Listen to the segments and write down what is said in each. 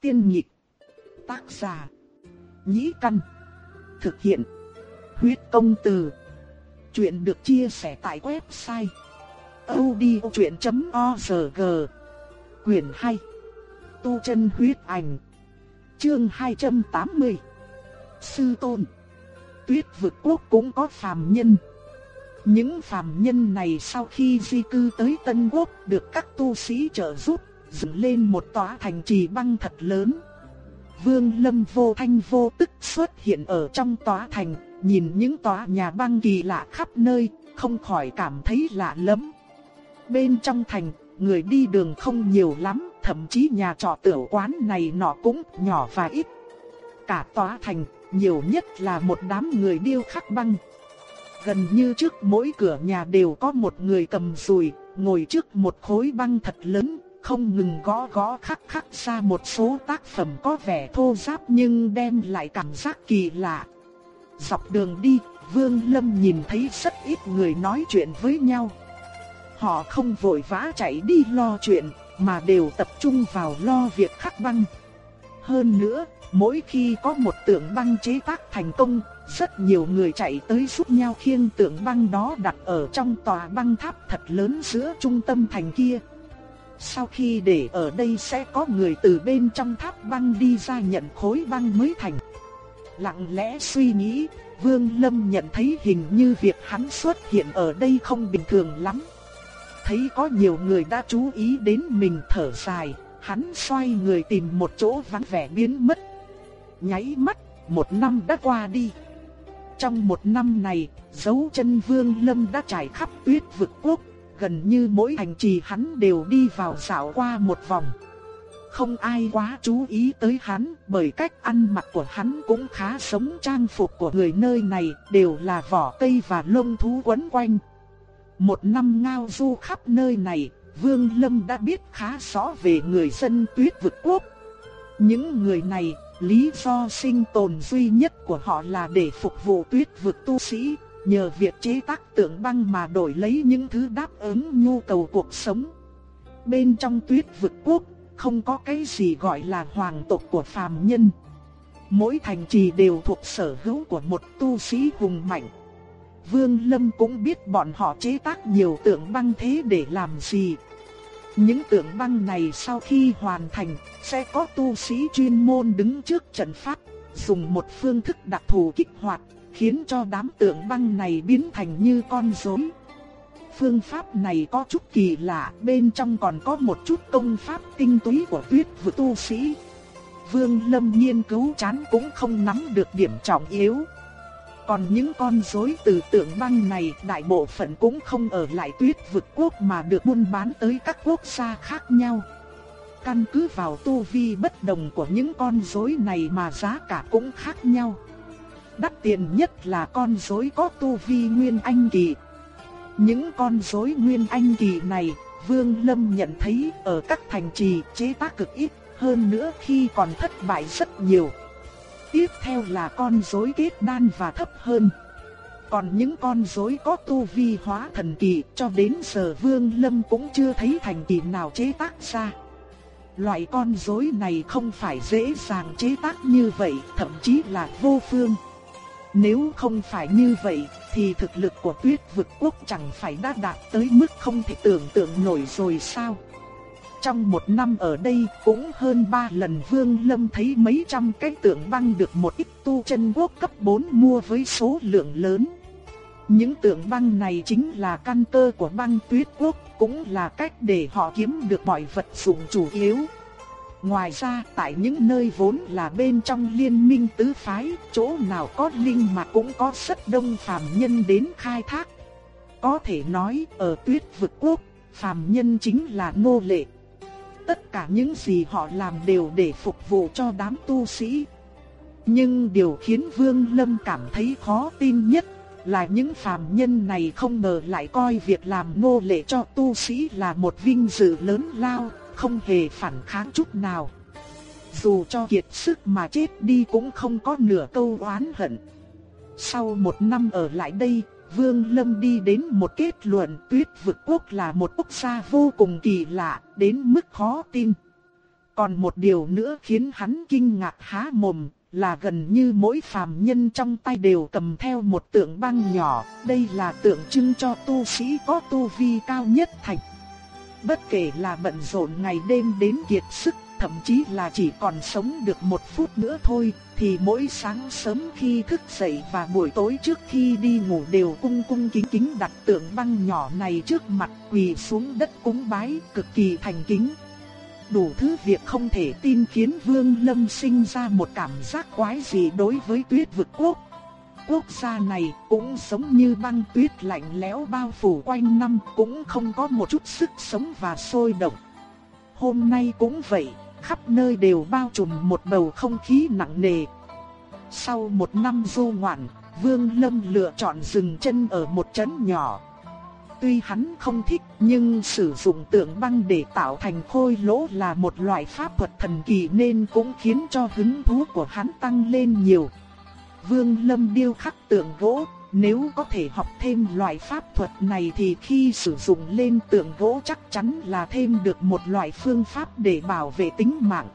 Tiên nhị Tác giả. Nhĩ căn. Thực hiện. Huyết công từ. Chuyện được chia sẻ tại website. odchuyện.org Quyền 2. Tu chân huyết ảnh. Chương 280. Sư tôn. Tuyết vực quốc cũng có phàm nhân. Những phàm nhân này sau khi di cư tới Tân Quốc được các tu sĩ trợ giúp, dựng lên một tòa thành trì băng thật lớn. Vương Lâm vô thanh vô tức xuất hiện ở trong tòa thành, nhìn những tòa nhà băng kỳ lạ khắp nơi, không khỏi cảm thấy lạ lẫm. Bên trong thành, người đi đường không nhiều lắm, thậm chí nhà trọ tiểu quán này nọ cũng nhỏ và ít. Cả tòa thành, nhiều nhất là một đám người điêu khắc băng. Gần như trước mỗi cửa nhà đều có một người cầm dùi, ngồi trước một khối băng thật lớn, không ngừng gõ gõ khắc khắc ra một số tác phẩm có vẻ thô ráp nhưng đem lại cảm giác kỳ lạ. Dọc đường đi, Vương Lâm nhìn thấy rất ít người nói chuyện với nhau. Họ không vội vã chạy đi lo chuyện, mà đều tập trung vào lo việc khắc băng. Hơn nữa, mỗi khi có một tượng băng chế tác thành công, rất nhiều người chạy tới giúp nhau khiêng tượng băng đó đặt ở trong tòa băng tháp thật lớn giữa trung tâm thành kia. Sau khi để ở đây sẽ có người từ bên trong tháp băng đi ra nhận khối băng mới thành. Lặng lẽ suy nghĩ, Vương Lâm nhận thấy hình như việc hắn xuất hiện ở đây không bình thường lắm. Thấy có nhiều người đã chú ý đến mình thở dài, hắn xoay người tìm một chỗ vắng vẻ biến mất. Nháy mắt, một năm đã qua đi. Trong một năm này, dấu chân Vương Lâm đã trải khắp tuyết vực quốc, gần như mỗi hành trì hắn đều đi vào dạo qua một vòng. Không ai quá chú ý tới hắn, bởi cách ăn mặc của hắn cũng khá giống trang phục của người nơi này, đều là vỏ cây và lông thú quấn quanh. Một năm ngao du khắp nơi này, Vương Lâm đã biết khá rõ về người dân tuyết vực quốc. Những người này Lý do sinh tồn duy nhất của họ là để phục vụ tuyết vực tu sĩ, nhờ việc chế tác tượng băng mà đổi lấy những thứ đáp ứng nhu cầu cuộc sống. Bên trong tuyết vực quốc, không có cái gì gọi là hoàng tộc của phàm nhân. Mỗi thành trì đều thuộc sở hữu của một tu sĩ hùng mạnh. Vương Lâm cũng biết bọn họ chế tác nhiều tượng băng thế để làm gì, những tượng băng này sau khi hoàn thành, sẽ có tu sĩ chuyên môn đứng trước trận pháp, dùng một phương thức đặc thù kích hoạt, khiến cho đám tượng băng này biến thành như con rối. Phương pháp này có chút kỳ lạ, bên trong còn có một chút công pháp tinh túy của tuyết vực tu sĩ. Vương Lâm nghiên cứu chán cũng không nắm được điểm trọng yếu. Còn những con rối từ tượng băng này đại bộ phận cũng không ở lại tuyết vực quốc mà được buôn bán tới các quốc gia khác nhau. Căn cứ vào tu vi bất đồng của những con rối này mà giá cả cũng khác nhau. Đắt tiền nhất là con rối có tu vi nguyên anh kỳ. Những con rối nguyên anh kỳ này, Vương Lâm nhận thấy ở các thành trì chế tác cực ít, hơn nữa khi còn thất bại rất nhiều. Tiếp theo là con rối kết đan và thấp hơn. Còn những con rối có tu vi hóa thần kỳ cho đến giờ Vương Lâm cũng chưa thấy thành kỳ nào chế tác ra. Loại con rối này không phải dễ dàng chế tác như vậy, thậm chí là vô phương. Nếu không phải như vậy, thì thực lực của tuyết vực quốc chẳng phải đã đạt tới mức không thể tưởng tượng nổi rồi sao? Trong một năm ở đây cũng hơn ba lần Vương Lâm thấy mấy trăm cái tượng băng được một ít tu chân quốc cấp 4 mua với số lượng lớn. Những tượng băng này chính là căn cơ của băng tuyết quốc, cũng là cách để họ kiếm được mọi vật dụng chủ yếu. Ngoài ra, tại những nơi vốn là bên trong liên minh tứ phái, chỗ nào có linh mà cũng có rất đông phàm nhân đến khai thác. Có thể nói, ở tuyết vực quốc, phàm nhân chính là nô lệ tất cả những gì họ làm đều để phục vụ cho đám tu sĩ. Nhưng điều khiến Vương Lâm cảm thấy khó tin nhất là những phàm nhân này không ngờ lại coi việc làm nô lệ cho tu sĩ là một vinh dự lớn lao, không hề phản kháng chút nào. Dù cho kiệt sức mà chết đi cũng không có nửa câu oán hận. Sau một năm ở lại đây, Vương Lâm đi đến một kết luận tuyết vực quốc là một quốc gia vô cùng kỳ lạ, đến mức khó tin. Còn một điều nữa khiến hắn kinh ngạc há mồm, là gần như mỗi phàm nhân trong tay đều cầm theo một tượng băng nhỏ, đây là tượng trưng cho tu sĩ có tu vi cao nhất thành. Bất kể là bận rộn ngày đêm đến kiệt sức, thậm chí là chỉ còn sống được một phút nữa thôi, thì mỗi sáng sớm khi thức dậy và buổi tối trước khi đi ngủ đều cung cung kính kính đặt tượng băng nhỏ này trước mặt quỳ xuống đất cúng bái cực kỳ thành kính. Đủ thứ việc không thể tin khiến Vương Lâm sinh ra một cảm giác quái gì đối với tuyết vực quốc. Quốc gia này cũng giống như băng tuyết lạnh lẽo bao phủ quanh năm cũng không có một chút sức sống và sôi động. Hôm nay cũng vậy, khắp nơi đều bao trùm một bầu không khí nặng nề. Sau một năm du ngoạn, Vương Lâm lựa chọn dừng chân ở một trấn nhỏ. Tuy hắn không thích nhưng sử dụng tượng băng để tạo thành khôi lỗ là một loại pháp thuật thần kỳ nên cũng khiến cho hứng thú của hắn tăng lên nhiều. Vương Lâm điêu khắc tượng gỗ, nếu có thể học thêm loại pháp thuật này thì khi sử dụng lên tượng gỗ chắc chắn là thêm được một loại phương pháp để bảo vệ tính mạng.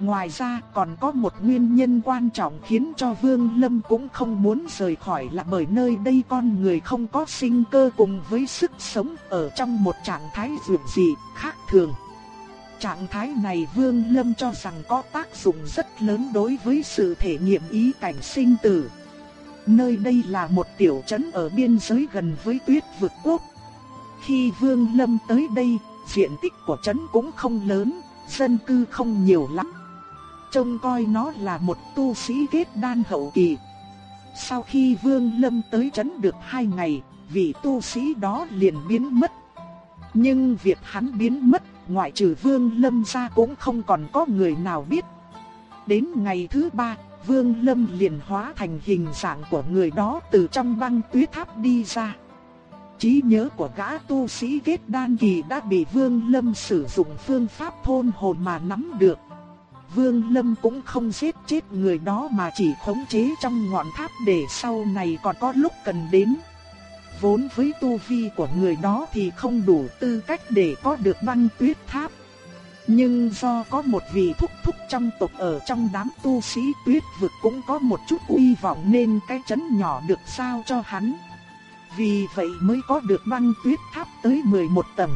Ngoài ra còn có một nguyên nhân quan trọng khiến cho Vương Lâm cũng không muốn rời khỏi là bởi nơi đây con người không có sinh cơ cùng với sức sống ở trong một trạng thái dường dị, khác thường. Trạng thái này Vương Lâm cho rằng có tác dụng rất lớn đối với sự thể nghiệm ý cảnh sinh tử. Nơi đây là một tiểu trấn ở biên giới gần với tuyết vực quốc. Khi Vương Lâm tới đây, diện tích của trấn cũng không lớn, dân cư không nhiều lắm. Trông coi nó là một tu sĩ kết đan hậu kỳ. Sau khi Vương Lâm tới trấn được hai ngày, vị tu sĩ đó liền biến mất. Nhưng việc hắn biến mất, ngoại trừ Vương Lâm ra cũng không còn có người nào biết. Đến ngày thứ ba, Vương Lâm liền hóa thành hình dạng của người đó từ trong băng tuyết tháp đi ra. Trí nhớ của gã tu sĩ kết đan kỳ đã bị Vương Lâm sử dụng phương pháp thôn hồn mà nắm được. Vương Lâm cũng không giết chết người đó mà chỉ khống chế trong ngọn tháp để sau này còn có lúc cần đến. Vốn với tu vi của người đó thì không đủ tư cách để có được băng tuyết tháp. Nhưng do có một vị thúc thúc trong tộc ở trong đám tu sĩ tuyết vực cũng có một chút uy vọng nên cái chấn nhỏ được sao cho hắn. Vì vậy mới có được băng tuyết tháp tới 11 tầng.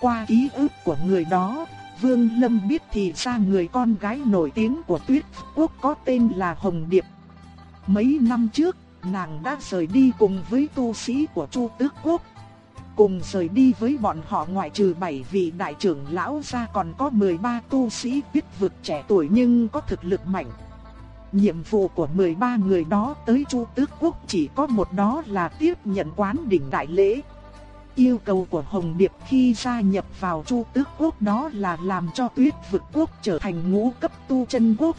Qua ký ức của người đó, Vương Lâm biết thì ra người con gái nổi tiếng của tuyết quốc có tên là Hồng Điệp. Mấy năm trước, nàng đã rời đi cùng với tu sĩ của Chu Tước Quốc cùng rời đi với bọn họ ngoại trừ 7 vị đại trưởng lão ra còn có 13 tu sĩ biết vực trẻ tuổi nhưng có thực lực mạnh. Nhiệm vụ của 13 người đó tới Chu Tước Quốc chỉ có một đó là tiếp nhận quán đỉnh đại lễ. Yêu cầu của Hồng Điệp khi gia nhập vào Chu Tước Quốc đó là làm cho Tuyết Vực Quốc trở thành ngũ cấp tu chân quốc.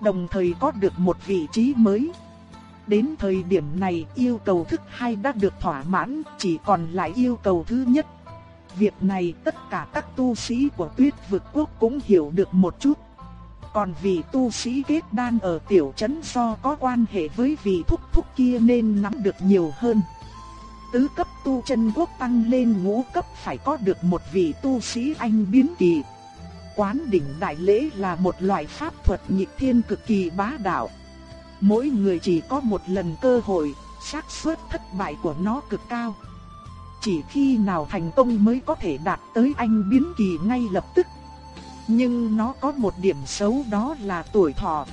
Đồng thời có được một vị trí mới. Đến thời điểm này yêu cầu thứ hai đã được thỏa mãn, chỉ còn lại yêu cầu thứ nhất. Việc này tất cả các tu sĩ của tuyết vực quốc cũng hiểu được một chút. Còn vì tu sĩ kết đan ở tiểu trấn do có quan hệ với vị thúc thúc kia nên nắm được nhiều hơn. Tứ cấp tu chân quốc tăng lên ngũ cấp phải có được một vị tu sĩ anh biến kỳ. Quán đỉnh đại lễ là một loại pháp thuật nhịp thiên cực kỳ bá đạo. Mỗi người chỉ có một lần cơ hội, xác suất thất bại của nó cực cao. Chỉ khi nào thành công mới có thể đạt tới anh biến kỳ ngay lập tức. Nhưng nó có một điểm xấu đó là tuổi thọ.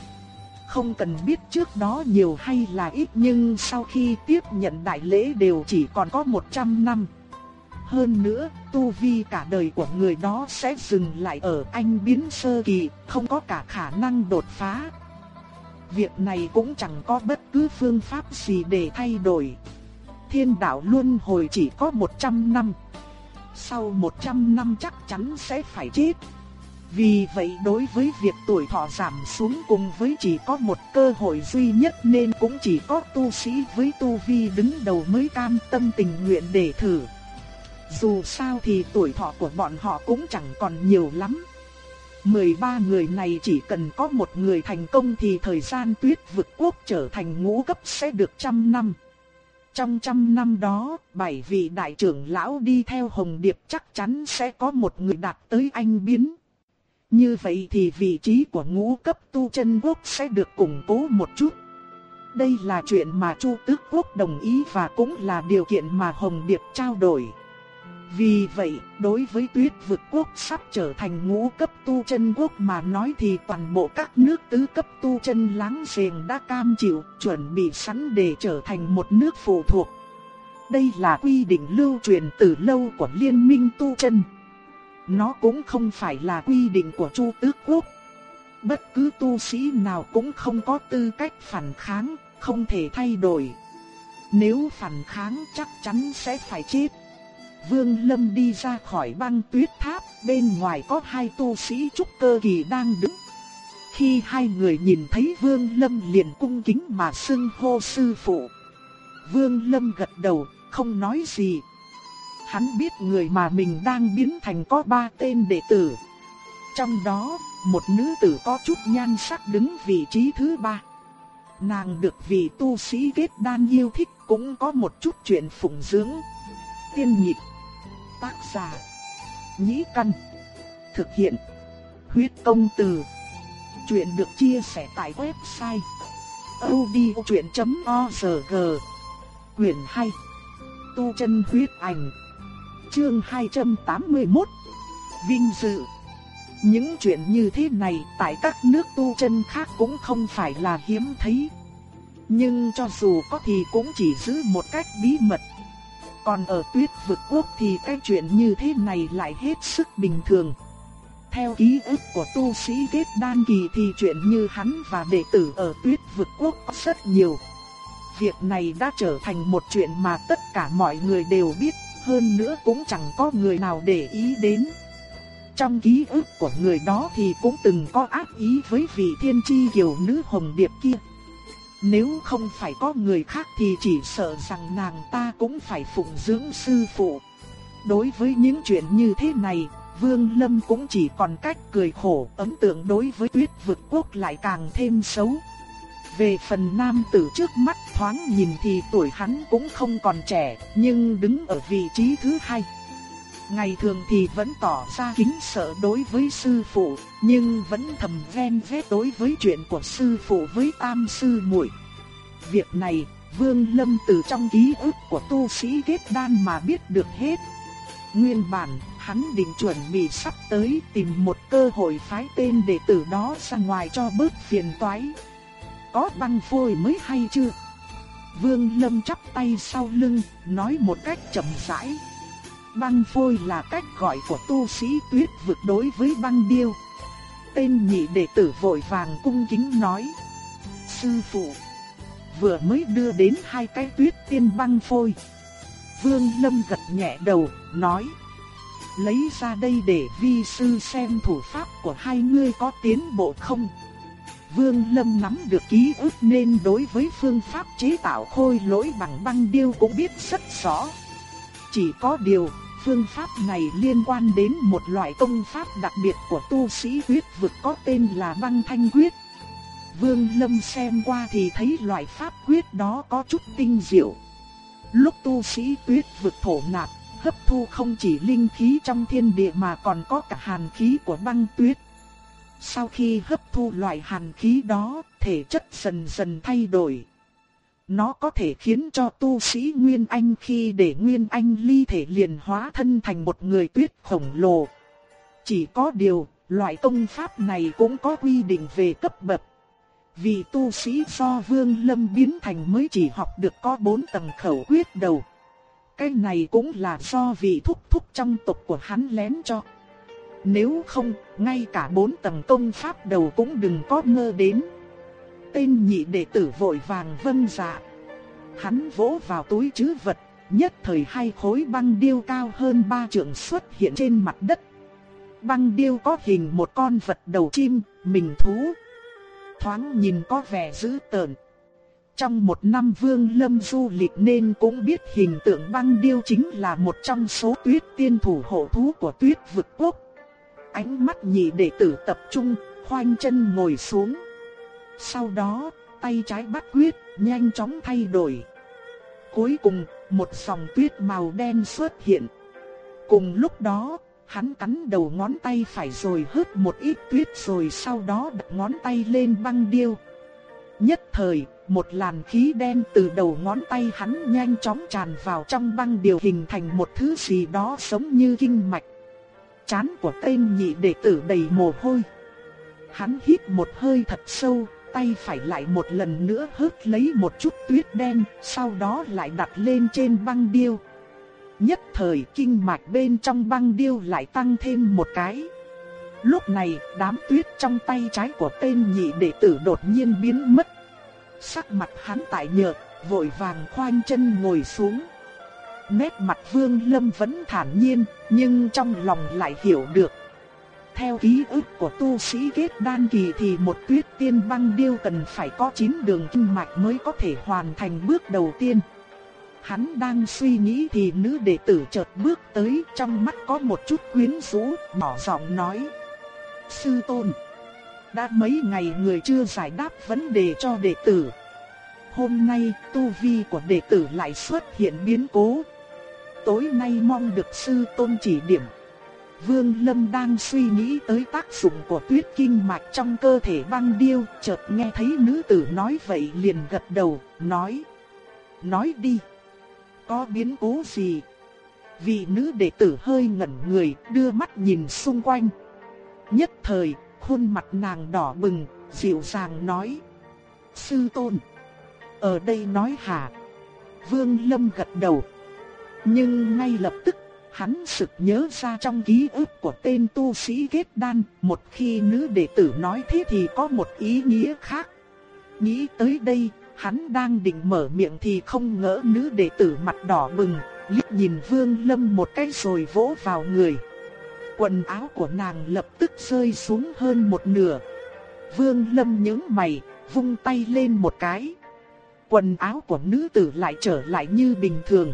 Không cần biết trước đó nhiều hay là ít nhưng sau khi tiếp nhận đại lễ đều chỉ còn có 100 năm. Hơn nữa, tu vi cả đời của người đó sẽ dừng lại ở anh biến sơ kỳ, không có cả khả năng đột phá, Việc này cũng chẳng có bất cứ phương pháp gì để thay đổi. Thiên đạo luân hồi chỉ có 100 năm. Sau 100 năm chắc chắn sẽ phải chết. Vì vậy đối với việc tuổi thọ giảm xuống cùng với chỉ có một cơ hội duy nhất nên cũng chỉ có tu sĩ với tu vi đứng đầu mới cam tâm tình nguyện để thử. Dù sao thì tuổi thọ của bọn họ cũng chẳng còn nhiều lắm. 13 người này chỉ cần có một người thành công thì thời gian tuyết vực quốc trở thành ngũ cấp sẽ được trăm năm. Trong trăm năm đó, bảy vị đại trưởng lão đi theo Hồng Điệp chắc chắn sẽ có một người đạt tới anh biến. Như vậy thì vị trí của ngũ cấp tu chân quốc sẽ được củng cố một chút. Đây là chuyện mà Chu Tước Quốc đồng ý và cũng là điều kiện mà Hồng Điệp trao đổi. Vì vậy, đối với tuyết vực quốc sắp trở thành ngũ cấp tu chân quốc mà nói thì toàn bộ các nước tứ cấp tu chân láng giềng đã cam chịu, chuẩn bị sẵn để trở thành một nước phụ thuộc. Đây là quy định lưu truyền từ lâu của liên minh tu chân. Nó cũng không phải là quy định của Chu Tước Quốc. Bất cứ tu sĩ nào cũng không có tư cách phản kháng, không thể thay đổi. Nếu phản kháng chắc chắn sẽ phải chết. Vương Lâm đi ra khỏi băng tuyết tháp, bên ngoài có hai tu sĩ trúc cơ kỳ đang đứng. Khi hai người nhìn thấy Vương Lâm liền cung kính mà xưng hô sư phụ. Vương Lâm gật đầu, không nói gì. Hắn biết người mà mình đang biến thành có ba tên đệ tử. Trong đó, một nữ tử có chút nhan sắc đứng vị trí thứ ba. Nàng được vị tu sĩ kết đan yêu thích cũng có một chút chuyện phụng dưỡng. Tiên nhịp Tác giả. Nhĩ căn. Thực hiện. Huyết công từ. Chuyện được chia sẻ tại website. odchuyện.org Quyền 2. Tu chân huyết ảnh. Chương 281. Vinh dự. Những chuyện như thế này tại các nước tu chân khác cũng không phải là hiếm thấy. Nhưng cho dù có thì cũng chỉ giữ một cách bí mật còn ở tuyết vực quốc thì cái chuyện như thế này lại hết sức bình thường. Theo ký ức của tu sĩ kết đan kỳ thì chuyện như hắn và đệ tử ở tuyết vực quốc có rất nhiều. Việc này đã trở thành một chuyện mà tất cả mọi người đều biết, hơn nữa cũng chẳng có người nào để ý đến. Trong ký ức của người đó thì cũng từng có ác ý với vị thiên chi kiều nữ hồng điệp kia. Nếu không phải có người khác thì chỉ sợ rằng nàng ta cũng phải phụng dưỡng sư phụ. Đối với những chuyện như thế này, Vương Lâm cũng chỉ còn cách cười khổ, ấn tượng đối với tuyết vực quốc lại càng thêm xấu. Về phần nam tử trước mắt thoáng nhìn thì tuổi hắn cũng không còn trẻ, nhưng đứng ở vị trí thứ hai. Ngày thường thì vẫn tỏ ra kính sợ đối với sư phụ, nhưng vẫn thầm ven ghét đối với chuyện của sư phụ với tam sư muội. Việc này, Vương Lâm từ trong ký ức của tu sĩ kết đan mà biết được hết. Nguyên bản, hắn định chuẩn bị sắp tới tìm một cơ hội phái tên đệ tử đó ra ngoài cho bớt phiền toái. Có băng phôi mới hay chưa? Vương Lâm chắp tay sau lưng, nói một cách chậm rãi. Băng phôi là cách gọi của tu sĩ tuyết vực đối với băng điêu. Tên nhị đệ tử vội vàng cung kính nói. Sư phụ, vừa mới đưa đến hai cái tuyết tiên băng phôi. Vương Lâm gật nhẹ đầu, nói. Lấy ra đây để vi sư xem thủ pháp của hai ngươi có tiến bộ không. Vương Lâm nắm được ký ức nên đối với phương pháp chế tạo khôi lỗi bằng băng điêu cũng biết rất rõ. Chỉ có điều, phương pháp này liên quan đến một loại công pháp đặc biệt của tu sĩ huyết vực có tên là băng thanh quyết. Vương Lâm xem qua thì thấy loại pháp quyết đó có chút tinh diệu. Lúc tu sĩ tuyết vực thổ nạp, hấp thu không chỉ linh khí trong thiên địa mà còn có cả hàn khí của băng tuyết. Sau khi hấp thu loại hàn khí đó, thể chất dần dần thay đổi. Nó có thể khiến cho tu sĩ Nguyên Anh khi để Nguyên Anh ly thể liền hóa thân thành một người tuyết khổng lồ. Chỉ có điều, loại công pháp này cũng có quy định về cấp bậc. Vì tu sĩ do Vương Lâm biến thành mới chỉ học được có 4 tầng khẩu quyết đầu. Cái này cũng là do vị thúc thúc trong tộc của hắn lén cho. Nếu không, ngay cả bốn tầng công pháp đầu cũng đừng có mơ đến. Tên nhị đệ tử vội vàng vâng dạ. Hắn vỗ vào túi trữ vật, nhất thời hai khối băng điêu cao hơn ba trượng xuất hiện trên mặt đất. Băng điêu có hình một con vật đầu chim, mình thú, thoáng nhìn có vẻ dữ tợn. Trong một năm Vương Lâm du lịch nên cũng biết hình tượng băng điêu chính là một trong số tuyết tiên thủ hộ thú của tuyết vực quốc. Ánh mắt nhị đệ tử tập trung, khoanh chân ngồi xuống. Sau đó, tay trái bắt quyết, nhanh chóng thay đổi. Cuối cùng, một dòng tuyết màu đen xuất hiện. Cùng lúc đó, Hắn cắn đầu ngón tay phải rồi hớt một ít tuyết rồi sau đó đặt ngón tay lên băng điêu. Nhất thời, một làn khí đen từ đầu ngón tay hắn nhanh chóng tràn vào trong băng điều hình thành một thứ gì đó giống như kinh mạch. Chán của tên nhị đệ tử đầy mồ hôi. Hắn hít một hơi thật sâu, tay phải lại một lần nữa hớt lấy một chút tuyết đen, sau đó lại đặt lên trên băng điêu. Nhất thời kinh mạch bên trong băng điêu lại tăng thêm một cái. Lúc này đám tuyết trong tay trái của tên nhị đệ tử đột nhiên biến mất. Sắc mặt hắn tại nhợt, vội vàng khoanh chân ngồi xuống. Nét mặt vương lâm vẫn thản nhiên, nhưng trong lòng lại hiểu được. Theo ký ức của tu sĩ kết đan kỳ thì một tuyết tiên băng điêu cần phải có 9 đường kinh mạch mới có thể hoàn thành bước đầu tiên. Hắn đang suy nghĩ thì nữ đệ tử chợt bước tới trong mắt có một chút quyến rũ, nhỏ giọng nói. Sư tôn, đã mấy ngày người chưa giải đáp vấn đề cho đệ tử. Hôm nay tu vi của đệ tử lại xuất hiện biến cố. Tối nay mong được sư tôn chỉ điểm. Vương Lâm đang suy nghĩ tới tác dụng của tuyết kinh mạch trong cơ thể băng điêu, chợt nghe thấy nữ tử nói vậy liền gật đầu, nói. Nói đi có biến cố gì? Vị nữ đệ tử hơi ngẩn người, đưa mắt nhìn xung quanh. Nhất thời, khuôn mặt nàng đỏ bừng, dịu dàng nói. Sư tôn, ở đây nói hả? Vương Lâm gật đầu. Nhưng ngay lập tức, hắn sực nhớ ra trong ký ức của tên tu sĩ kết đan, một khi nữ đệ tử nói thế thì có một ý nghĩa khác. Nghĩ tới đây, Hắn đang định mở miệng thì không ngỡ nữ đệ tử mặt đỏ bừng, liếc nhìn Vương Lâm một cái rồi vỗ vào người. Quần áo của nàng lập tức rơi xuống hơn một nửa. Vương Lâm nhướng mày, vung tay lên một cái. Quần áo của nữ tử lại trở lại như bình thường.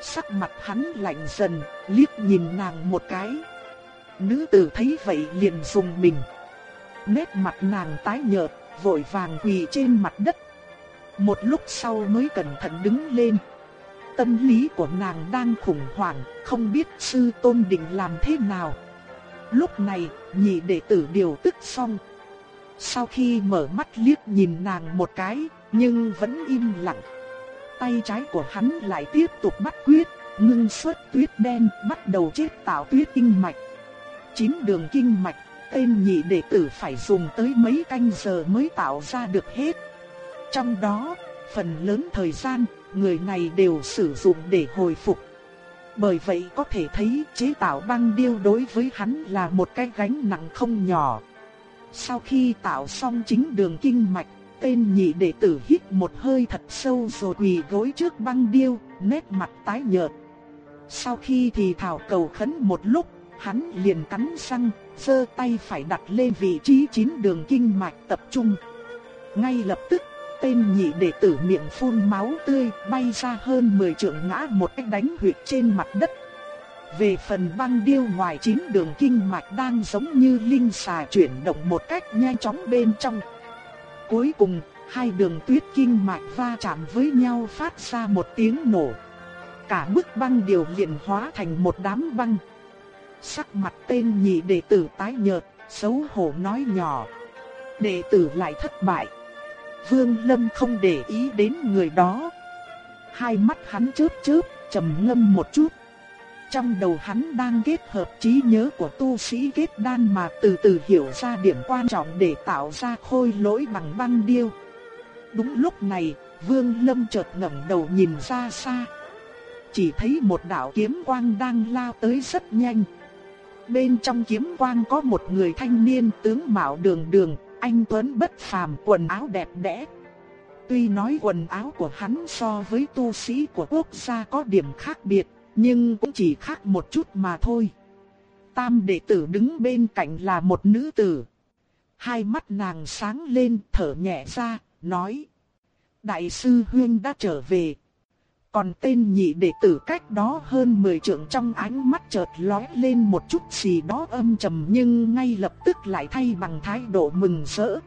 Sắc mặt hắn lạnh dần, liếc nhìn nàng một cái. Nữ tử thấy vậy liền dùng mình. Nét mặt nàng tái nhợt, vội vàng quỳ trên mặt đất một lúc sau mới cẩn thận đứng lên. Tâm lý của nàng đang khủng hoảng, không biết sư tôn định làm thế nào. Lúc này, nhị đệ tử điều tức xong. Sau khi mở mắt liếc nhìn nàng một cái, nhưng vẫn im lặng. Tay trái của hắn lại tiếp tục bắt quyết, ngưng xuất tuyết đen, bắt đầu chết tạo tuyết kinh mạch. Chín đường kinh mạch, tên nhị đệ tử phải dùng tới mấy canh giờ mới tạo ra được hết. Trong đó, phần lớn thời gian, người này đều sử dụng để hồi phục. Bởi vậy có thể thấy chế tạo băng điêu đối với hắn là một cái gánh nặng không nhỏ. Sau khi tạo xong chính đường kinh mạch, tên nhị đệ tử hít một hơi thật sâu rồi quỳ gối trước băng điêu, nét mặt tái nhợt. Sau khi thì thảo cầu khấn một lúc, hắn liền cắn răng, giơ tay phải đặt lên vị trí chín đường kinh mạch tập trung. Ngay lập tức tên nhị đệ tử miệng phun máu tươi bay ra hơn 10 trượng ngã một cách đánh huyệt trên mặt đất. Về phần băng điêu ngoài chín đường kinh mạch đang giống như linh xà chuyển động một cách nhanh chóng bên trong. Cuối cùng, hai đường tuyết kinh mạch va chạm với nhau phát ra một tiếng nổ. Cả bức băng điều liền hóa thành một đám băng. Sắc mặt tên nhị đệ tử tái nhợt, xấu hổ nói nhỏ. Đệ tử lại thất bại. Vương Lâm không để ý đến người đó. Hai mắt hắn chớp chớp, trầm ngâm một chút. Trong đầu hắn đang kết hợp trí nhớ của tu sĩ kết đan mà từ từ hiểu ra điểm quan trọng để tạo ra khôi lỗi bằng băng điêu. Đúng lúc này, Vương Lâm chợt ngẩng đầu nhìn ra xa. Chỉ thấy một đạo kiếm quang đang lao tới rất nhanh. Bên trong kiếm quang có một người thanh niên tướng mạo đường đường, anh Tuấn bất phàm quần áo đẹp đẽ. Tuy nói quần áo của hắn so với tu sĩ của quốc gia có điểm khác biệt, nhưng cũng chỉ khác một chút mà thôi. Tam đệ tử đứng bên cạnh là một nữ tử. Hai mắt nàng sáng lên thở nhẹ ra, nói. Đại sư Huyên đã trở về. Còn tên nhị đệ tử cách đó hơn 10 trượng trong ánh mắt chợt lóe lên một chút gì đó âm trầm nhưng ngay lập tức lại thay bằng thái độ mừng rỡ.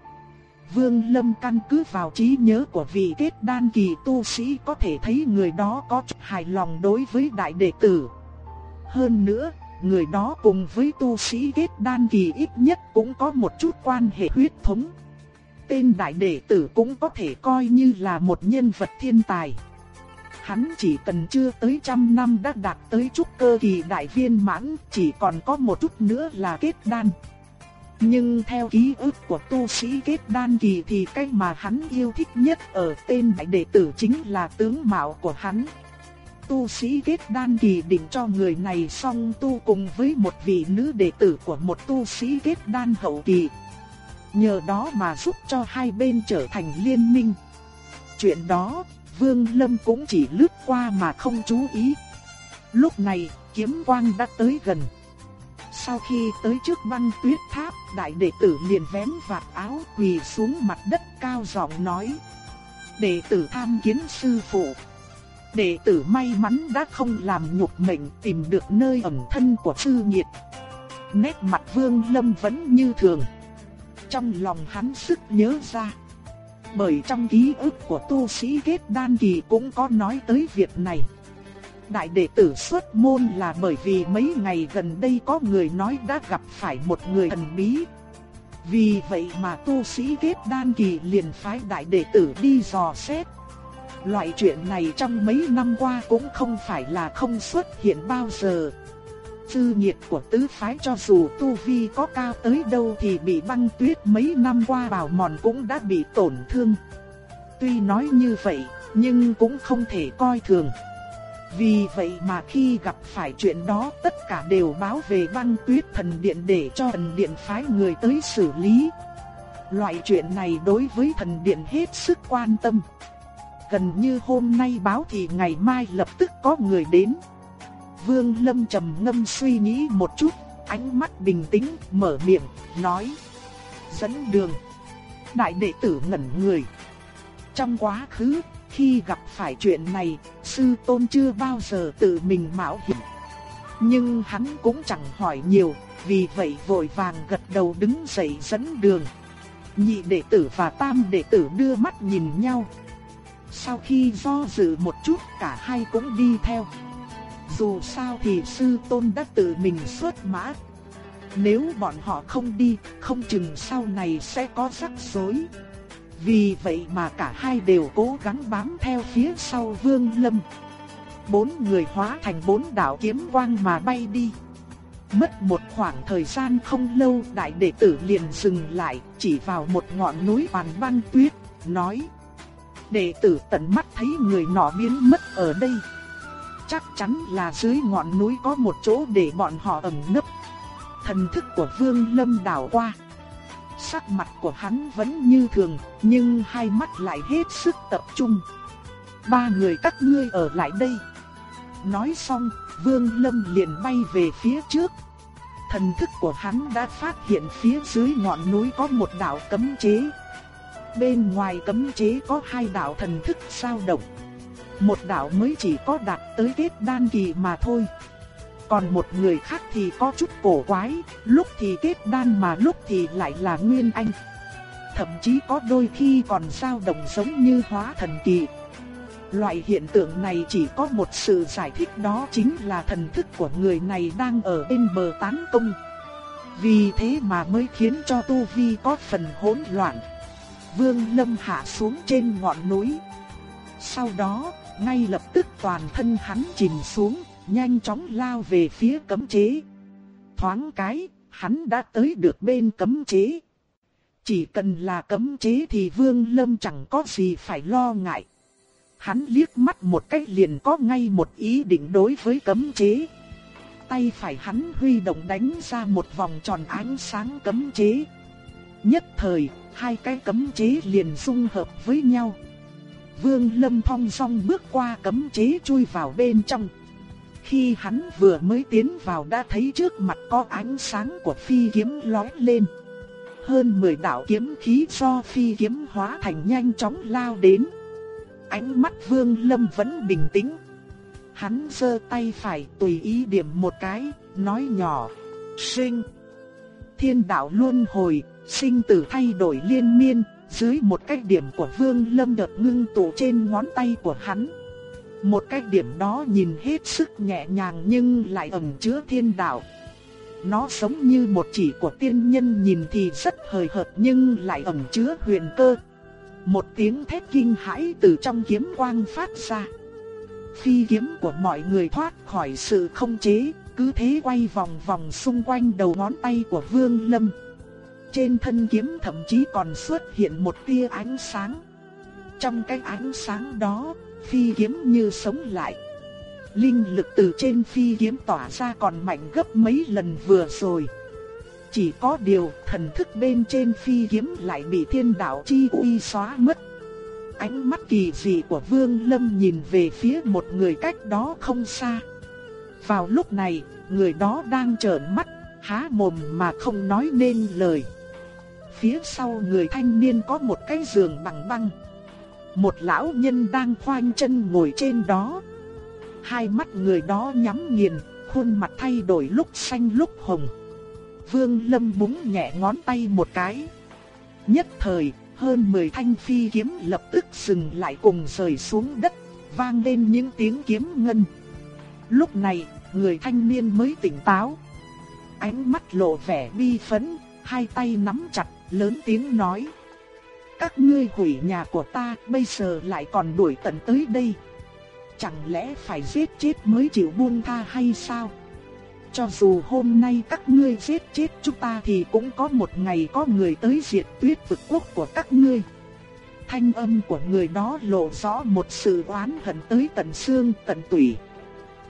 Vương Lâm căn cứ vào trí nhớ của vị kết đan kỳ tu sĩ có thể thấy người đó có chút hài lòng đối với đại đệ tử. Hơn nữa, người đó cùng với tu sĩ kết đan kỳ ít nhất cũng có một chút quan hệ huyết thống. Tên đại đệ tử cũng có thể coi như là một nhân vật thiên tài. Hắn chỉ cần chưa tới trăm năm đã đạt tới trúc cơ kỳ đại viên mãn, chỉ còn có một chút nữa là kết đan. Nhưng theo ký ức của tu sĩ kết đan kỳ thì cái mà hắn yêu thích nhất ở tên đại đệ tử chính là tướng mạo của hắn. Tu sĩ kết đan kỳ định cho người này song tu cùng với một vị nữ đệ tử của một tu sĩ kết đan hậu kỳ. Nhờ đó mà giúp cho hai bên trở thành liên minh. Chuyện đó, Vương Lâm cũng chỉ lướt qua mà không chú ý. Lúc này, kiếm quang đã tới gần. Sau khi tới trước băng tuyết tháp, đại đệ tử liền vén vạt áo quỳ xuống mặt đất cao giọng nói. Đệ tử tham kiến sư phụ. Đệ tử may mắn đã không làm nhục mệnh tìm được nơi ẩn thân của sư nhiệt. Nét mặt vương lâm vẫn như thường. Trong lòng hắn sức nhớ ra. Bởi trong ký ức của tu sĩ kết đan kỳ cũng có nói tới việc này đại đệ tử xuất môn là bởi vì mấy ngày gần đây có người nói đã gặp phải một người thần bí. Vì vậy mà tu sĩ kết đan kỳ liền phái đại đệ tử đi dò xét. Loại chuyện này trong mấy năm qua cũng không phải là không xuất hiện bao giờ. Sư nhiệt của tứ phái cho dù tu vi có cao tới đâu thì bị băng tuyết mấy năm qua bào mòn cũng đã bị tổn thương. Tuy nói như vậy, nhưng cũng không thể coi thường. Vì vậy mà khi gặp phải chuyện đó tất cả đều báo về băng tuyết thần điện để cho thần điện phái người tới xử lý. Loại chuyện này đối với thần điện hết sức quan tâm. Gần như hôm nay báo thì ngày mai lập tức có người đến. Vương Lâm trầm ngâm suy nghĩ một chút, ánh mắt bình tĩnh, mở miệng, nói. Dẫn đường. Đại đệ tử ngẩn người. Trong quá khứ, khi gặp phải chuyện này, sư tôn chưa bao giờ tự mình mạo hiểm. Nhưng hắn cũng chẳng hỏi nhiều, vì vậy vội vàng gật đầu đứng dậy dẫn đường. Nhị đệ tử và tam đệ tử đưa mắt nhìn nhau. Sau khi do dự một chút cả hai cũng đi theo. Dù sao thì sư tôn đã tự mình xuất mã. Nếu bọn họ không đi, không chừng sau này sẽ có rắc rối. Vì vậy mà cả hai đều cố gắng bám theo phía sau Vương Lâm. Bốn người hóa thành bốn đạo kiếm quang mà bay đi. Mất một khoảng thời gian không lâu đại đệ tử liền dừng lại chỉ vào một ngọn núi hoàn băng tuyết, nói. Đệ tử tận mắt thấy người nọ biến mất ở đây. Chắc chắn là dưới ngọn núi có một chỗ để bọn họ ẩn nấp. Thần thức của Vương Lâm đảo qua. Sắc mặt của hắn vẫn như thường, nhưng hai mắt lại hết sức tập trung. Ba người các ngươi ở lại đây. Nói xong, Vương Lâm liền bay về phía trước. Thần thức của hắn đã phát hiện phía dưới ngọn núi có một đạo cấm chế. Bên ngoài cấm chế có hai đạo thần thức sao động. Một đạo mới chỉ có đạt tới kết đan kỳ mà thôi. Còn một người khác thì có chút cổ quái, lúc thì kết đan mà lúc thì lại là nguyên anh. Thậm chí có đôi khi còn dao động giống như hóa thần kỳ. Loại hiện tượng này chỉ có một sự giải thích đó chính là thần thức của người này đang ở bên bờ tán công. Vì thế mà mới khiến cho Tu Vi có phần hỗn loạn. Vương Lâm hạ xuống trên ngọn núi. Sau đó, ngay lập tức toàn thân hắn chìm xuống, nhanh chóng lao về phía cấm chế. Thoáng cái, hắn đã tới được bên cấm chế. Chỉ cần là cấm chế thì Vương Lâm chẳng có gì phải lo ngại. Hắn liếc mắt một cách liền có ngay một ý định đối với cấm chế. Tay phải hắn huy động đánh ra một vòng tròn ánh sáng cấm chế. Nhất thời, hai cái cấm chế liền dung hợp với nhau. Vương Lâm thong song bước qua cấm chế chui vào bên trong. Khi hắn vừa mới tiến vào đã thấy trước mặt có ánh sáng của phi kiếm lóe lên. Hơn 10 đạo kiếm khí do phi kiếm hóa thành nhanh chóng lao đến. Ánh mắt Vương Lâm vẫn bình tĩnh. Hắn giơ tay phải tùy ý điểm một cái, nói nhỏ, sinh. Thiên đạo luân hồi, sinh tử thay đổi liên miên, dưới một cách điểm của Vương Lâm đột ngưng tụ trên ngón tay của hắn. Một cái điểm đó nhìn hết sức nhẹ nhàng nhưng lại ẩn chứa thiên đạo. Nó giống như một chỉ của tiên nhân nhìn thì rất hời hợt nhưng lại ẩn chứa huyền cơ. Một tiếng thét kinh hãi từ trong kiếm quang phát ra. Phi kiếm của mọi người thoát khỏi sự không chế, cứ thế quay vòng vòng xung quanh đầu ngón tay của Vương Lâm. Trên thân kiếm thậm chí còn xuất hiện một tia ánh sáng. Trong cái ánh sáng đó, phi kiếm như sống lại. Linh lực từ trên phi kiếm tỏa ra còn mạnh gấp mấy lần vừa rồi. Chỉ có điều thần thức bên trên phi kiếm lại bị thiên đạo chi uy xóa mất. Ánh mắt kỳ dị của Vương Lâm nhìn về phía một người cách đó không xa. Vào lúc này, người đó đang trợn mắt, há mồm mà không nói nên lời. Phía sau người thanh niên có một cái giường bằng băng. Một lão nhân đang khoanh chân ngồi trên đó. Hai mắt người đó nhắm nghiền, khuôn mặt thay đổi lúc xanh lúc hồng. Vương Lâm búng nhẹ ngón tay một cái. Nhất thời, hơn 10 thanh phi kiếm lập tức dừng lại cùng rời xuống đất, vang lên những tiếng kiếm ngân. Lúc này, người thanh niên mới tỉnh táo. Ánh mắt lộ vẻ bi phấn, hai tay nắm chặt, lớn tiếng nói. Các ngươi hủy nhà của ta, bây giờ lại còn đuổi tận tới đây. Chẳng lẽ phải giết chết mới chịu buông tha hay sao? Cho dù hôm nay các ngươi giết chết chúng ta thì cũng có một ngày có người tới diệt tuyết vực quốc của các ngươi. Thanh âm của người đó lộ rõ một sự oán hận tới tận xương tận tủy.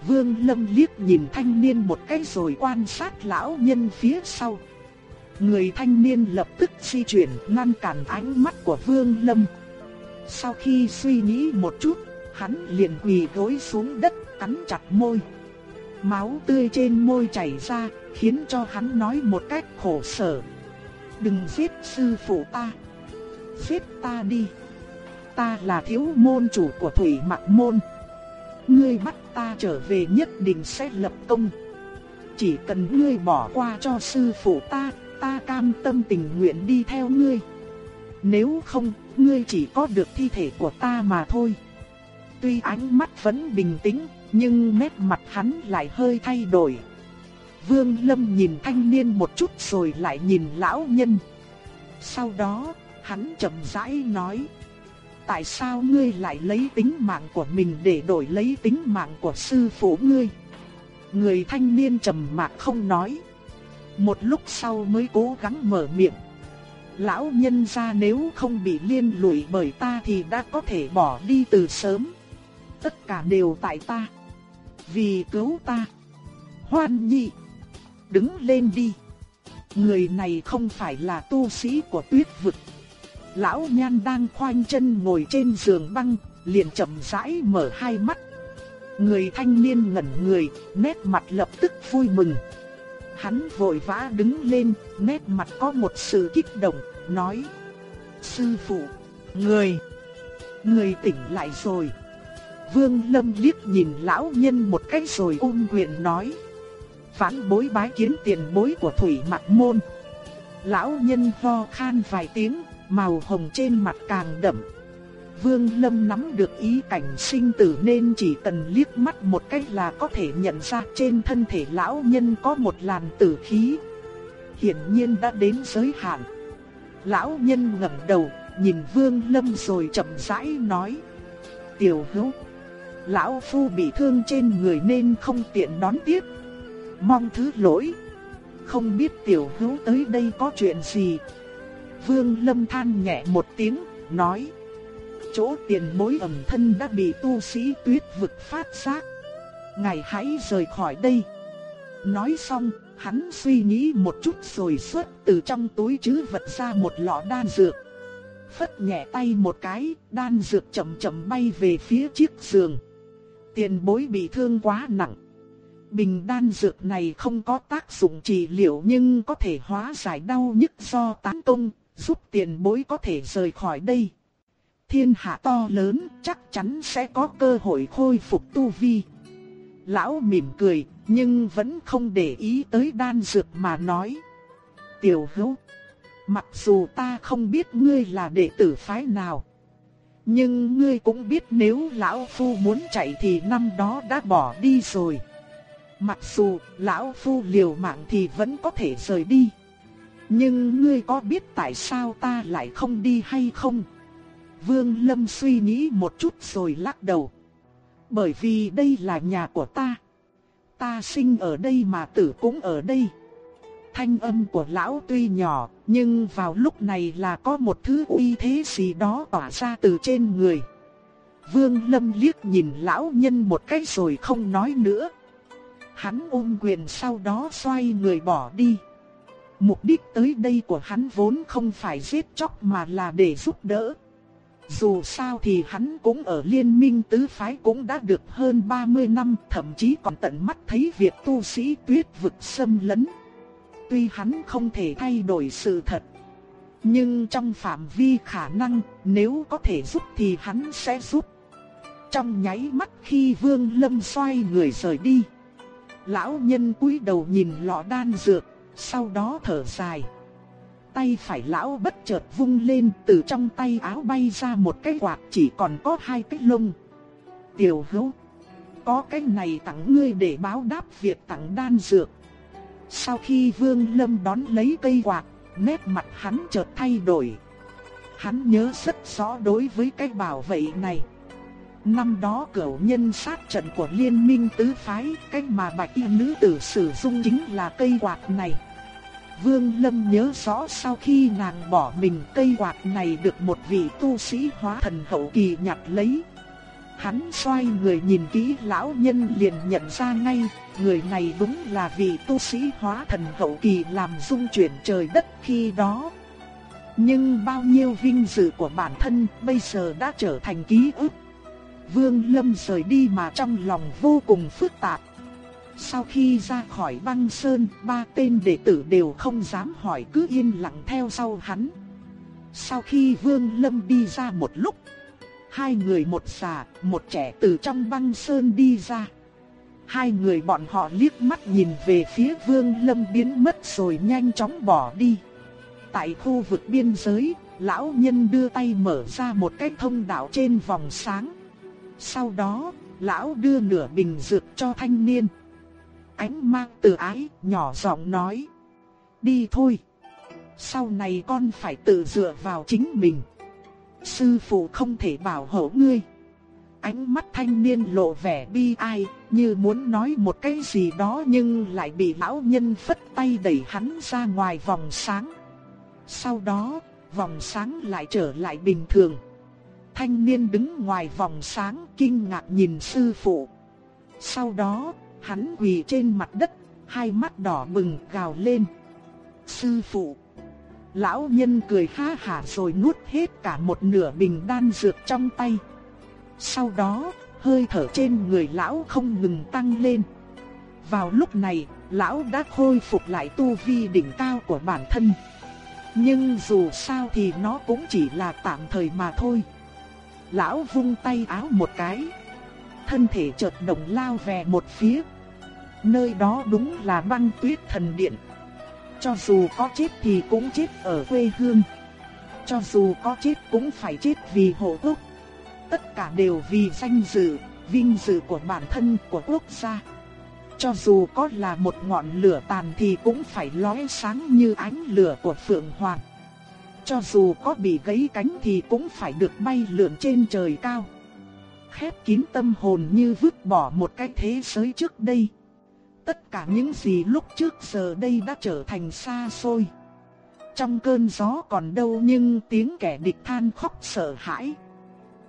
Vương Lâm liếc nhìn thanh niên một cái rồi quan sát lão nhân phía sau. Người thanh niên lập tức di chuyển ngăn cản ánh mắt của Vương Lâm. Sau khi suy nghĩ một chút, hắn liền quỳ gối xuống đất cắn chặt môi. Máu tươi trên môi chảy ra, khiến cho hắn nói một cách khổ sở. Đừng giết sư phụ ta. Giết ta đi. Ta là thiếu môn chủ của Thủy Mạc Môn. Ngươi bắt ta trở về nhất định sẽ lập công. Chỉ cần ngươi bỏ qua cho sư phụ ta, ta cam tâm tình nguyện đi theo ngươi. Nếu không, ngươi chỉ có được thi thể của ta mà thôi. Tuy ánh mắt vẫn bình tĩnh, nhưng nét mặt hắn lại hơi thay đổi. Vương Lâm nhìn thanh niên một chút rồi lại nhìn lão nhân. Sau đó, hắn chậm rãi nói. Tại sao ngươi lại lấy tính mạng của mình để đổi lấy tính mạng của sư phụ ngươi? Người thanh niên trầm mặc không nói. Một lúc sau mới cố gắng mở miệng. Lão nhân gia nếu không bị liên lụy bởi ta thì đã có thể bỏ đi từ sớm. Tất cả đều tại ta vì cứu ta. Hoan nhị đứng lên đi. Người này không phải là tu sĩ của tuyết vực. Lão Nhan đang khoanh chân ngồi trên giường băng, liền chậm rãi mở hai mắt. Người thanh niên ngẩn người, nét mặt lập tức vui mừng. Hắn vội vã đứng lên, nét mặt có một sự kích động, nói: "Sư phụ, người, người tỉnh lại rồi." Vương Lâm liếc nhìn lão nhân một cái rồi ôm quyền nói. Phản bối bái kiến tiền bối của Thủy Mạc Môn. Lão nhân ho khan vài tiếng, màu hồng trên mặt càng đậm. Vương Lâm nắm được ý cảnh sinh tử nên chỉ cần liếc mắt một cái là có thể nhận ra trên thân thể lão nhân có một làn tử khí. Hiển nhiên đã đến giới hạn. Lão nhân ngẩng đầu, nhìn Vương Lâm rồi chậm rãi nói: "Tiểu Hữu, Lão Phu bị thương trên người nên không tiện đón tiếp. Mong thứ lỗi. Không biết tiểu hữu tới đây có chuyện gì. Vương Lâm than nhẹ một tiếng, nói. Chỗ tiền bối ẩn thân đã bị tu sĩ tuyết vực phát giác. Ngài hãy rời khỏi đây. Nói xong, hắn suy nghĩ một chút rồi xuất từ trong túi chứ vật ra một lọ đan dược. Phất nhẹ tay một cái, đan dược chậm chậm bay về phía chiếc giường. Tiền bối bị thương quá nặng. Bình đan dược này không có tác dụng trị liệu nhưng có thể hóa giải đau nhức do tán công, giúp tiền bối có thể rời khỏi đây. Thiên hạ to lớn chắc chắn sẽ có cơ hội khôi phục tu vi. Lão mỉm cười nhưng vẫn không để ý tới đan dược mà nói. Tiểu hữu, mặc dù ta không biết ngươi là đệ tử phái nào. Nhưng ngươi cũng biết nếu lão phu muốn chạy thì năm đó đã bỏ đi rồi. Mặc dù lão phu liều mạng thì vẫn có thể rời đi. Nhưng ngươi có biết tại sao ta lại không đi hay không? Vương Lâm suy nghĩ một chút rồi lắc đầu. Bởi vì đây là nhà của ta. Ta sinh ở đây mà tử cũng ở đây. Thanh âm của lão tuy nhỏ, nhưng vào lúc này là có một thứ uy thế gì đó tỏa ra từ trên người. Vương Lâm liếc nhìn lão nhân một cái rồi không nói nữa. Hắn ôm quyền sau đó xoay người bỏ đi. Mục đích tới đây của hắn vốn không phải giết chóc mà là để giúp đỡ. Dù sao thì hắn cũng ở liên minh tứ phái cũng đã được hơn 30 năm, thậm chí còn tận mắt thấy việc tu sĩ tuyết vực xâm lấn. Tuy hắn không thể thay đổi sự thật, nhưng trong phạm vi khả năng, nếu có thể giúp thì hắn sẽ giúp. Trong nháy mắt khi Vương Lâm xoay người rời đi, lão nhân cúi đầu nhìn lọ đan dược, sau đó thở dài. Tay phải lão bất chợt vung lên từ trong tay áo bay ra một cái quạt chỉ còn có hai cái lông. Tiểu hữu, có cái này tặng ngươi để báo đáp việc tặng đan dược. Sau khi Vương Lâm đón lấy cây quạt, nét mặt hắn chợt thay đổi. Hắn nhớ rất rõ đối với cái bảo vệ này. Năm đó cửu nhân sát trận của liên minh tứ phái, cách mà bạch y nữ tử sử dụng chính là cây quạt này. Vương Lâm nhớ rõ sau khi nàng bỏ mình cây quạt này được một vị tu sĩ hóa thần hậu kỳ nhặt lấy. Hắn xoay người nhìn kỹ lão nhân liền nhận ra ngay, người này đúng là vị tu sĩ hóa thần hậu kỳ làm dung chuyển trời đất khi đó. Nhưng bao nhiêu vinh dự của bản thân bây giờ đã trở thành ký ức. Vương Lâm rời đi mà trong lòng vô cùng phức tạp. Sau khi ra khỏi băng sơn, ba tên đệ tử đều không dám hỏi cứ yên lặng theo sau hắn. Sau khi Vương Lâm đi ra một lúc, hai người một già, một trẻ từ trong băng sơn đi ra. Hai người bọn họ liếc mắt nhìn về phía Vương Lâm biến mất rồi nhanh chóng bỏ đi. Tại khu vực biên giới, lão nhân đưa tay mở ra một cái thông đạo trên vòng sáng. Sau đó, lão đưa nửa bình dược cho thanh niên ánh mang từ ái, nhỏ giọng nói. Đi thôi. Sau này con phải tự dựa vào chính mình. Sư phụ không thể bảo hộ ngươi. Ánh mắt thanh niên lộ vẻ bi ai, như muốn nói một cái gì đó nhưng lại bị lão nhân phất tay đẩy hắn ra ngoài vòng sáng. Sau đó, vòng sáng lại trở lại bình thường. Thanh niên đứng ngoài vòng sáng kinh ngạc nhìn sư phụ. Sau đó, Hắn quỳ trên mặt đất, hai mắt đỏ bừng gào lên. Sư phụ! Lão nhân cười ha hả rồi nuốt hết cả một nửa bình đan dược trong tay. Sau đó, hơi thở trên người lão không ngừng tăng lên. Vào lúc này, lão đã khôi phục lại tu vi đỉnh cao của bản thân. Nhưng dù sao thì nó cũng chỉ là tạm thời mà thôi. Lão vung tay áo một cái thân thể chợt động lao về một phía. Nơi đó đúng là băng tuyết thần điện. Cho dù có chết thì cũng chết ở quê hương. Cho dù có chết cũng phải chết vì hộ quốc. Tất cả đều vì danh dự, vinh dự của bản thân của quốc gia. Cho dù có là một ngọn lửa tàn thì cũng phải lóe sáng như ánh lửa của Phượng Hoàng. Cho dù có bị gãy cánh thì cũng phải được bay lượn trên trời cao khép kín tâm hồn như vứt bỏ một cái thế giới trước đây. Tất cả những gì lúc trước giờ đây đã trở thành xa xôi. Trong cơn gió còn đâu nhưng tiếng kẻ địch than khóc sợ hãi.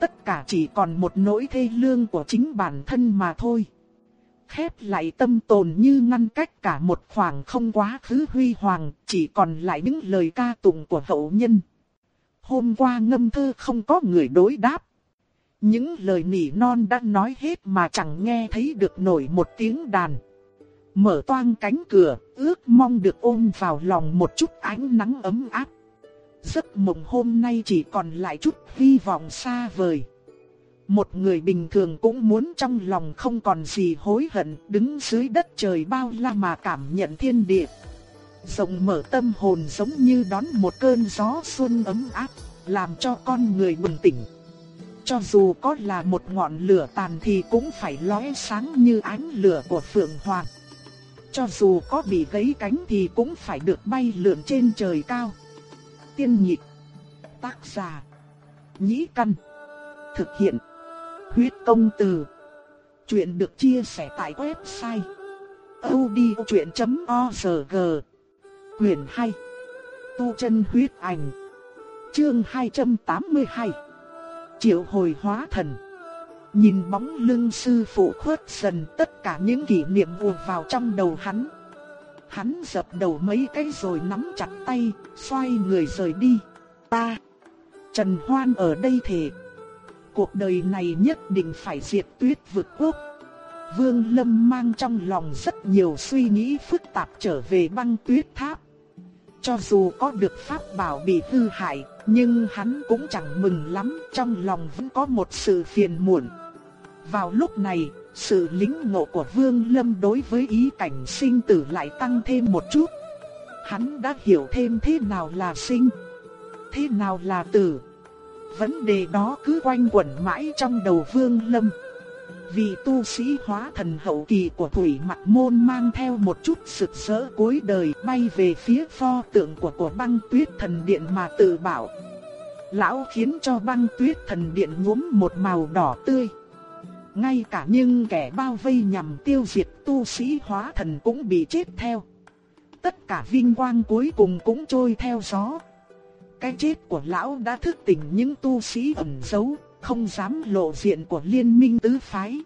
Tất cả chỉ còn một nỗi thê lương của chính bản thân mà thôi. Khép lại tâm tồn như ngăn cách cả một khoảng không quá khứ huy hoàng, chỉ còn lại những lời ca tụng của hậu nhân. Hôm qua ngâm thơ không có người đối đáp. Những lời nỉ non đã nói hết mà chẳng nghe thấy được nổi một tiếng đàn. Mở toang cánh cửa, ước mong được ôm vào lòng một chút ánh nắng ấm áp. Giấc mộng hôm nay chỉ còn lại chút hy vọng xa vời. Một người bình thường cũng muốn trong lòng không còn gì hối hận, đứng dưới đất trời bao la mà cảm nhận thiên địa. Rộng mở tâm hồn giống như đón một cơn gió xuân ấm áp, làm cho con người bừng tỉnh. Cho dù có là một ngọn lửa tàn thì cũng phải lóe sáng như ánh lửa của Phượng Hoàng. Cho dù có bị gãy cánh thì cũng phải được bay lượn trên trời cao. Tiên nhịp Tác giả. Nhĩ căn. Thực hiện. Huyết công từ. Chuyện được chia sẻ tại website. odchuyện.org Quyền 2 Tu chân huyết ảnh, Chương 282 Triệu hồi hóa thần. Nhìn bóng lưng sư phụ khuất dần tất cả những kỷ niệm ùa vào trong đầu hắn. Hắn dập đầu mấy cái rồi nắm chặt tay, xoay người rời đi. Ta Trần Hoan ở đây thề. Cuộc đời này nhất định phải diệt tuyết vực quốc. Vương Lâm mang trong lòng rất nhiều suy nghĩ phức tạp trở về băng tuyết tháp. Cho dù có được pháp bảo bị hư hại, nhưng hắn cũng chẳng mừng lắm, trong lòng vẫn có một sự phiền muộn. Vào lúc này, sự lính ngộ của Vương Lâm đối với ý cảnh sinh tử lại tăng thêm một chút. Hắn đã hiểu thêm thế nào là sinh, thế nào là tử. Vấn đề đó cứ quanh quẩn mãi trong đầu Vương Lâm vì tu sĩ hóa thần hậu kỳ của Thủy Mặc Môn mang theo một chút sực sỡ cuối đời, bay về phía pho tượng của của băng tuyết thần điện mà tự bảo. Lão khiến cho băng tuyết thần điện nhuốm một màu đỏ tươi. Ngay cả những kẻ bao vây nhằm tiêu diệt tu sĩ hóa thần cũng bị chết theo. Tất cả vinh quang cuối cùng cũng trôi theo gió. Cái chết của lão đã thức tỉnh những tu sĩ ẩn giấu không dám lộ diện của liên minh tứ phái.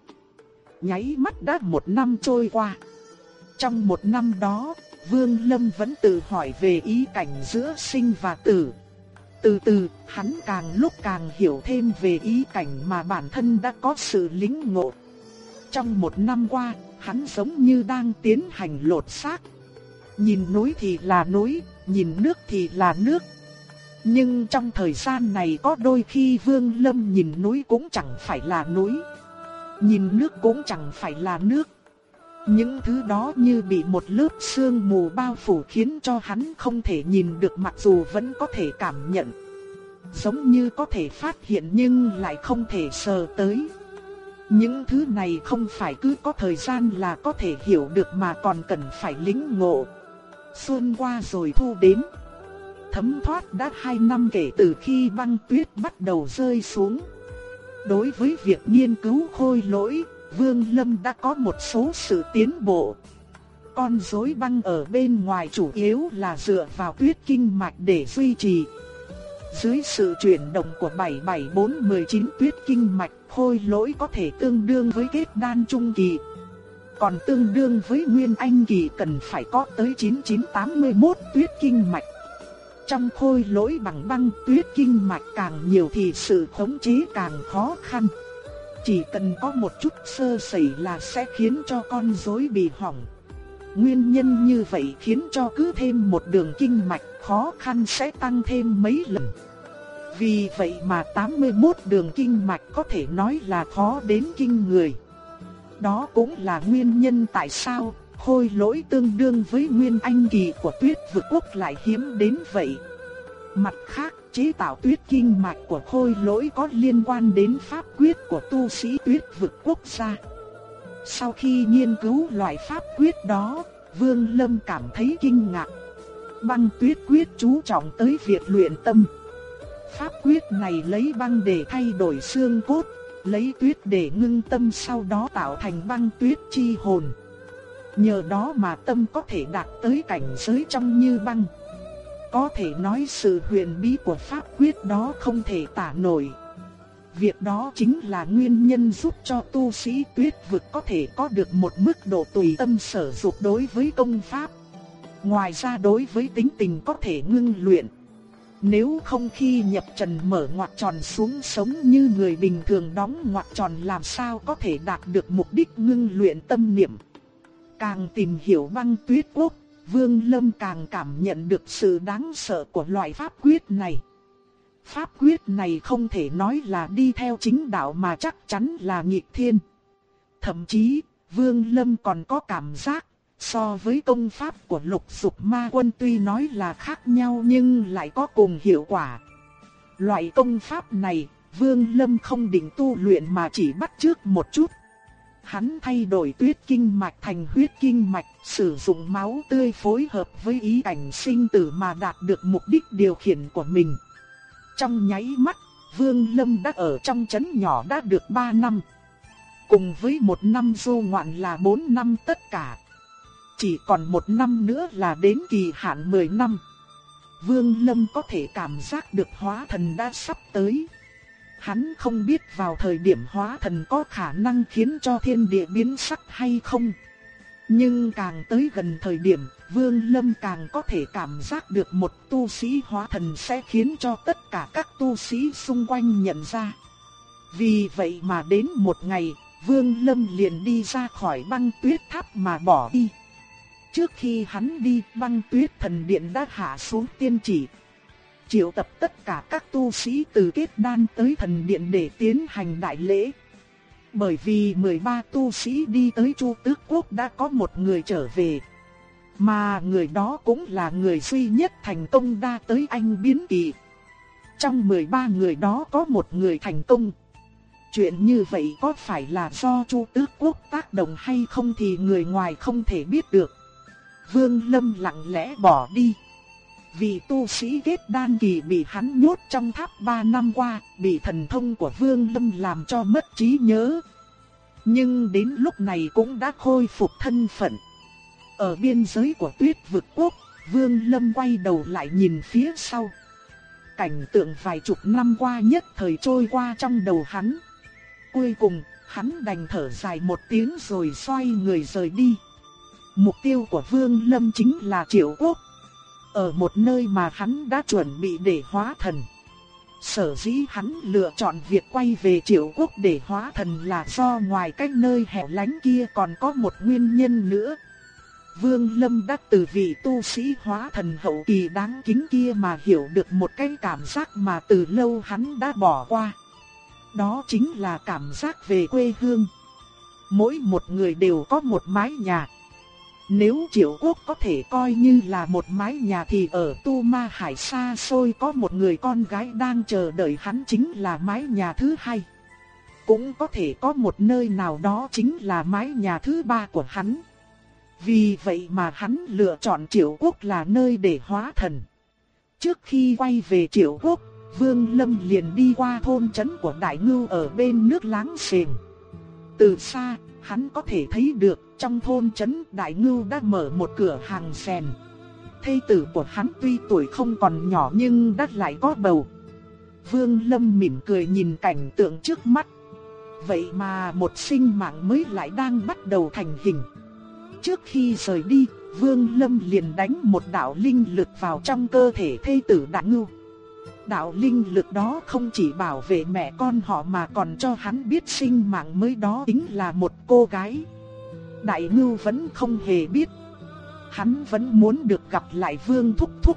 Nháy mắt đã một năm trôi qua. Trong một năm đó, Vương Lâm vẫn tự hỏi về ý cảnh giữa sinh và tử. Từ từ, hắn càng lúc càng hiểu thêm về ý cảnh mà bản thân đã có sự lính ngộ. Trong một năm qua, hắn giống như đang tiến hành lột xác. Nhìn núi thì là núi, nhìn nước thì là nước, nhưng trong thời gian này có đôi khi Vương Lâm nhìn núi cũng chẳng phải là núi. Nhìn nước cũng chẳng phải là nước. Những thứ đó như bị một lớp sương mù bao phủ khiến cho hắn không thể nhìn được mặc dù vẫn có thể cảm nhận. Giống như có thể phát hiện nhưng lại không thể sờ tới. Những thứ này không phải cứ có thời gian là có thể hiểu được mà còn cần phải lính ngộ. Xuân qua rồi thu đến thấm thoát đã 2 năm kể từ khi băng tuyết bắt đầu rơi xuống. Đối với việc nghiên cứu khôi lỗi, Vương Lâm đã có một số sự tiến bộ. Con rối băng ở bên ngoài chủ yếu là dựa vào tuyết kinh mạch để duy trì. Dưới sự chuyển động của 77419 tuyết kinh mạch, khôi lỗi có thể tương đương với kết đan trung kỳ. Còn tương đương với nguyên anh kỳ cần phải có tới 9981 tuyết kinh mạch. Trong khôi lỗi bằng băng tuyết kinh mạch càng nhiều thì sự khống chế càng khó khăn. Chỉ cần có một chút sơ sẩy là sẽ khiến cho con rối bị hỏng. Nguyên nhân như vậy khiến cho cứ thêm một đường kinh mạch khó khăn sẽ tăng thêm mấy lần. Vì vậy mà 81 đường kinh mạch có thể nói là khó đến kinh người. Đó cũng là nguyên nhân tại sao khôi lỗi tương đương với nguyên anh kỳ của tuyết vực quốc lại hiếm đến vậy. Mặt khác, chế tạo tuyết kinh mạch của khôi lỗi có liên quan đến pháp quyết của tu sĩ tuyết vực quốc gia. Sau khi nghiên cứu loại pháp quyết đó, Vương Lâm cảm thấy kinh ngạc. Băng tuyết quyết chú trọng tới việc luyện tâm. Pháp quyết này lấy băng để thay đổi xương cốt, lấy tuyết để ngưng tâm sau đó tạo thành băng tuyết chi hồn. Nhờ đó mà tâm có thể đạt tới cảnh giới trong như băng. Có thể nói sự huyền bí của pháp quyết đó không thể tả nổi. Việc đó chính là nguyên nhân giúp cho tu sĩ tuyết vực có thể có được một mức độ tùy tâm sở dục đối với công pháp. Ngoài ra đối với tính tình có thể ngưng luyện. Nếu không khi nhập trần mở ngoặt tròn xuống sống như người bình thường đóng ngoặt tròn làm sao có thể đạt được mục đích ngưng luyện tâm niệm. Càng tìm hiểu băng tuyết quốc, Vương Lâm càng cảm nhận được sự đáng sợ của loại pháp quyết này. Pháp quyết này không thể nói là đi theo chính đạo mà chắc chắn là nghịch thiên. Thậm chí, Vương Lâm còn có cảm giác, so với công pháp của lục dục ma quân tuy nói là khác nhau nhưng lại có cùng hiệu quả. Loại công pháp này Vương Lâm không định tu luyện mà chỉ bắt trước một chút. Hắn thay đổi tuyết kinh mạch thành huyết kinh mạch, sử dụng máu tươi phối hợp với ý cảnh sinh tử mà đạt được mục đích điều khiển của mình. Trong nháy mắt, Vương Lâm đã ở trong trấn nhỏ đã được 3 năm. Cùng với một năm du ngoạn là 4 năm tất cả. Chỉ còn một năm nữa là đến kỳ hạn 10 năm. Vương Lâm có thể cảm giác được hóa thần đã sắp tới. Hắn không biết vào thời điểm hóa thần có khả năng khiến cho thiên địa biến sắc hay không. Nhưng càng tới gần thời điểm, Vương Lâm càng có thể cảm giác được một tu sĩ hóa thần sẽ khiến cho tất cả các tu sĩ xung quanh nhận ra. Vì vậy mà đến một ngày, Vương Lâm liền đi ra khỏi băng tuyết tháp mà bỏ đi. Trước khi hắn đi, băng tuyết thần điện đã hạ xuống tiên chỉ. Triệu tập tất cả các tu sĩ từ kết đan tới thần điện để tiến hành đại lễ. Bởi vì 13 tu sĩ đi tới Chu Tước Quốc đã có một người trở về. Mà người đó cũng là người duy nhất thành công đa tới anh biến kỳ. Trong 13 người đó có một người thành công. Chuyện như vậy có phải là do Chu Tước Quốc tác động hay không thì người ngoài không thể biết được. Vương Lâm lặng lẽ bỏ đi. Vì tu sĩ kết đan kỳ bị hắn nhốt trong tháp 3 năm qua, bị thần thông của Vương Lâm làm cho mất trí nhớ. Nhưng đến lúc này cũng đã khôi phục thân phận. Ở biên giới của tuyết vực quốc, Vương Lâm quay đầu lại nhìn phía sau. Cảnh tượng vài chục năm qua nhất thời trôi qua trong đầu hắn. Cuối cùng, hắn đành thở dài một tiếng rồi xoay người rời đi. Mục tiêu của Vương Lâm chính là Triệu Quốc. Ở một nơi mà hắn đã chuẩn bị để hóa thần. Sở dĩ hắn lựa chọn việc quay về Triệu Quốc để hóa thần là do ngoài cách nơi hẻo lánh kia còn có một nguyên nhân nữa. Vương Lâm đã từ vị tu sĩ hóa thần hậu kỳ đáng kính kia mà hiểu được một cái cảm giác mà từ lâu hắn đã bỏ qua. Đó chính là cảm giác về quê hương. Mỗi một người đều có một mái nhà. Nếu triệu quốc có thể coi như là một mái nhà thì ở Tu Ma Hải xa xôi có một người con gái đang chờ đợi hắn chính là mái nhà thứ hai. Cũng có thể có một nơi nào đó chính là mái nhà thứ ba của hắn. Vì vậy mà hắn lựa chọn triệu quốc là nơi để hóa thần. Trước khi quay về triệu quốc, Vương Lâm liền đi qua thôn trấn của Đại Ngưu ở bên nước láng giềng. Từ xa, hắn có thể thấy được trong thôn trấn Đại Ngưu đã mở một cửa hàng rèn. Thê tử của hắn tuy tuổi không còn nhỏ nhưng đã lại có bầu. Vương Lâm mỉm cười nhìn cảnh tượng trước mắt. Vậy mà một sinh mạng mới lại đang bắt đầu thành hình. Trước khi rời đi, Vương Lâm liền đánh một đạo linh lực vào trong cơ thể thê tử Đại Ngưu. Đạo linh lực đó không chỉ bảo vệ mẹ con họ mà còn cho hắn biết sinh mạng mới đó chính là một cô gái. Đại ngưu vẫn không hề biết. Hắn vẫn muốn được gặp lại Vương Thúc Thúc.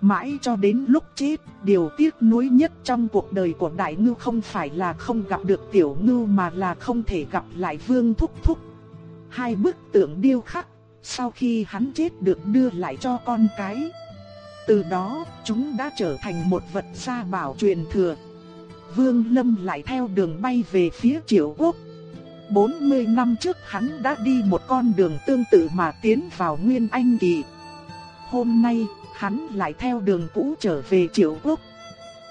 Mãi cho đến lúc chết, điều tiếc nuối nhất trong cuộc đời của Đại Ngưu không phải là không gặp được Tiểu Ngưu mà là không thể gặp lại Vương Thúc Thúc. Hai bức tượng điêu khắc, sau khi hắn chết được đưa lại cho con cái. Từ đó, chúng đã trở thành một vật gia bảo truyền thừa. Vương Lâm lại theo đường bay về phía Triệu Quốc. 40 năm trước hắn đã đi một con đường tương tự mà tiến vào Nguyên Anh Kỳ. Hôm nay, hắn lại theo đường cũ trở về Triệu Quốc.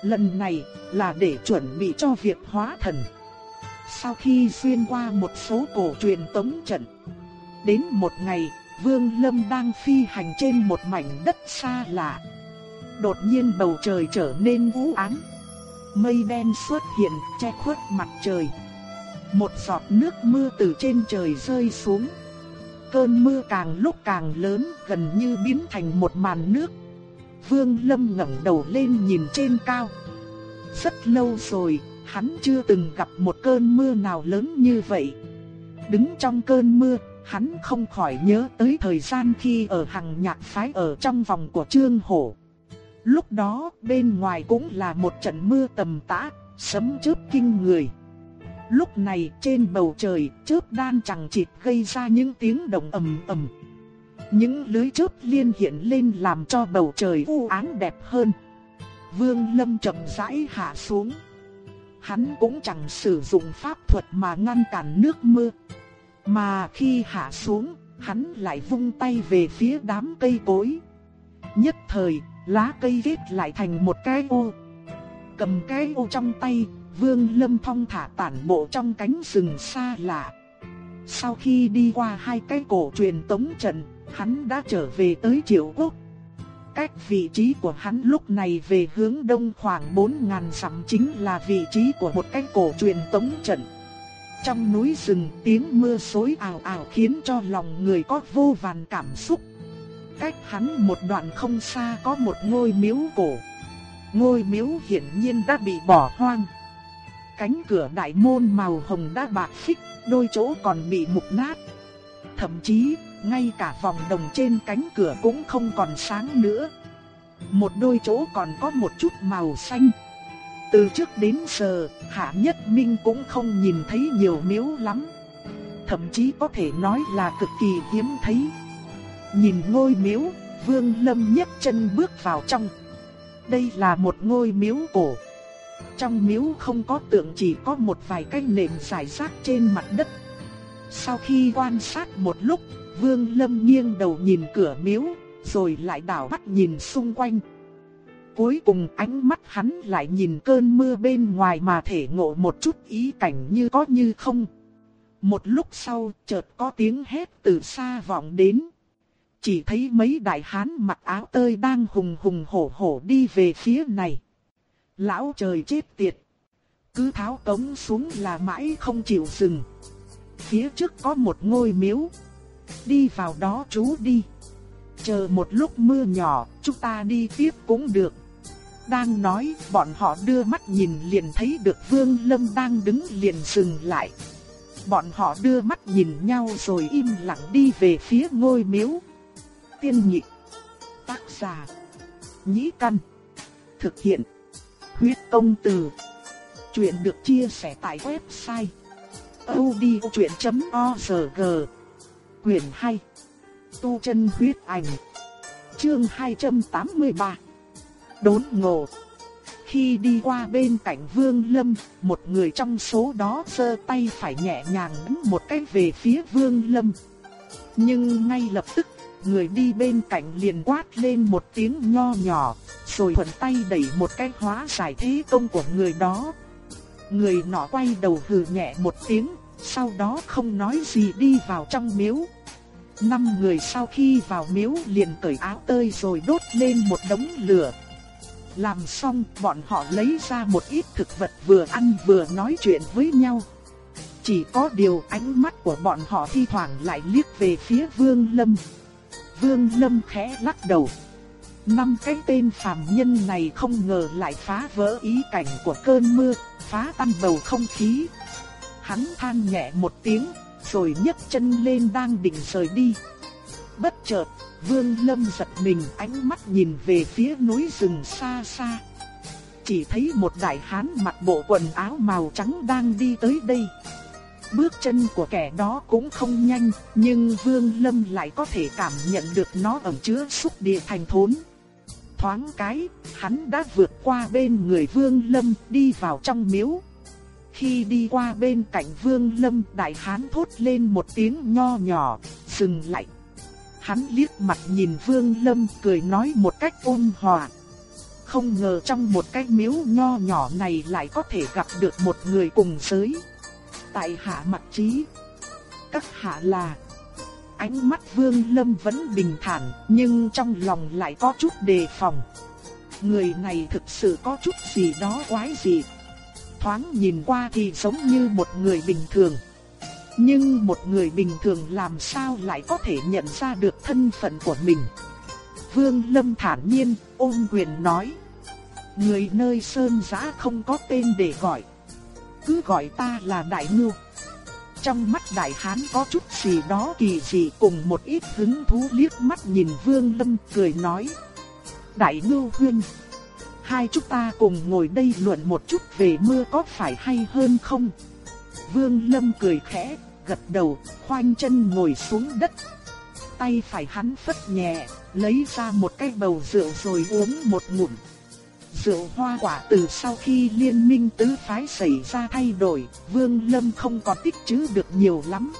Lần này là để chuẩn bị cho việc hóa thần. Sau khi xuyên qua một số cổ truyền tống trận, đến một ngày, Vương Lâm đang phi hành trên một mảnh đất xa lạ. Đột nhiên bầu trời trở nên u ám. Mây đen xuất hiện che khuất mặt trời. Một giọt nước mưa từ trên trời rơi xuống. Cơn mưa càng lúc càng lớn gần như biến thành một màn nước. Vương Lâm ngẩng đầu lên nhìn trên cao. Rất lâu rồi, hắn chưa từng gặp một cơn mưa nào lớn như vậy. Đứng trong cơn mưa, hắn không khỏi nhớ tới thời gian khi ở hàng nhạc phái ở trong vòng của Trương Hổ. Lúc đó bên ngoài cũng là một trận mưa tầm tã, sấm chớp kinh người. Lúc này trên bầu trời chớp đan chẳng chịt gây ra những tiếng động ầm ầm. Những lưới chớp liên hiện lên làm cho bầu trời u ám đẹp hơn. Vương Lâm chậm rãi hạ xuống. hắn cũng chẳng sử dụng pháp thuật mà ngăn cản nước mưa. Mà khi hạ xuống, hắn lại vung tay về phía đám cây cối. Nhất thời, lá cây viết lại thành một cái ô. Cầm cái ô trong tay, Vương Lâm thong thả tản bộ trong cánh rừng xa lạ. Sau khi đi qua hai cái cổ truyền tống trận, hắn đã trở về tới Triệu Quốc. Cách vị trí của hắn lúc này về hướng đông khoảng 4.000 dặm chính là vị trí của một cái cổ truyền tống trận. Trong núi rừng tiếng mưa xối ảo ảo khiến cho lòng người có vô vàn cảm xúc. Cách hắn một đoạn không xa có một ngôi miếu cổ. Ngôi miếu hiển nhiên đã bị bỏ hoang. Cánh cửa đại môn màu hồng đã bạc phích, đôi chỗ còn bị mục nát. Thậm chí, ngay cả vòng đồng trên cánh cửa cũng không còn sáng nữa. Một đôi chỗ còn có một chút màu xanh. Từ trước đến giờ, Hạ Nhất Minh cũng không nhìn thấy nhiều miếu lắm. Thậm chí có thể nói là cực kỳ hiếm thấy. Nhìn ngôi miếu, Vương Lâm nhấc chân bước vào trong. Đây là một ngôi miếu cổ. Trong miếu không có tượng chỉ có một vài cái nền rải rác trên mặt đất. Sau khi quan sát một lúc, Vương Lâm nghiêng đầu nhìn cửa miếu, rồi lại đảo mắt nhìn xung quanh. Cuối cùng ánh mắt hắn lại nhìn cơn mưa bên ngoài mà thể ngộ một chút ý cảnh như có như không. Một lúc sau chợt có tiếng hét từ xa vọng đến. Chỉ thấy mấy đại hán mặc áo tơi đang hùng hùng hổ hổ đi về phía này. Lão trời chết tiệt. Cứ tháo cống xuống là mãi không chịu dừng. Phía trước có một ngôi miếu. Đi vào đó chú đi. Chờ một lúc mưa nhỏ, chúng ta đi tiếp cũng được. Đang nói, bọn họ đưa mắt nhìn liền thấy được Vương Lâm đang đứng liền dừng lại. Bọn họ đưa mắt nhìn nhau rồi im lặng đi về phía ngôi miếu. Tiên nhị Tác giả. Nhĩ căn. Thực hiện. Huyết công từ. Chuyện được chia sẻ tại website. odchuyện.org Quyền 2 Tu chân huyết ảnh Chương 283 Đốn ngộ Khi đi qua bên cạnh Vương Lâm, một người trong số đó giơ tay phải nhẹ nhàng đánh một cái về phía Vương Lâm. Nhưng ngay lập tức, người đi bên cạnh liền quát lên một tiếng nho nhỏ, rồi thuận tay đẩy một cái hóa giải thế công của người đó. Người nọ quay đầu hừ nhẹ một tiếng, sau đó không nói gì đi vào trong miếu. Năm người sau khi vào miếu liền cởi áo tơi rồi đốt lên một đống lửa. Làm xong, bọn họ lấy ra một ít thực vật vừa ăn vừa nói chuyện với nhau. Chỉ có điều ánh mắt của bọn họ thi thoảng lại liếc về phía Vương Lâm. Vương Lâm khẽ lắc đầu. Năm cái tên phàm nhân này không ngờ lại phá vỡ ý cảnh của cơn mưa, phá tan bầu không khí. Hắn than nhẹ một tiếng, rồi nhấc chân lên đang định rời đi. Bất chợt, Vương Lâm giật mình ánh mắt nhìn về phía núi rừng xa xa. Chỉ thấy một đại hán mặc bộ quần áo màu trắng đang đi tới đây. Bước chân của kẻ đó cũng không nhanh, nhưng Vương Lâm lại có thể cảm nhận được nó ẩn chứa xúc địa thành thốn. Thoáng cái, hắn đã vượt qua bên người Vương Lâm đi vào trong miếu. Khi đi qua bên cạnh Vương Lâm, đại hán thốt lên một tiếng nho nhỏ, dừng lại. Hắn liếc mặt nhìn Vương Lâm cười nói một cách ôn hòa. Không ngờ trong một cái miếu nho nhỏ này lại có thể gặp được một người cùng giới. Tại hạ mặt trí. Các hạ là... Ánh mắt Vương Lâm vẫn bình thản, nhưng trong lòng lại có chút đề phòng. Người này thực sự có chút gì đó quái dị. Thoáng nhìn qua thì giống như một người bình thường. Nhưng một người bình thường làm sao lại có thể nhận ra được thân phận của mình. Vương Lâm thản nhiên, ôm quyền nói. Người nơi sơn giã không có tên để gọi. Cứ gọi ta là Đại Ngưu. Trong mắt Đại Hán có chút gì đó kỳ dị cùng một ít hứng thú liếc mắt nhìn Vương Lâm cười nói. Đại Ngưu huynh hai chúng ta cùng ngồi đây luận một chút về mưa có phải hay hơn không? Vương Lâm cười khẽ, gật đầu, khoanh chân ngồi xuống đất. Tay phải hắn phất nhẹ, lấy ra một cái bầu rượu rồi uống một ngụm. Rượu hoa quả từ sau khi liên minh tứ phái xảy ra thay đổi, Vương Lâm không còn tích trữ được nhiều lắm.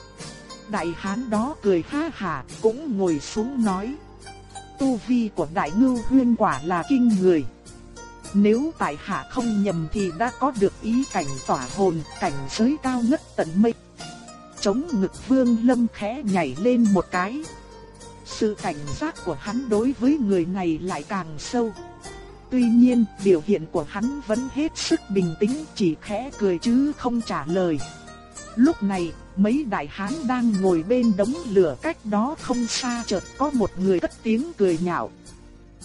Đại hán đó cười ha hà, cũng ngồi xuống nói. Tu vi của đại ngưu huyên quả là kinh người. Nếu tại hạ không nhầm thì đã có được ý cảnh tỏa hồn, cảnh giới cao ngất tận mây. Chống ngực vương lâm khẽ nhảy lên một cái. Sự cảnh giác của hắn đối với người này lại càng sâu. Tuy nhiên, biểu hiện của hắn vẫn hết sức bình tĩnh, chỉ khẽ cười chứ không trả lời. Lúc này, mấy đại hán đang ngồi bên đống lửa cách đó không xa chợt có một người cất tiếng cười nhạo.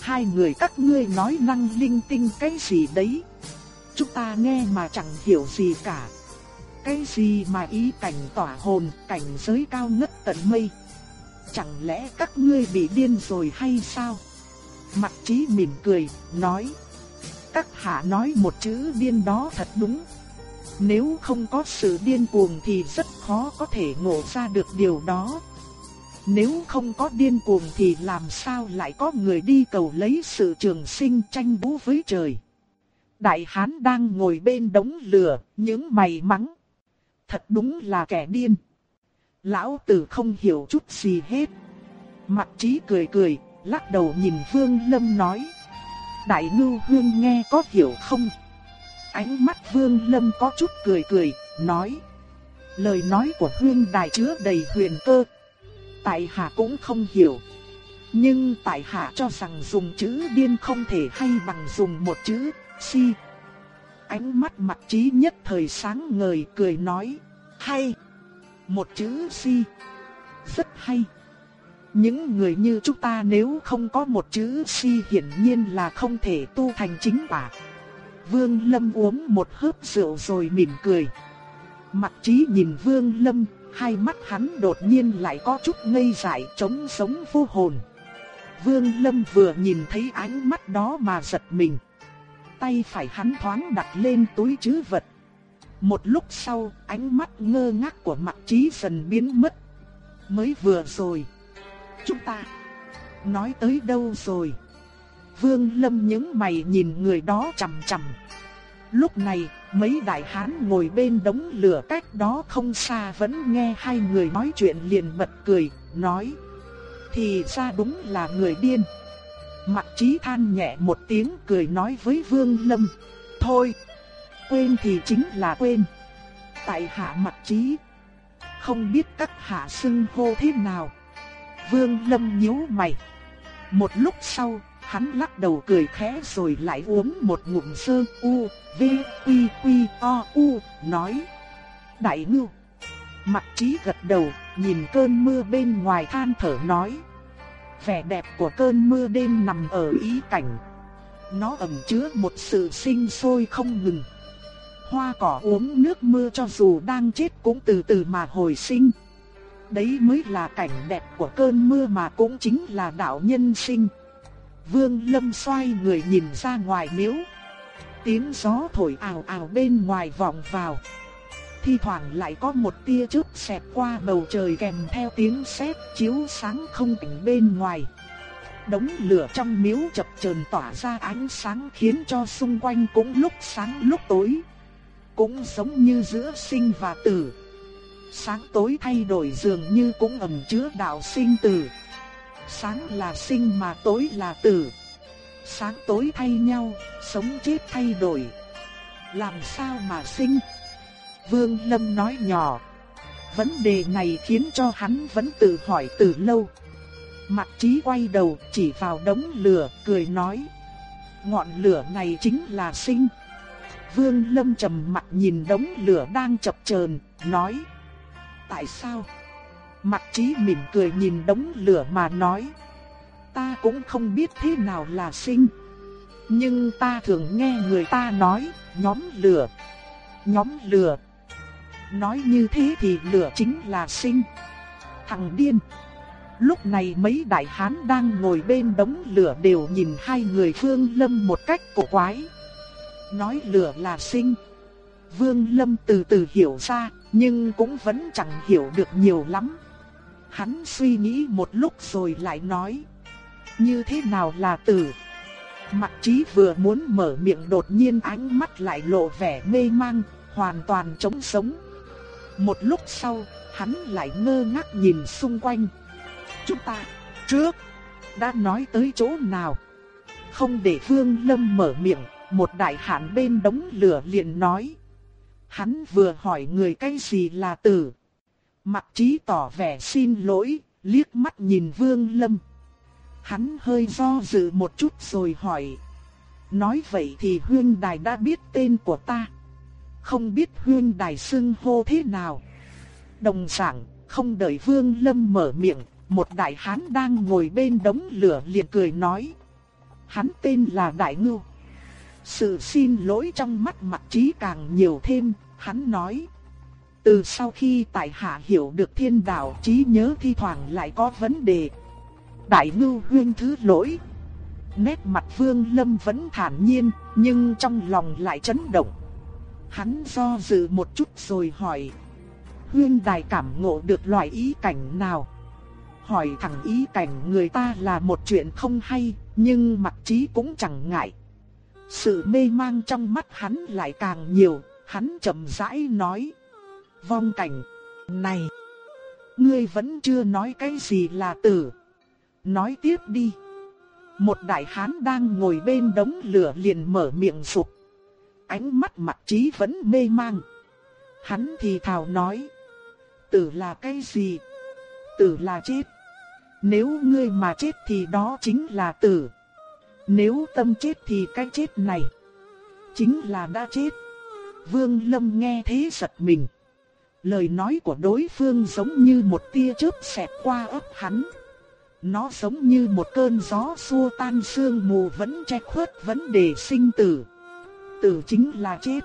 Hai người các ngươi nói năng linh tinh cái gì đấy? Chúng ta nghe mà chẳng hiểu gì cả. Cái gì mà ý cảnh tỏa hồn, cảnh giới cao ngất tận mây? Chẳng lẽ các ngươi bị điên rồi hay sao? Mặt trí mỉm cười, nói. Các hạ nói một chữ điên đó thật đúng. Nếu không có sự điên cuồng thì rất khó có thể ngộ ra được điều đó. Nếu không có điên cuồng thì làm sao lại có người đi cầu lấy sự trường sinh tranh bú với trời. Đại hán đang ngồi bên đống lửa, những mày mắng. Thật đúng là kẻ điên. Lão tử không hiểu chút gì hết. Mặt trí cười cười, lắc đầu nhìn Vương Lâm nói. Đại ngưu hương nghe có hiểu không? Ánh mắt Vương Lâm có chút cười cười, nói. Lời nói của Hương Đại chứa đầy huyền cơ. Tại hạ cũng không hiểu. Nhưng tại hạ cho rằng dùng chữ điên không thể hay bằng dùng một chữ si. Ánh mắt mặt trí nhất thời sáng ngời cười nói. Hay. Một chữ si. Rất hay. Những người như chúng ta nếu không có một chữ si hiển nhiên là không thể tu thành chính quả. Vương Lâm uống một hớp rượu rồi mỉm cười. Mặt trí nhìn Vương Lâm, hai mắt hắn đột nhiên lại có chút ngây dại trống sống vô hồn. Vương Lâm vừa nhìn thấy ánh mắt đó mà giật mình. Tay phải hắn thoáng đặt lên túi chứ vật. Một lúc sau, ánh mắt ngơ ngác của mặt trí dần biến mất. Mới vừa rồi. Chúng ta nói tới đâu rồi? Vương Lâm những mày nhìn người đó chầm chầm. Lúc này, mấy đại hán ngồi bên đống lửa cách đó không xa vẫn nghe hai người nói chuyện liền bật cười, nói. Thì ra đúng là người điên. Mặt trí than nhẹ một tiếng cười nói với Vương Lâm. Thôi, quên thì chính là quên. Tại hạ mặt trí. Không biết các hạ xưng hô thế nào. Vương Lâm nhíu mày. Một lúc sau, hắn lắc đầu cười khẽ rồi lại uống một ngụm sơ u, v, quy, quy, o, u, nói. Đại ngưu. Mặt trí gật đầu, nhìn cơn mưa bên ngoài than thở nói. Vẻ đẹp của cơn mưa đêm nằm ở ý cảnh. Nó ẩn chứa một sự sinh sôi không ngừng. Hoa cỏ uống nước mưa cho dù đang chết cũng từ từ mà hồi sinh. Đấy mới là cảnh đẹp của cơn mưa mà cũng chính là đạo nhân sinh. Vương Lâm xoay người nhìn ra ngoài miếu. Tiếng gió thổi ào ào bên ngoài vọng vào. Thi thoảng lại có một tia chớp xẹt qua bầu trời kèm theo tiếng sét chiếu sáng không cảnh bên ngoài. Đống lửa trong miếu chập chờn tỏa ra ánh sáng khiến cho xung quanh cũng lúc sáng lúc tối. Cũng giống như giữa sinh và tử. Sáng tối thay đổi dường như cũng ẩn chứa đạo sinh tử. Sáng là sinh mà tối là tử. Sáng tối thay nhau, sống chết thay đổi. Làm sao mà sinh? Vương Lâm nói nhỏ. Vấn đề này khiến cho hắn vẫn tự hỏi từ lâu. Mặt trí quay đầu chỉ vào đống lửa cười nói. Ngọn lửa này chính là sinh. Vương Lâm trầm mặt nhìn đống lửa đang chập chờn, nói. Tại sao? Mặt trí mỉm cười nhìn đống lửa mà nói. Ta cũng không biết thế nào là sinh. Nhưng ta thường nghe người ta nói, nhóm lửa. Nhóm lửa. Nói như thế thì lửa chính là sinh. Thằng điên. Lúc này mấy đại hán đang ngồi bên đống lửa đều nhìn hai người Vương Lâm một cách cổ quái. Nói lửa là sinh. Vương Lâm từ từ hiểu ra, nhưng cũng vẫn chẳng hiểu được nhiều lắm. Hắn suy nghĩ một lúc rồi lại nói. Như thế nào là tử? Mặc trí vừa muốn mở miệng đột nhiên ánh mắt lại lộ vẻ mê mang, hoàn toàn trống sống. Một lúc sau, hắn lại ngơ ngác nhìn xung quanh. Chúng ta, trước, đã nói tới chỗ nào? Không để Vương Lâm mở miệng, một đại hán bên đống lửa liền nói. Hắn vừa hỏi người cái gì là tử. Mặc trí tỏ vẻ xin lỗi, liếc mắt nhìn Vương Lâm. Hắn hơi do dự một chút rồi hỏi. Nói vậy thì huyên đài đã biết tên của ta. Không biết huyên đài xưng hô thế nào. Đồng dạng, không đợi Vương Lâm mở miệng, một đại hán đang ngồi bên đống lửa liền cười nói. Hắn tên là Đại Ngưu. Sự xin lỗi trong mắt mặt trí càng nhiều thêm, hắn nói. Từ sau khi tại hạ hiểu được thiên đạo trí nhớ thi thoảng lại có vấn đề. Đại ngưu huyên thứ lỗi. Nét mặt vương lâm vẫn thản nhiên, nhưng trong lòng lại chấn động. Hắn do dự một chút rồi hỏi. Huyên đài cảm ngộ được loại ý cảnh nào? Hỏi thẳng ý cảnh người ta là một chuyện không hay, nhưng mặt trí cũng chẳng ngại. Sự mê mang trong mắt hắn lại càng nhiều, hắn chậm rãi nói. Vong cảnh, này, ngươi vẫn chưa nói cái gì là tử. Nói tiếp đi. Một đại hán đang ngồi bên đống lửa liền mở miệng sụp. Ánh mắt mặt trí vẫn mê mang. Hắn thì thào nói. Tử là cái gì? Tử là chết. Nếu ngươi mà chết thì đó chính là tử. Nếu tâm chết thì cái chết này chính là đã chết. Vương Lâm nghe thế giật mình. Lời nói của đối phương giống như một tia chớp xẹt qua ấp hắn. Nó giống như một cơn gió xua tan sương mù vẫn che khuất vấn đề sinh tử. Tử chính là chết.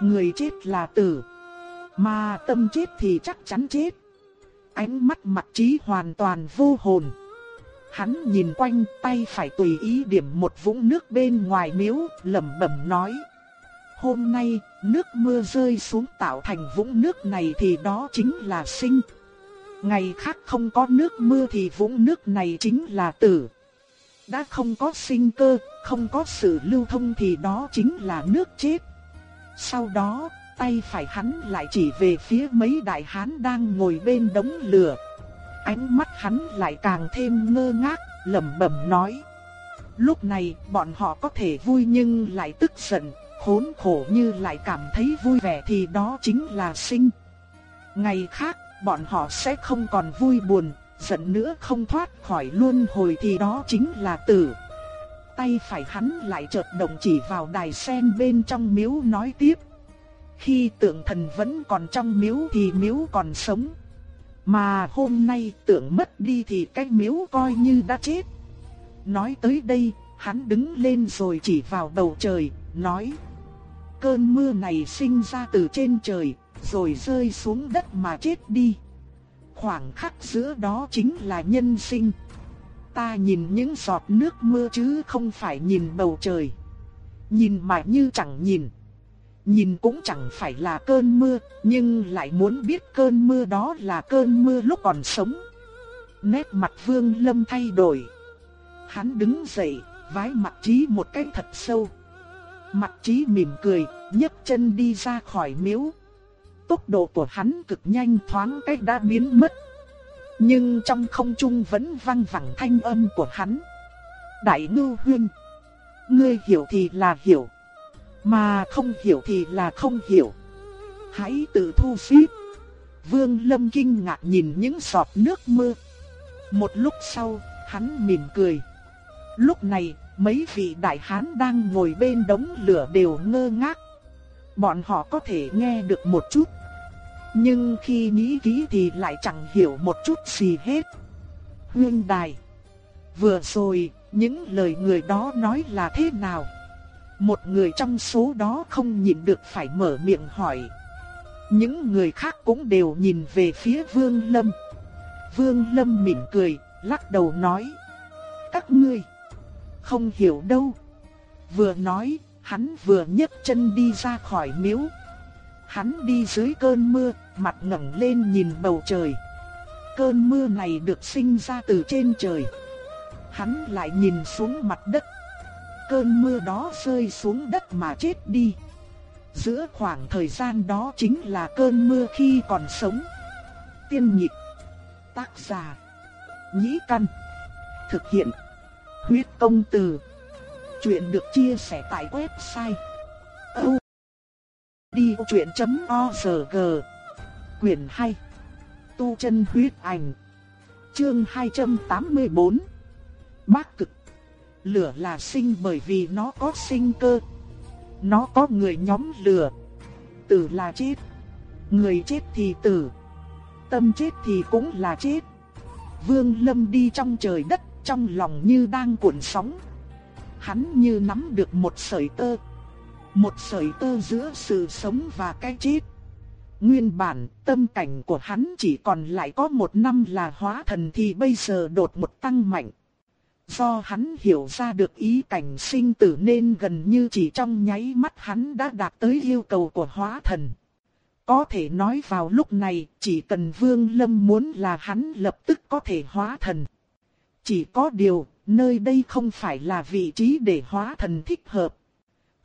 Người chết là tử. Mà tâm chết thì chắc chắn chết. Ánh mắt mặt trí hoàn toàn vô hồn. Hắn nhìn quanh tay phải tùy ý điểm một vũng nước bên ngoài miếu, lẩm bẩm nói. Hôm nay, nước mưa rơi xuống tạo thành vũng nước này thì đó chính là sinh. Ngày khác không có nước mưa thì vũng nước này chính là tử. Đã không có sinh cơ, không có sự lưu thông thì đó chính là nước chết. Sau đó, tay phải hắn lại chỉ về phía mấy đại hán đang ngồi bên đống lửa. Ánh mắt hắn lại càng thêm ngơ ngác, lẩm bẩm nói. Lúc này bọn họ có thể vui nhưng lại tức giận, khốn khổ như lại cảm thấy vui vẻ thì đó chính là sinh. Ngày khác, bọn họ sẽ không còn vui buồn, giận nữa không thoát khỏi luân hồi thì đó chính là tử. Tay phải hắn lại chợt động chỉ vào đài sen bên trong miếu nói tiếp. Khi tượng thần vẫn còn trong miếu thì miếu còn sống. Mà hôm nay tượng mất đi thì cái miếu coi như đã chết. Nói tới đây, hắn đứng lên rồi chỉ vào bầu trời, nói. Cơn mưa này sinh ra từ trên trời, rồi rơi xuống đất mà chết đi. Khoảng khắc giữa đó chính là nhân sinh. Ta nhìn những giọt nước mưa chứ không phải nhìn bầu trời. Nhìn mà như chẳng nhìn. Nhìn cũng chẳng phải là cơn mưa, nhưng lại muốn biết cơn mưa đó là cơn mưa lúc còn sống. Nét mặt Vương Lâm thay đổi. Hắn đứng dậy, vái mặt trí một cái thật sâu. Mặt trí mỉm cười, nhấc chân đi ra khỏi miếu. Tốc độ của hắn cực nhanh thoáng cách đã biến mất. Nhưng trong không trung vẫn vang vẳng thanh âm của hắn. Đại ngưu huyên. Ngươi hiểu thì là hiểu. Mà không hiểu thì là không hiểu. Hãy tự thu xếp. Vương Lâm kinh ngạc nhìn những giọt nước mưa. Một lúc sau, hắn mỉm cười. Lúc này, mấy vị đại hán đang ngồi bên đống lửa đều ngơ ngác. Bọn họ có thể nghe được một chút. Nhưng khi nghĩ kỹ thì lại chẳng hiểu một chút gì hết. Hương đài. Vừa rồi, những lời người đó nói là thế nào? Một người trong số đó không nhịn được phải mở miệng hỏi. Những người khác cũng đều nhìn về phía Vương Lâm. Vương Lâm mỉm cười, lắc đầu nói. Các ngươi không hiểu đâu. Vừa nói, hắn vừa nhấc chân đi ra khỏi miếu. Hắn đi dưới cơn mưa, mặt ngẩng lên nhìn bầu trời. Cơn mưa này được sinh ra từ trên trời. Hắn lại nhìn xuống mặt đất. cơn mưa đó rơi xuống đất mà chết đi. Giữa khoảng thời gian đó chính là cơn mưa khi còn sống. Tiên nhịp Tác giả Nhĩ Căn Thực hiện Huyết công từ Chuyện được chia sẻ tại website Đi truyện.org Quyền 2 Tu chân huyết ảnh. Chương 284 Bác cực. Lửa là sinh bởi vì nó có sinh cơ. Nó có người nhóm lửa. Tử là chết. Người chết thì tử. Tâm chết thì cũng là chết. Vương Lâm đi trong trời đất, Trong lòng như đang cuộn sóng. Hắn như nắm được một sợi tơ. Một sợi tơ giữa sự sống và cái chết Nguyên bản tâm cảnh của hắn chỉ còn lại có một năm là hóa thần thì bây giờ đột một tăng mạnh. Do hắn hiểu ra được ý cảnh sinh tử nên gần như chỉ trong nháy mắt hắn đã đạt tới yêu cầu của hóa thần. Có thể nói vào lúc này chỉ cần Vương Lâm muốn là hắn lập tức có thể hóa thần. Chỉ có điều, nơi đây không phải là vị trí để hóa thần thích hợp.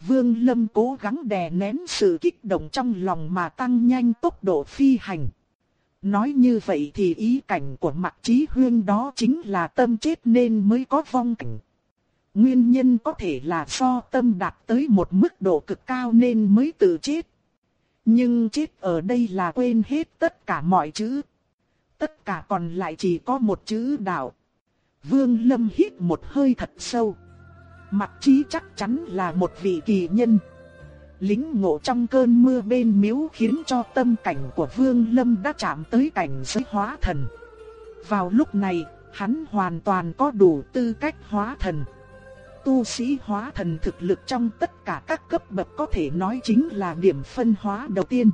Vương Lâm cố gắng đè nén sự kích động trong lòng mà tăng nhanh tốc độ phi hành. Nói như vậy thì ý cảnh của Mạc Chí Huyên đó chính là tâm chết nên mới có vong cảnh. Nguyên nhân có thể là do tâm đạt tới một mức độ cực cao nên mới tự chết. Nhưng chết ở đây là quên hết tất cả mọi chữ. Tất cả còn lại chỉ có một chữ đạo. Vương Lâm hít một hơi thật sâu. Mặt trí chắc chắn là một vị kỳ nhân. Lính ngộ trong cơn mưa bên miếu khiến cho tâm cảnh của Vương Lâm đã chạm tới cảnh giới hóa thần. Vào lúc này, hắn hoàn toàn có đủ tư cách hóa thần. Tu sĩ hóa thần thực lực trong tất cả các cấp bậc có thể nói chính là điểm phân hóa đầu tiên.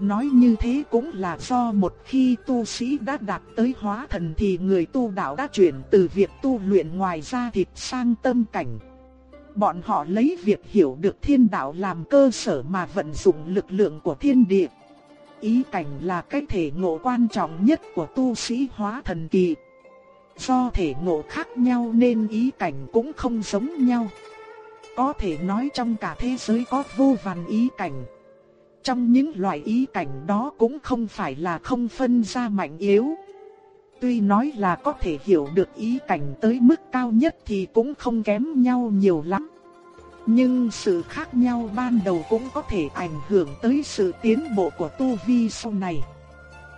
Nói như thế cũng là do một khi tu sĩ đã đạt tới hóa thần thì người tu đạo đã chuyển từ việc tu luyện ngoài ra thịt sang tâm cảnh. Bọn họ lấy việc hiểu được thiên đạo làm cơ sở mà vận dụng lực lượng của thiên địa. Ý cảnh là cái thể ngộ quan trọng nhất của tu sĩ hóa thần kỳ. Do thể ngộ khác nhau nên ý cảnh cũng không giống nhau. Có thể nói trong cả thế giới có vô vàn ý cảnh. Trong những loại ý cảnh đó cũng không phải là không phân ra mạnh yếu. Tuy nói là có thể hiểu được ý cảnh tới mức cao nhất thì cũng không kém nhau nhiều lắm. Nhưng sự khác nhau ban đầu cũng có thể ảnh hưởng tới sự tiến bộ của tu vi sau này.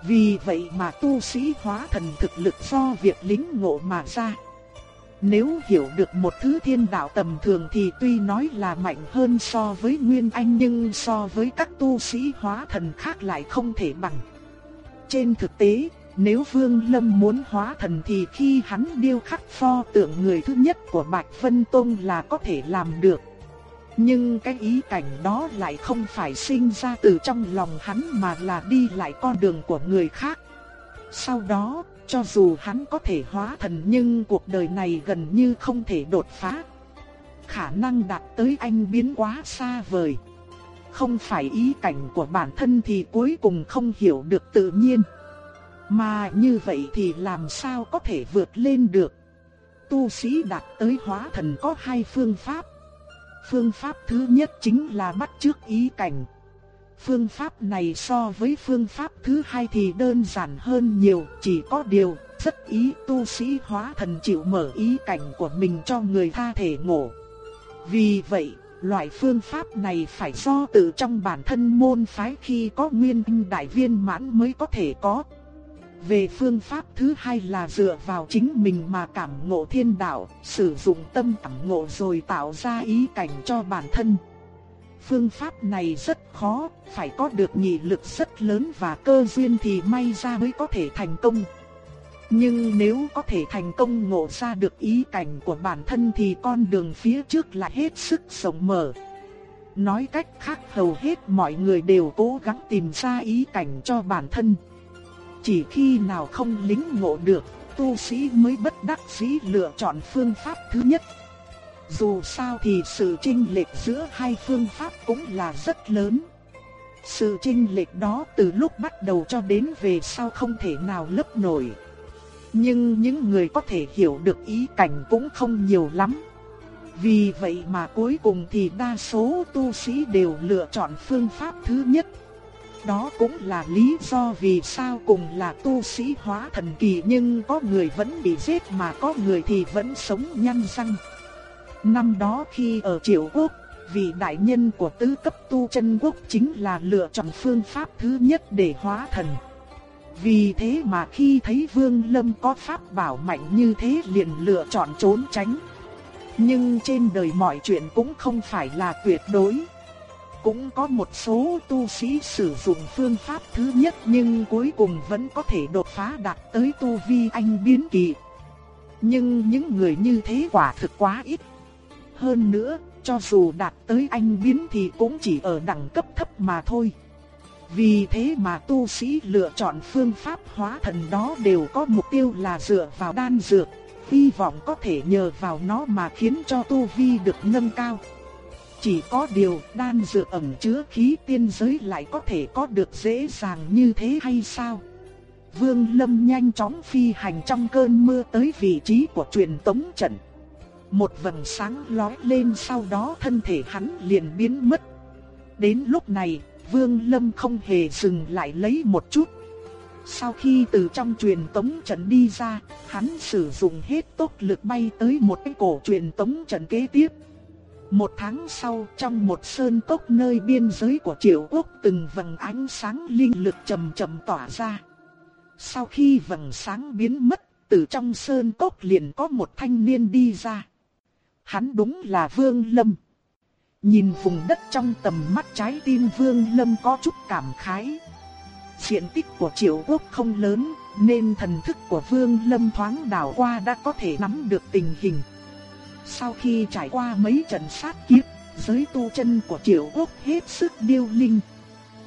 Vì vậy mà tu sĩ hóa thần thực lực do việc lính ngộ mà ra. Nếu hiểu được một thứ thiên đạo tầm thường thì tuy nói là mạnh hơn so với Nguyên Anh nhưng so với các tu sĩ hóa thần khác lại không thể bằng. Trên thực tế, nếu Vương Lâm muốn hóa thần thì khi hắn điêu khắc pho tượng người thứ nhất của Bạch Vân Tông là có thể làm được. Nhưng cái ý cảnh đó lại không phải sinh ra từ trong lòng hắn mà là đi lại con đường của người khác. Sau đó, cho dù hắn có thể hóa thần nhưng cuộc đời này gần như không thể đột phá. Khả năng đạt tới anh biến quá xa vời. Không phải ý cảnh của bản thân thì cuối cùng không hiểu được tự nhiên. Mà như vậy thì làm sao có thể vượt lên được. Tu sĩ đạt tới hóa thần có hai phương pháp. Phương pháp thứ nhất chính là bắt chước ý cảnh. Phương pháp này so với phương pháp thứ hai thì đơn giản hơn nhiều, chỉ có điều, rất ý tu sĩ hóa thần chịu mở ý cảnh của mình cho người tha thể ngộ. Vì vậy, loại phương pháp này phải do tự trong bản thân môn phái khi có nguyên đại viên mãn mới có thể có. Về phương pháp thứ hai là dựa vào chính mình mà cảm ngộ thiên đạo, sử dụng tâm cảm ngộ rồi tạo ra ý cảnh cho bản thân. Phương pháp này rất khó, phải có được nhị lực rất lớn và cơ duyên thì may ra mới có thể thành công. Nhưng nếu có thể thành công ngộ ra được ý cảnh của bản thân thì con đường phía trước lại hết sức rộng mở. Nói cách khác hầu hết mọi người đều cố gắng tìm ra ý cảnh cho bản thân. Chỉ khi nào không lính ngộ được, tu sĩ mới bất đắc dĩ lựa chọn phương pháp thứ nhất. Dù sao thì sự chênh lệch giữa hai phương pháp cũng là rất lớn. Sự chênh lệch đó từ lúc bắt đầu cho đến về sau không thể nào lấp nổi. Nhưng những người có thể hiểu được ý cảnh cũng không nhiều lắm. Vì vậy mà cuối cùng thì đa số tu sĩ đều lựa chọn phương pháp thứ nhất. Đó cũng là lý do vì sao cùng là tu sĩ hóa thần kỳ nhưng có người vẫn bị giết mà có người thì vẫn sống nhăn răng. Năm đó khi ở Triệu Quốc, vị đại nhân của tứ cấp tu chân quốc chính là lựa chọn phương pháp thứ nhất để hóa thần. Vì thế mà khi thấy Vương Lâm có pháp bảo mạnh như thế liền lựa chọn trốn tránh. Nhưng trên đời mọi chuyện cũng không phải là tuyệt đối. Cũng có một số tu sĩ sử dụng phương pháp thứ nhất nhưng cuối cùng vẫn có thể đột phá đạt tới tu vi anh biến kỳ. Nhưng những người như thế quả thực quá ít. Hơn nữa, cho dù đạt tới anh biến thì cũng chỉ ở đẳng cấp thấp mà thôi. Vì thế mà tu sĩ lựa chọn phương pháp hóa thần đó đều có mục tiêu là dựa vào đan dược, hy vọng có thể nhờ vào nó mà khiến cho tu vi được nâng cao. Chỉ có điều đan dược ẩn chứa khí tiên giới lại có thể có được dễ dàng như thế hay sao? Vương Lâm nhanh chóng phi hành trong cơn mưa tới vị trí của truyền tống trận. Một vầng sáng lóe lên sau đó thân thể hắn liền biến mất. Đến lúc này, Vương Lâm không hề dừng lại lấy một chút. Sau khi từ trong truyền tống trận đi ra, hắn sử dụng hết tốc lực bay tới một cái cổ truyền tống trận kế tiếp. Một tháng sau, trong một sơn cốc nơi biên giới của triệu quốc từng vầng ánh sáng linh lực chậm chậm tỏa ra. Sau khi vầng sáng biến mất, từ trong sơn cốc liền có một thanh niên đi ra. Hắn đúng là Vương Lâm. Nhìn vùng đất trong tầm mắt trái tim Vương Lâm có chút cảm khái. Diện tích của triệu quốc không lớn, nên thần thức của Vương Lâm thoáng đảo qua đã có thể nắm được tình hình. Sau khi trải qua mấy trận sát kiếp, giới tu chân của triệu quốc hết sức điêu linh.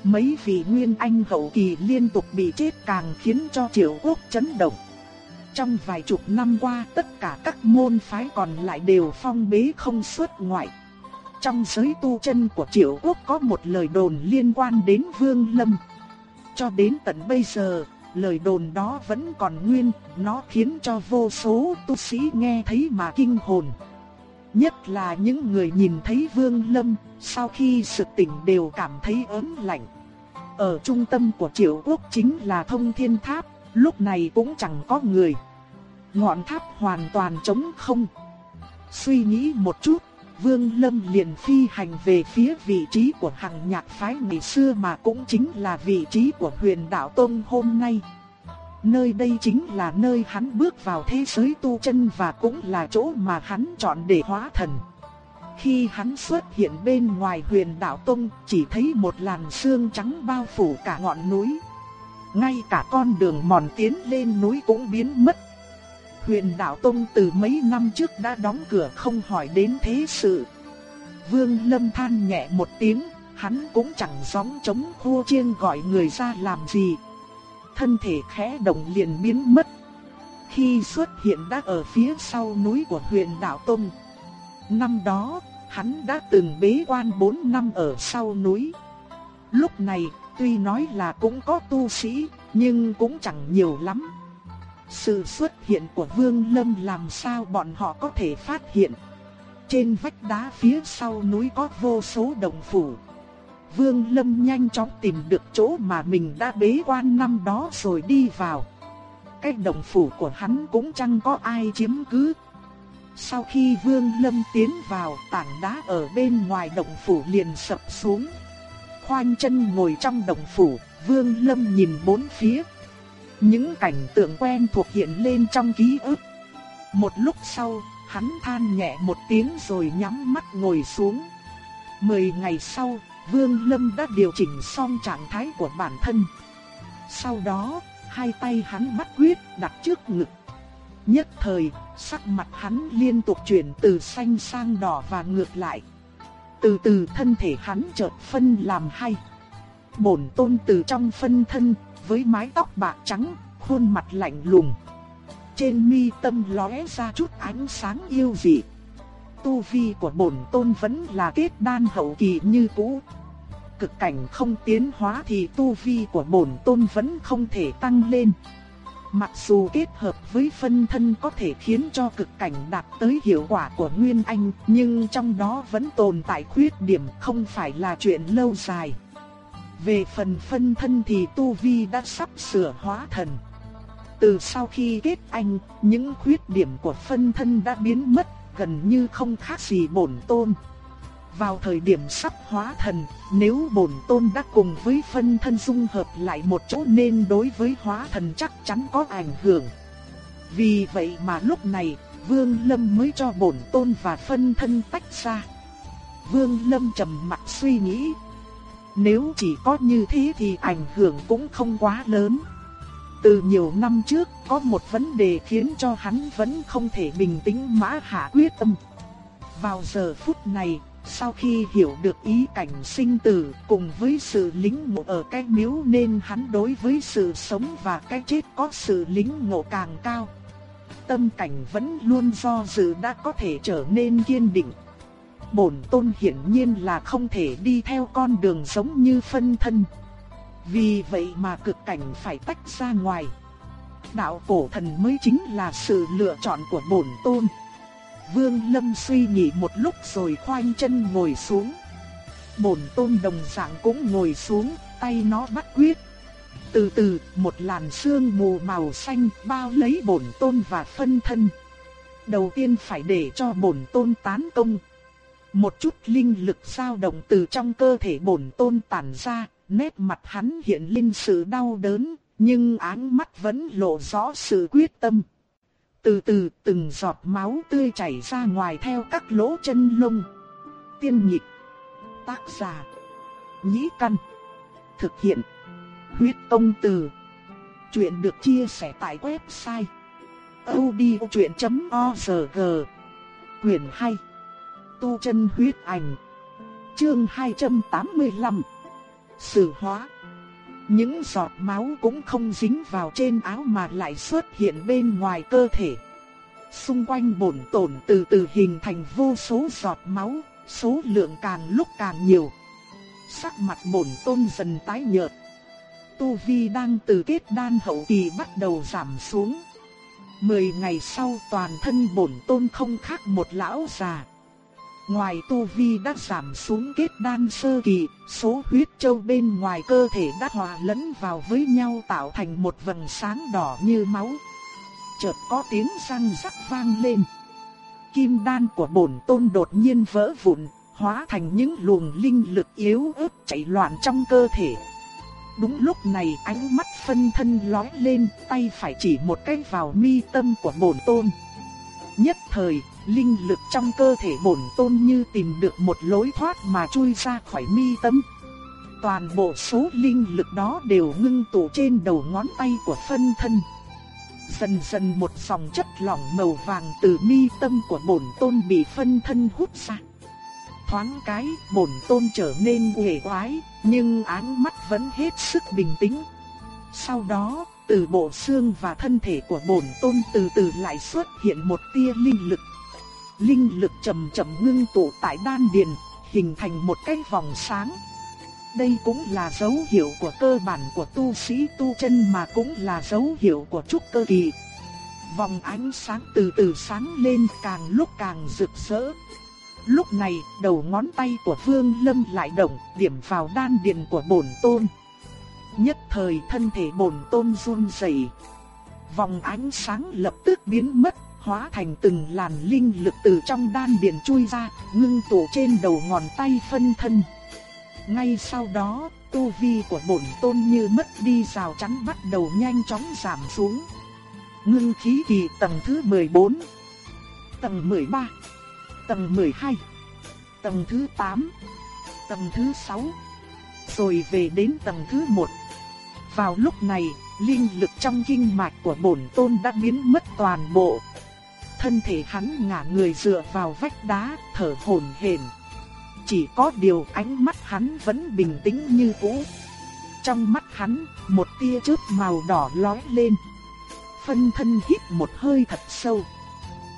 Mấy vị nguyên anh hậu kỳ liên tục bị chết càng khiến cho triệu quốc chấn động. Trong vài chục năm qua tất cả các môn phái còn lại đều phong bế không xuất ngoại. Trong giới tu chân của triệu quốc có một lời đồn liên quan đến Vương Lâm. Cho đến tận bây giờ, lời đồn đó vẫn còn nguyên, nó khiến cho vô số tu sĩ nghe thấy mà kinh hồn. Nhất là những người nhìn thấy Vương Lâm, sau khi sự tỉnh đều cảm thấy ớn lạnh. Ở trung tâm của triệu quốc chính là thông thiên tháp, lúc này cũng chẳng có người. Ngọn tháp hoàn toàn trống không. Suy nghĩ một chút, Vương Lâm liền phi hành về phía vị trí của hàng nhạc phái ngày xưa mà cũng chính là vị trí của huyền đạo Tông hôm nay. Nơi đây chính là nơi hắn bước vào thế giới tu chân và cũng là chỗ mà hắn chọn để hóa thần. Khi hắn xuất hiện bên ngoài huyền đạo Tông chỉ thấy một làn sương trắng bao phủ cả ngọn núi. Ngay cả con đường mòn tiến lên núi cũng biến mất Huyền Đạo Tông từ mấy năm trước đã đóng cửa không hỏi đến thế sự. Vương Lâm than nhẹ một tiếng, hắn cũng chẳng gióng chống khô chiêng gọi người ra làm gì. Thân thể khẽ động liền biến mất. Khi xuất hiện đã ở phía sau núi của huyền Đạo Tông. Năm đó, hắn đã từng bế quan 4 năm ở sau núi. Lúc này, tuy nói là cũng có tu sĩ, nhưng cũng chẳng nhiều lắm. Sự xuất hiện của Vương Lâm làm sao bọn họ có thể phát hiện. Trên vách đá phía sau núi có vô số đồng phủ. Vương Lâm nhanh chóng tìm được chỗ mà mình đã bế quan năm đó rồi đi vào. Cái đồng phủ của hắn cũng chẳng có ai chiếm cứ. Sau khi Vương Lâm tiến vào, tảng đá ở bên ngoài đồng phủ liền sập xuống. Khoanh chân ngồi trong đồng phủ, Vương Lâm nhìn bốn phía, những cảnh tượng quen thuộc hiện lên trong ký ức. Một lúc sau, hắn than nhẹ một tiếng rồi nhắm mắt ngồi xuống. Mười ngày sau, Vương Lâm đã điều chỉnh xong trạng thái của bản thân. Sau đó, hai tay hắn bắt quyết đặt trước ngực. Nhất thời, sắc mặt hắn liên tục chuyển từ xanh sang đỏ và ngược lại. Từ từ thân thể hắn chợt phân làm hai. Bổn tôn từ trong phân thân, với mái tóc bạc trắng, khuôn mặt lạnh lùng. Trên mi tâm lóe ra chút ánh sáng yêu dị. Tu vi của bổn tôn vẫn là kết đan hậu kỳ như cũ. Cực cảnh không tiến hóa thì tu vi của bổn tôn vẫn không thể tăng lên. Mặc dù kết hợp với phân thân có thể khiến cho cực cảnh đạt tới hiệu quả của Nguyên Anh, nhưng trong đó vẫn tồn tại khuyết điểm không phải là chuyện lâu dài. Về phần phân thân thì Tu Vi đã sắp sửa hóa thần. Từ sau khi kết anh, những khuyết điểm của phân thân đã biến mất, gần như không khác gì bổn tôn. Vào thời điểm sắp hóa thần, nếu bổn tôn đã cùng với phân thân dung hợp lại một chỗ nên đối với hóa thần chắc chắn có ảnh hưởng. Vì vậy mà lúc này, Vương Lâm mới cho bổn tôn và phân thân tách ra. Vương Lâm trầm mặt suy nghĩ. Nếu chỉ có như thế thì ảnh hưởng cũng không quá lớn. Từ nhiều năm trước, có một vấn đề khiến cho hắn vẫn không thể bình tĩnh mã hạ quyết tâm. Vào giờ phút này, sau khi hiểu được ý cảnh sinh tử cùng với sự lính ngộ ở cái miếu nên hắn đối với sự sống và cái chết có sự lính ngộ càng cao. Tâm cảnh vẫn luôn do dự đã có thể trở nên kiên định. Bổn tôn hiển nhiên là không thể đi theo con đường giống như phân thân. Vì vậy mà cực cảnh phải tách ra ngoài. Đạo cổ thần mới chính là sự lựa chọn của bổn tôn. Vương Lâm suy nghĩ một lúc rồi khoanh chân ngồi xuống. Bổn tôn đồng dạng cũng ngồi xuống, tay nó bắt quyết. Từ từ, một làn sương mù màu xanh bao lấy bổn tôn và phân thân. Đầu tiên phải để cho bổn tôn tán công. Một chút linh lực dao động từ trong cơ thể bổn tôn tản ra, nét mặt hắn hiện lên sự đau đớn, nhưng áng mắt vẫn lộ rõ sự quyết tâm. Từ từ từng giọt máu tươi chảy ra ngoài theo các lỗ chân lông. Tiên nhịp. Tác giả. Nhĩ căn. Thực hiện. Huyết công từ. Chuyện được chia sẻ tại website. odchuyện.org Quyền 2. Tu chân huyết ảnh. Chương 285. Sử hóa. Những giọt máu cũng không dính vào trên áo mà lại xuất hiện bên ngoài cơ thể. Xung quanh bổn tổn từ từ hình thành vô số giọt máu, số lượng càng lúc càng nhiều. Sắc mặt bổn tôn dần tái nhợt. Tu Vi đang từ kết đan hậu kỳ bắt đầu giảm xuống. Mười ngày sau toàn thân bổn tôn không khác một lão già. Ngoài tu vi đã giảm xuống kết đan sơ kỳ, số huyết châu bên ngoài cơ thể đã hòa lẫn vào với nhau tạo thành một vầng sáng đỏ như máu. Chợt có tiếng răng rắc vang lên. Kim đan của bổn tôn đột nhiên vỡ vụn, hóa thành những luồng linh lực yếu ớt chạy loạn trong cơ thể. Đúng lúc này ánh mắt phân thân lóe lên, tay phải chỉ một cái vào mi tâm của bổn tôn. Nhất thời, linh lực trong cơ thể bổn tôn như tìm được một lối thoát mà chui ra khỏi mi tâm. Toàn bộ số linh lực đó đều ngưng tụ trên đầu ngón tay của phân thân. Dần dần một dòng chất lỏng màu vàng từ mi tâm của bổn tôn bị phân thân hút ra. Thoáng cái, bổn tôn trở nên uể oái, nhưng ánh mắt vẫn hết sức bình tĩnh. Sau đó, từ bộ xương và thân thể của bổn tôn từ từ lại xuất hiện một tia linh lực linh lực chậm chậm ngưng tụ tại đan điền, hình thành một cái vòng sáng. Đây cũng là dấu hiệu của cơ bản của tu sĩ tu chân mà cũng là dấu hiệu của trúc cơ kỳ. Vòng ánh sáng từ từ sáng lên càng lúc càng rực rỡ. Lúc này, đầu ngón tay của Vương Lâm lại động, điểm vào đan điền của bổn tôn. Nhất thời thân thể bổn tôn run rẩy. Vòng ánh sáng lập tức biến mất, hóa thành từng làn linh lực từ trong đan điền chui ra, ngưng tụ trên đầu ngón tay phân thân. Ngay sau đó, tu vi của bổn tôn như mất đi rào chắn bắt đầu nhanh chóng giảm xuống. Ngưng khí kỳ tầng thứ 14, tầng 13, tầng 12, tầng thứ 8, tầng thứ 6, rồi về đến tầng thứ 1. Vào lúc này, linh lực trong kinh mạch của bổn tôn đã biến mất toàn bộ, thân thể hắn ngả người dựa vào vách đá, thở hổn hển. Chỉ có điều ánh mắt hắn vẫn bình tĩnh như cũ. Trong mắt hắn, một tia chớp màu đỏ lóe lên. Phân thân hít một hơi thật sâu.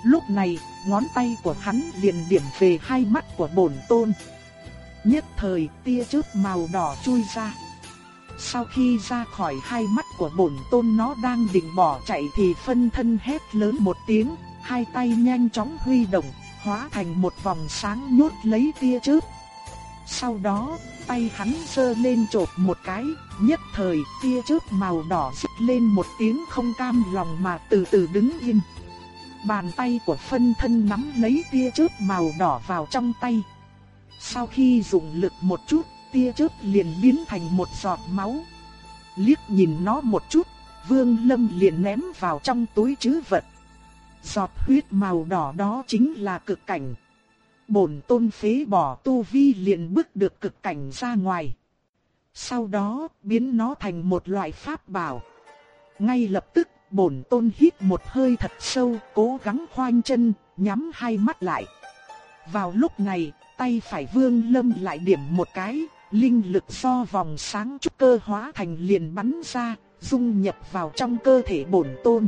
Lúc này, ngón tay của hắn liền điểm về hai mắt của bổn tôn. Nhất thời tia chớp màu đỏ chui ra. Sau khi ra khỏi hai mắt của bổn tôn nó đang định bỏ chạy thì phân thân hét lớn một tiếng, hai tay nhanh chóng huy động, hóa thành một vòng sáng nhốt lấy tia chớp. Sau đó, tay hắn giơ lên chộp một cái, nhất thời tia chớp màu đỏ rít lên một tiếng không cam lòng mà từ từ đứng yên. Bàn tay của phân thân nắm lấy tia chớp màu đỏ vào trong tay. Sau khi dùng lực một chút, tia chớp liền biến thành một giọt máu. Liếc nhìn nó một chút, Vương Lâm liền ném vào trong túi trữ vật. Giọt huyết màu đỏ đó chính là cực cảnh. Bổn tôn phế bỏ tu vi liền bước được cực cảnh ra ngoài. Sau đó biến nó thành một loại pháp bảo. Ngay lập tức bổn tôn hít một hơi thật sâu, cố gắng khoanh chân, nhắm hai mắt lại. Vào lúc này, tay phải vương lâm lại điểm một cái, linh lực do vòng sáng trúc cơ hóa thành liền bắn ra, dung nhập vào trong cơ thể bổn tôn.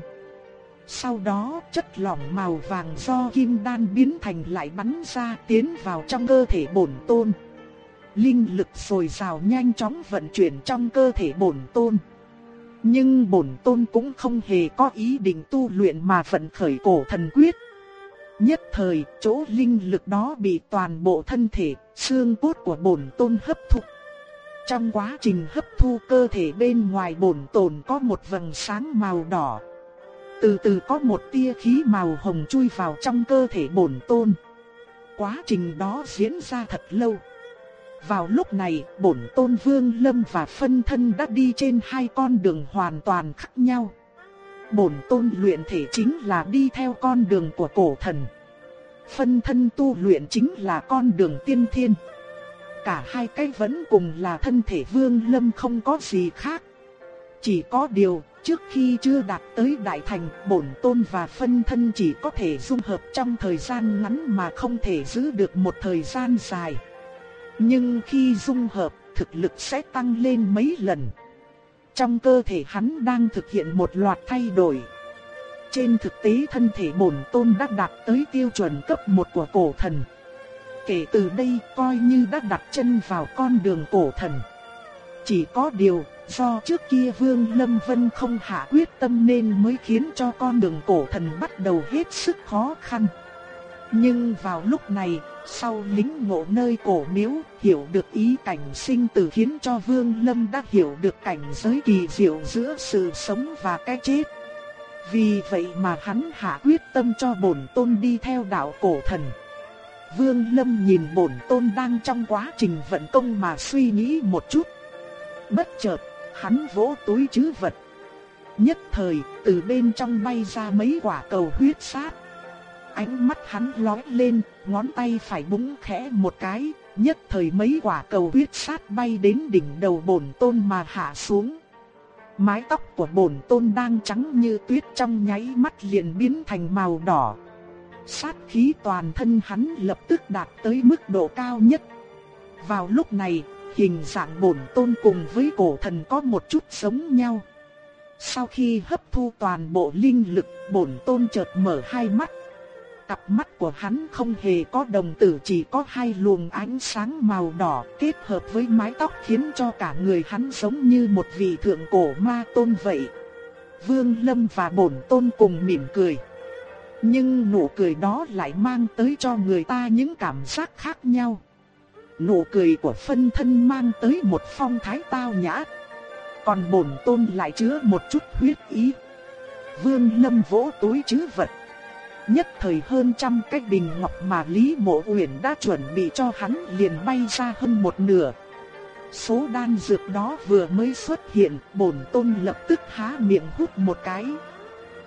Sau đó chất lỏng màu vàng do kim đan biến thành lại bắn ra tiến vào trong cơ thể bổn tôn. Linh lực sồi rào nhanh chóng vận chuyển trong cơ thể bổn tôn. Nhưng bổn tôn cũng không hề có ý định tu luyện mà vận khởi cổ thần quyết. Nhất thời, chỗ linh lực đó bị toàn bộ thân thể, xương cốt của bổn tôn hấp thụ. Trong quá trình hấp thu cơ thể bên ngoài bổn tôn có một vầng sáng màu đỏ. Từ từ có một tia khí màu hồng chui vào trong cơ thể bổn tôn. Quá trình đó diễn ra thật lâu. Vào lúc này, bổn tôn vương lâm và phân thân đã đi trên hai con đường hoàn toàn khác nhau. Bổn tôn luyện thể chính là đi theo con đường của cổ thần. Phân thân tu luyện chính là con đường tiên thiên. Cả hai cái vẫn cùng là thân thể vương lâm không có gì khác. Chỉ có điều, trước khi chưa đạt tới đại thành, bổn tôn và phân thân chỉ có thể dung hợp trong thời gian ngắn mà không thể giữ được một thời gian dài. Nhưng khi dung hợp, thực lực sẽ tăng lên mấy lần. Trong cơ thể hắn đang thực hiện một loạt thay đổi. Trên thực tế thân thể bổn tôn đã đạt tới tiêu chuẩn cấp 1 của cổ thần. Kể từ đây coi như đã đặt chân vào con đường cổ thần. Chỉ có điều, do trước kia Vương Lâm Vân không hạ quyết tâm nên mới khiến cho con đường cổ thần bắt đầu hết sức khó khăn. Nhưng vào lúc này, sau lính ngộ nơi cổ miếu, hiểu được ý cảnh sinh tử khiến cho Vương Lâm đã hiểu được cảnh giới kỳ diệu giữa sự sống và cái chết. Vì vậy mà hắn hạ quyết tâm cho bổn tôn đi theo đạo cổ thần. Vương Lâm nhìn bổn tôn đang trong quá trình vận công mà suy nghĩ một chút. Bất chợt, hắn vỗ túi chứ vật. Nhất thời, từ bên trong bay ra mấy quả cầu huyết sát. Ánh mắt hắn lóe lên, ngón tay phải búng khẽ một cái, nhất thời mấy quả cầu huyết sát bay đến đỉnh đầu bổn tôn mà hạ xuống. Mái tóc của bổn tôn đang trắng như tuyết trong nháy mắt liền biến thành màu đỏ. Sát khí toàn thân hắn lập tức đạt tới mức độ cao nhất. Vào lúc này, hình dạng bổn tôn cùng với cổ thần có một chút giống nhau. Sau khi hấp thu toàn bộ linh lực, bổn tôn chợt mở hai mắt, Cặp mắt của hắn không hề có đồng tử chỉ có hai luồng ánh sáng màu đỏ kết hợp với mái tóc khiến cho cả người hắn giống như một vị thượng cổ ma tôn vậy. Vương Lâm và bổn tôn cùng mỉm cười. Nhưng nụ cười đó lại mang tới cho người ta những cảm giác khác nhau. Nụ cười của phân thân mang tới một phong thái tao nhã. Còn bổn tôn lại chứa một chút huyết ý. Vương Lâm vỗ túi chứ vật. Nhất thời hơn trăm cái bình ngọc mà Lý Mộ Uyển đã chuẩn bị cho hắn liền bay ra hơn một nửa. Số đan dược đó vừa mới xuất hiện, bổn tôn lập tức há miệng hút một cái.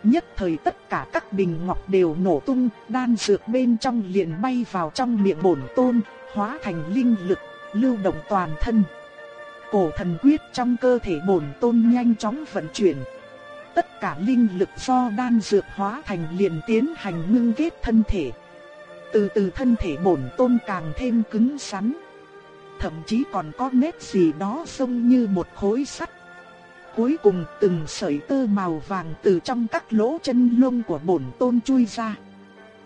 Nhất thời tất cả các bình ngọc đều nổ tung, đan dược bên trong liền bay vào trong miệng bổn tôn, hóa thành linh lực, lưu động toàn thân. Cổ thần quyết trong cơ thể bổn tôn nhanh chóng vận chuyển, tất cả linh lực do đan dược hóa thành liền tiến hành ngưng kết thân thể. Từ từ thân thể bổn tôn càng thêm cứng rắn. Thậm chí còn có nét gì đó trông như một khối sắt. Cuối cùng từng sợi tơ màu vàng từ trong các lỗ chân lông của bổn tôn chui ra.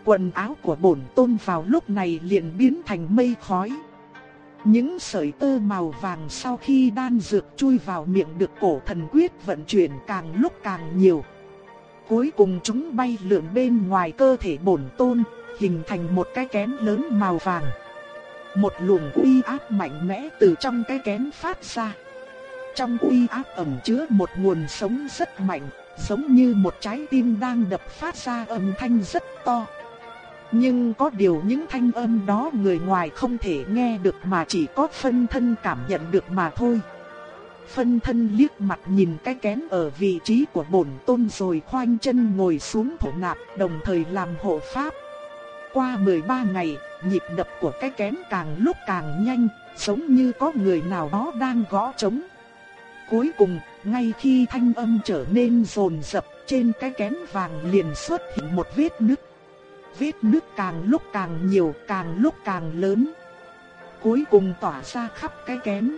Quần áo của bổn tôn vào lúc này liền biến thành mây khói. Những sợi tơ màu vàng sau khi đan dược chui vào miệng được cổ thần quyết vận chuyển càng lúc càng nhiều. Cuối cùng chúng bay lượn bên ngoài cơ thể bổn tôn, hình thành một cái kén lớn màu vàng. Một luồng uy áp mạnh mẽ từ trong cái kén phát ra. Trong uy áp ẩn chứa một nguồn sống rất mạnh, giống như một trái tim đang đập phát ra âm thanh rất to. Nhưng có điều những thanh âm đó người ngoài không thể nghe được mà chỉ có phân thân cảm nhận được mà thôi. Phân thân liếc mặt nhìn cái kén ở vị trí của bổn tôn rồi khoanh chân ngồi xuống thổ nạp đồng thời làm hộ pháp. Qua 13 ngày, nhịp đập của cái kén càng lúc càng nhanh, giống như có người nào đó đang gõ trống. Cuối cùng, ngay khi thanh âm trở nên rồn rập, trên cái kén vàng liền xuất hiện một vết nứt. Vết nứt càng lúc càng nhiều, càng lúc càng lớn. Cuối cùng tỏa ra khắp cái kén.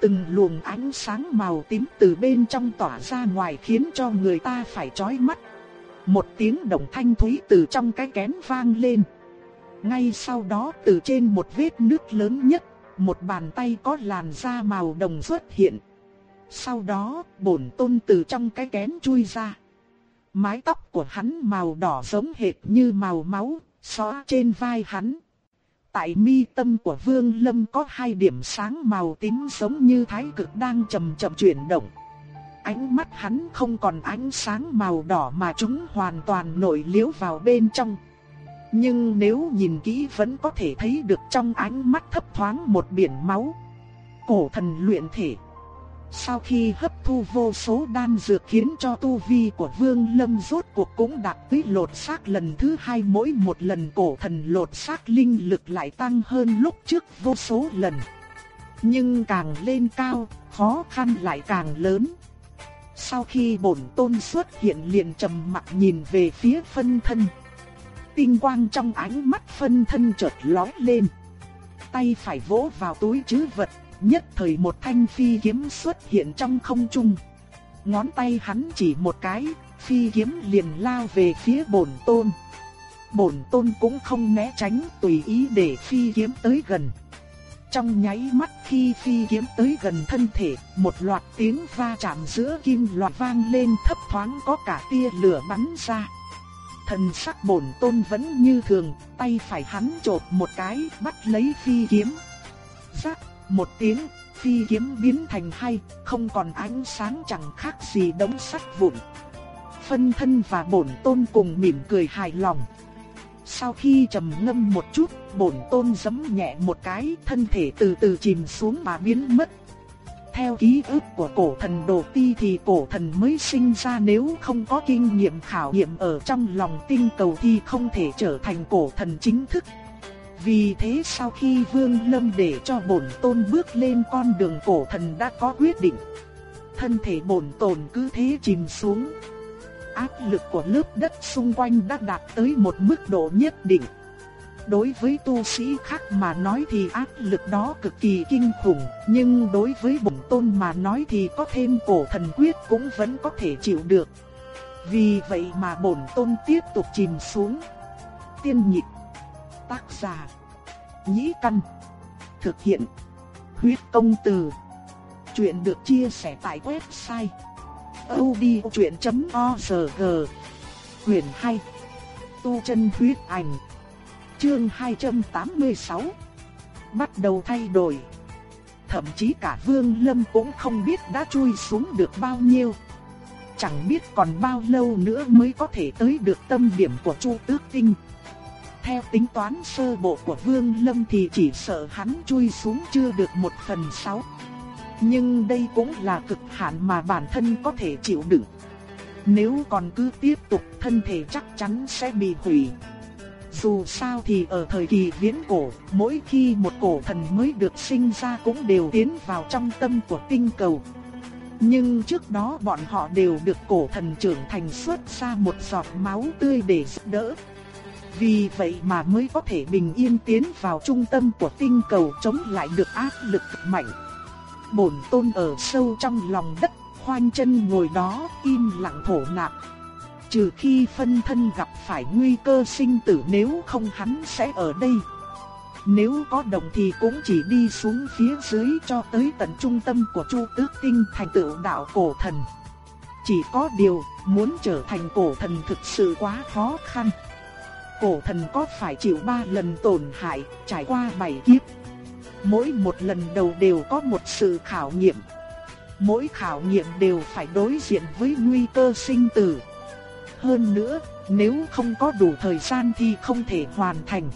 Từng luồng ánh sáng màu tím từ bên trong tỏa ra ngoài khiến cho người ta phải chói mắt. Một tiếng động thanh thúy từ trong cái kén vang lên. Ngay sau đó từ trên một vết nứt lớn nhất, một bàn tay có làn da màu đồng xuất hiện. Sau đó, bổn tôn từ trong cái kén chui ra. Mái tóc của hắn màu đỏ giống hệt như màu máu, xóa trên vai hắn. Tại mi tâm của Vương Lâm có hai điểm sáng màu tím giống như thái cực đang chậm chậm chuyển động. Ánh mắt hắn không còn ánh sáng màu đỏ mà chúng hoàn toàn nổi liếu vào bên trong. Nhưng nếu nhìn kỹ vẫn có thể thấy được trong ánh mắt thấp thoáng một biển máu. Cổ thần luyện thể. Sau khi hấp thu vô số đan dược khiến cho tu vi của Vương Lâm rốt cuộc cũng đạt tới lột xác lần thứ hai mỗi một lần cổ thần lột xác linh lực lại tăng hơn lúc trước vô số lần. Nhưng càng lên cao, khó khăn lại càng lớn. Sau khi bổn tôn xuất hiện liền trầm mặt nhìn về phía phân thân. Tinh quang trong ánh mắt phân thân chợt lóe lên. Tay phải vỗ vào túi chứ vật nhất thời một thanh phi kiếm xuất hiện trong không trung. Ngón tay hắn chỉ một cái, phi kiếm liền lao về phía bổn tôn. Bổn tôn cũng không né tránh, tùy ý để phi kiếm tới gần. Trong nháy mắt khi phi kiếm tới gần thân thể, một loạt tiếng va chạm giữa kim loại vang lên thấp thoáng có cả tia lửa bắn ra. Thần sắc bổn tôn vẫn như thường, tay phải hắn chộp một cái, bắt lấy phi kiếm. Giác một tiếng, phi kiếm biến thành hai, không còn ánh sáng chẳng khác gì đống sắt vụn. Phân thân và bổn tôn cùng mỉm cười hài lòng. Sau khi trầm ngâm một chút, bổn tôn giấm nhẹ một cái, thân thể từ từ chìm xuống mà biến mất. Theo ký ức của cổ thần đồ ti thì cổ thần mới sinh ra nếu không có kinh nghiệm khảo nghiệm ở trong lòng tinh cầu thì không thể trở thành cổ thần chính thức. Vì thế sau khi Vương Lâm để cho bổn tôn bước lên con đường cổ thần đã có quyết định. Thân thể bổn tôn cứ thế chìm xuống. Áp lực của lớp đất xung quanh đã đạt tới một mức độ nhất định. Đối với tu sĩ khác mà nói thì áp lực đó cực kỳ kinh khủng, nhưng đối với bổn tôn mà nói thì có thêm cổ thần quyết cũng vẫn có thể chịu được. Vì vậy mà bổn tôn tiếp tục chìm xuống. Tiên nhịp Tác giả. Nhĩ Căn. Thực hiện. Huyết công từ. Chuyện được chia sẻ tại website. odchuyện.org Quyền 2. Tu chân huyết ảnh. Chương 286. Bắt đầu thay đổi. Thậm chí cả Vương Lâm cũng không biết đã chui xuống được bao nhiêu. Chẳng biết còn bao lâu nữa mới có thể tới được tâm điểm của Chu Tước Tinh. Theo tính toán sơ bộ của Vương Lâm thì chỉ sợ hắn chui xuống chưa được một phần sáu. Nhưng đây cũng là cực hạn mà bản thân có thể chịu đựng. Nếu còn cứ tiếp tục thân thể chắc chắn sẽ bị hủy. Dù sao thì ở thời kỳ viễn cổ, mỗi khi một cổ thần mới được sinh ra cũng đều tiến vào trong tâm của tinh cầu. Nhưng trước đó bọn họ đều được cổ thần trưởng thành xuất ra một giọt máu tươi để giúp đỡ. Vì vậy mà mới có thể bình yên tiến vào trung tâm của tinh cầu chống lại được áp lực mạnh. Bổn tôn ở sâu trong lòng đất, khoanh chân ngồi đó, im lặng thổ nạp. Trừ khi phân thân gặp phải nguy cơ sinh tử nếu không hắn sẽ ở đây. nếu có đồng thì cũng chỉ đi xuống phía dưới cho tới tận trung tâm của Chu Tước Tinh thành tựu đạo cổ thần. Chỉ có điều, muốn trở thành cổ thần thực sự quá khó khăn. Cổ thần có phải chịu ba lần tổn hại, trải qua bảy kiếp. Mỗi một lần đầu đều có một sự khảo nghiệm. Mỗi khảo nghiệm đều phải đối diện với nguy cơ sinh tử. Hơn nữa, nếu không có đủ thời gian thì không thể hoàn thành.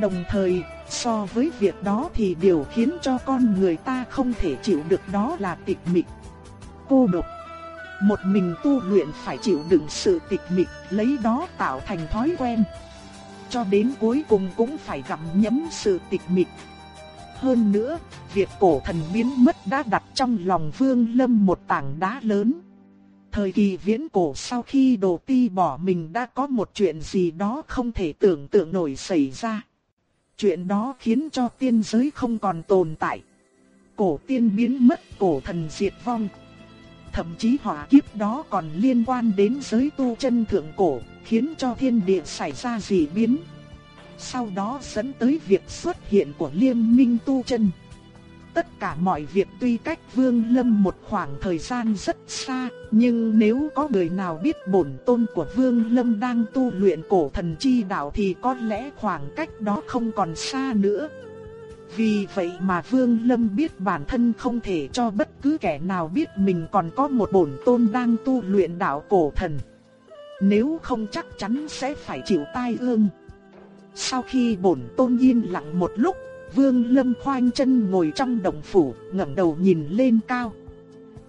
Đồng thời, so với việc đó thì điều khiến cho con người ta không thể chịu được đó là tịch mịch. Cô độc. Một mình tu luyện phải chịu đựng sự tịch mịch, lấy đó tạo thành thói quen. Cho đến cuối cùng cũng phải gặm nhấm sự tịch mịch. Hơn nữa, việc cổ thần biến mất đã đặt trong lòng Vương Lâm một tảng đá lớn. Thời kỳ viễn cổ sau khi đồ ti bỏ mình đã có một chuyện gì đó không thể tưởng tượng nổi xảy ra. Chuyện đó khiến cho tiên giới không còn tồn tại. Cổ tiên biến mất, cổ thần diệt vong. Thậm chí hỏa kiếp đó còn liên quan đến giới tu chân thượng cổ, khiến cho thiên địa xảy ra dị biến. Sau đó dẫn tới việc xuất hiện của liên minh tu chân. Tất cả mọi việc tuy cách Vương Lâm một khoảng thời gian rất xa, nhưng nếu có người nào biết bổn tôn của Vương Lâm đang tu luyện cổ thần chi đạo thì có lẽ khoảng cách đó không còn xa nữa. Vì vậy mà Vương Lâm biết bản thân không thể cho bất cứ kẻ nào biết mình còn có một bổn tôn đang tu luyện đạo cổ thần. Nếu không chắc chắn sẽ phải chịu tai ương. Sau khi bổn tôn yên lặng một lúc, Vương Lâm khoanh chân ngồi trong động phủ, ngẩng đầu nhìn lên cao.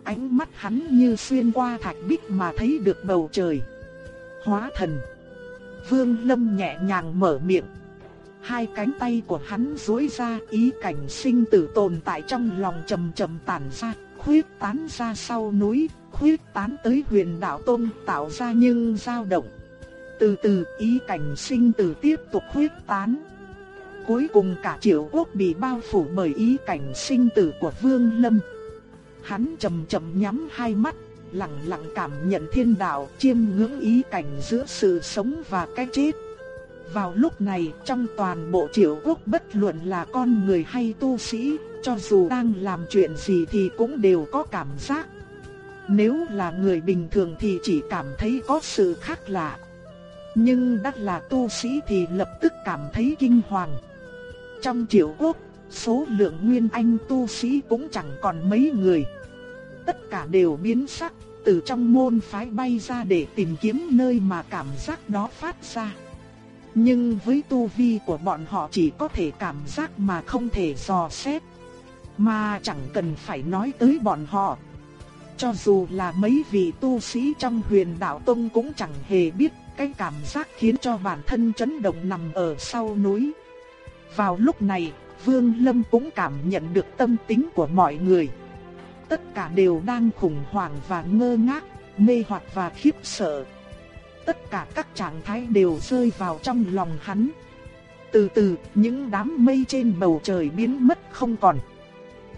Ánh mắt hắn như xuyên qua thạch bích mà thấy được bầu trời. Hóa thần. Vương Lâm nhẹ nhàng mở miệng. Hai cánh tay của hắn duỗi ra, ý cảnh sinh tử tồn tại trong lòng trầm trầm tản ra, khuyết tán ra sau núi, khuyết tán tới huyền đạo tôn tạo ra nhưng dao động. Từ từ ý cảnh sinh tử tiếp tục khuyết tán. Cuối cùng cả triệu quốc bị bao phủ bởi ý cảnh sinh tử của Vương Lâm. Hắn chậm chậm nhắm hai mắt, lặng lặng cảm nhận thiên đạo, chiêm ngưỡng ý cảnh giữa sự sống và cái chết. Vào lúc này, trong toàn bộ triệu quốc bất luận là con người hay tu sĩ, cho dù đang làm chuyện gì thì cũng đều có cảm giác. Nếu là người bình thường thì chỉ cảm thấy có sự khác lạ. Nhưng đã là tu sĩ thì lập tức cảm thấy kinh hoàng. Trong triệu quốc, số lượng nguyên anh tu sĩ cũng chẳng còn mấy người. Tất cả đều biến sắc, từ trong môn phái bay ra để tìm kiếm nơi mà cảm giác đó phát ra. Nhưng với tu vi của bọn họ chỉ có thể cảm giác mà không thể dò xét. Mà chẳng cần phải nói tới bọn họ. Cho dù là mấy vị tu sĩ trong huyền đạo tông cũng chẳng hề biết cái cảm giác khiến cho bản thân chấn động nằm ở sau núi. Vào lúc này, Vương Lâm cũng cảm nhận được tâm tính của mọi người. Tất cả đều đang khủng hoảng và ngơ ngác, mê hoặc và khiếp sợ. Tất cả các trạng thái đều rơi vào trong lòng hắn. Từ từ, những đám mây trên bầu trời biến mất không còn.